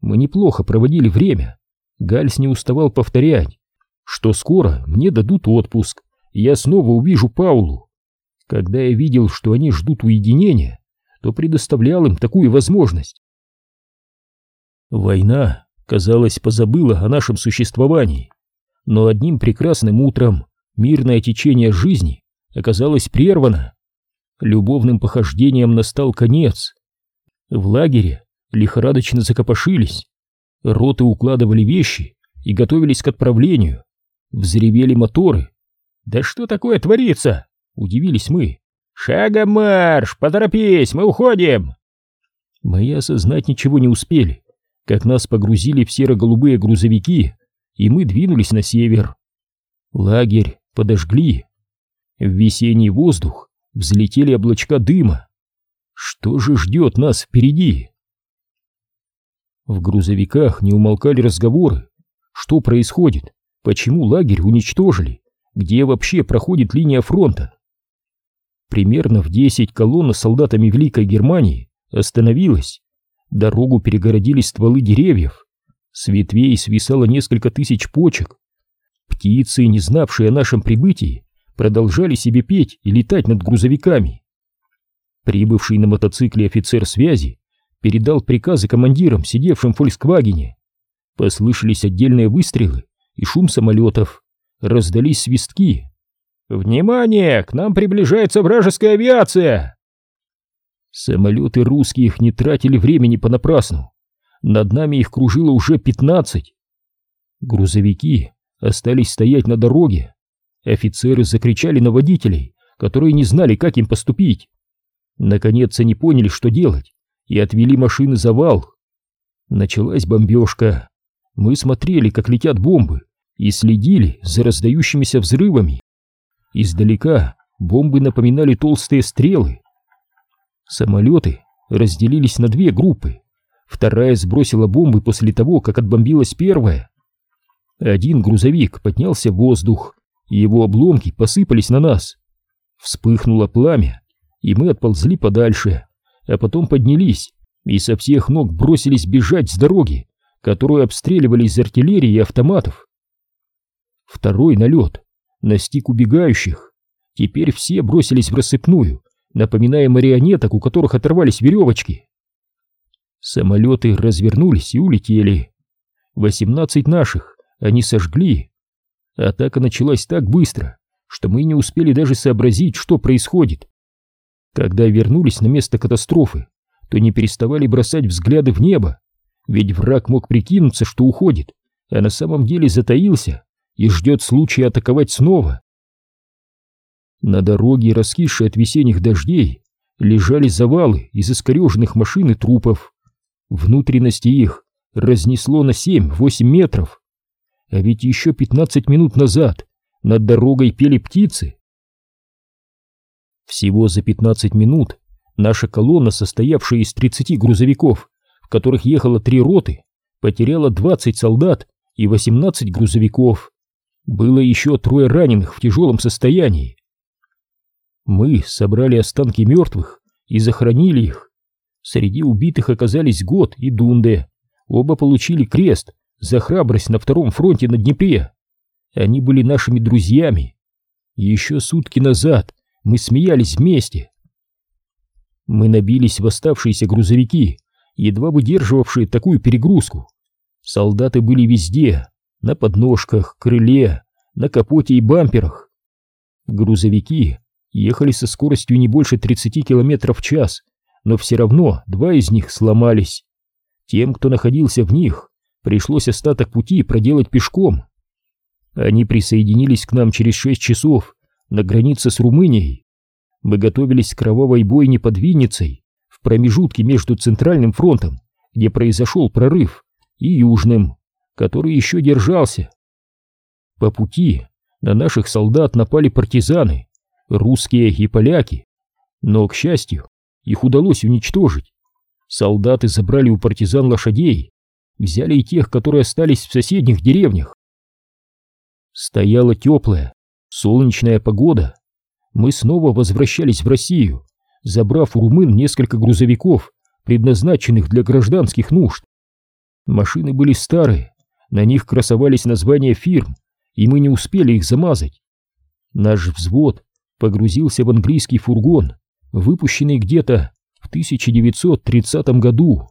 Speaker 1: Мы неплохо проводили время. Гальс не уставал повторять, что скоро мне дадут отпуск, я снова увижу Паулу. Когда я видел, что они ждут уединения, то предоставлял им такую возможность. Война, казалось, позабыла о нашем существовании, но одним прекрасным утром мирное течение жизни оказалось прервано. Любовным похождениям настал конец. В лагере лихорадочно закопошились. Роты укладывали вещи и готовились к отправлению. Взревели моторы. «Да что такое творится?» — удивились мы. «Шагом марш! Поторопись, мы уходим!» Мы осознать ничего не успели, как нас погрузили в серо-голубые грузовики, и мы двинулись на север. Лагерь подожгли. В весенний воздух взлетели облачка дыма. Что же ждет нас впереди? В грузовиках не умолкали разговоры. Что происходит? Почему лагерь уничтожили? Где вообще проходит линия фронта? Примерно в десять колонна с солдатами Великой Германии остановилась. Дорогу перегородили стволы деревьев. С ветвей свисало несколько тысяч почек. Птицы, не знавшие о нашем прибытии, продолжали себе петь и летать над грузовиками. Прибывший на мотоцикле офицер связи передал приказы командирам, сидевшим в «Фольксвагене». Послышались отдельные выстрелы и шум самолетов. Раздались свистки. «Внимание! К нам приближается вражеская авиация!» Самолеты русских не тратили времени понапрасну. Над нами их кружило уже пятнадцать. Грузовики остались стоять на дороге. Офицеры закричали на водителей, которые не знали, как им поступить. Наконец они поняли, что делать, и отвели машины за вал. Началась бомбежка. Мы смотрели, как летят бомбы, и следили за раздающимися взрывами. Издалека бомбы напоминали толстые стрелы. Самолеты разделились на две группы. Вторая сбросила бомбы после того, как отбомбилась первая. Один грузовик поднялся в воздух, и его обломки посыпались на нас. Вспыхнуло пламя, и мы отползли подальше, а потом поднялись и со всех ног бросились бежать с дороги, которую обстреливали из артиллерии и автоматов. Второй налет настиг убегающих. Теперь все бросились в рассыпную, напоминая марионеток, у которых оторвались веревочки. Самолеты развернулись и улетели. Восемнадцать наших они сожгли. Атака началась так быстро, что мы не успели даже сообразить, что происходит. Когда вернулись на место катастрофы, то не переставали бросать взгляды в небо, ведь враг мог прикинуться, что уходит, а на самом деле затаился и ждет случая атаковать снова. На дороге, раскисшей от весенних дождей, лежали завалы из искореженных машин и трупов. Внутренности их разнесло на 7-8 метров. А ведь еще 15 минут назад над дорогой пели птицы. Всего за 15 минут наша колонна, состоявшая из 30 грузовиков, в которых ехало три роты, потеряла 20 солдат и 18 грузовиков. Было еще трое раненых в тяжелом состоянии. Мы собрали останки мертвых и захоронили их. Среди убитых оказались Год и Дунде. Оба получили крест за храбрость на втором фронте на Днепре. Они были нашими друзьями. Еще сутки назад мы смеялись вместе. Мы набились в оставшиеся грузовики, едва выдерживавшие такую перегрузку. Солдаты были везде, на подножках, крыле, на капоте и бамперах. Грузовики ехали со скоростью не больше 30 км в час, но все равно два из них сломались. Тем, кто находился в них, пришлось остаток пути проделать пешком. Они присоединились к нам через 6 часов на границе с Румынией. Мы готовились к кровавой бойне под Винницей, в промежутке между Центральным фронтом, где произошел прорыв, и Южным, который еще держался. По пути на наших солдат напали партизаны, русские и поляки, но, к счастью, их удалось уничтожить. Солдаты забрали у партизан лошадей, взяли и тех, которые остались в соседних деревнях. Стояла теплая, солнечная погода. Мы снова возвращались в Россию, забрав у румын несколько грузовиков, предназначенных для гражданских нужд. Машины были старые, на них красовались названия фирм, и мы не успели их замазать. Наш взвод погрузился в английский фургон, выпущенный где-то в 1930 году.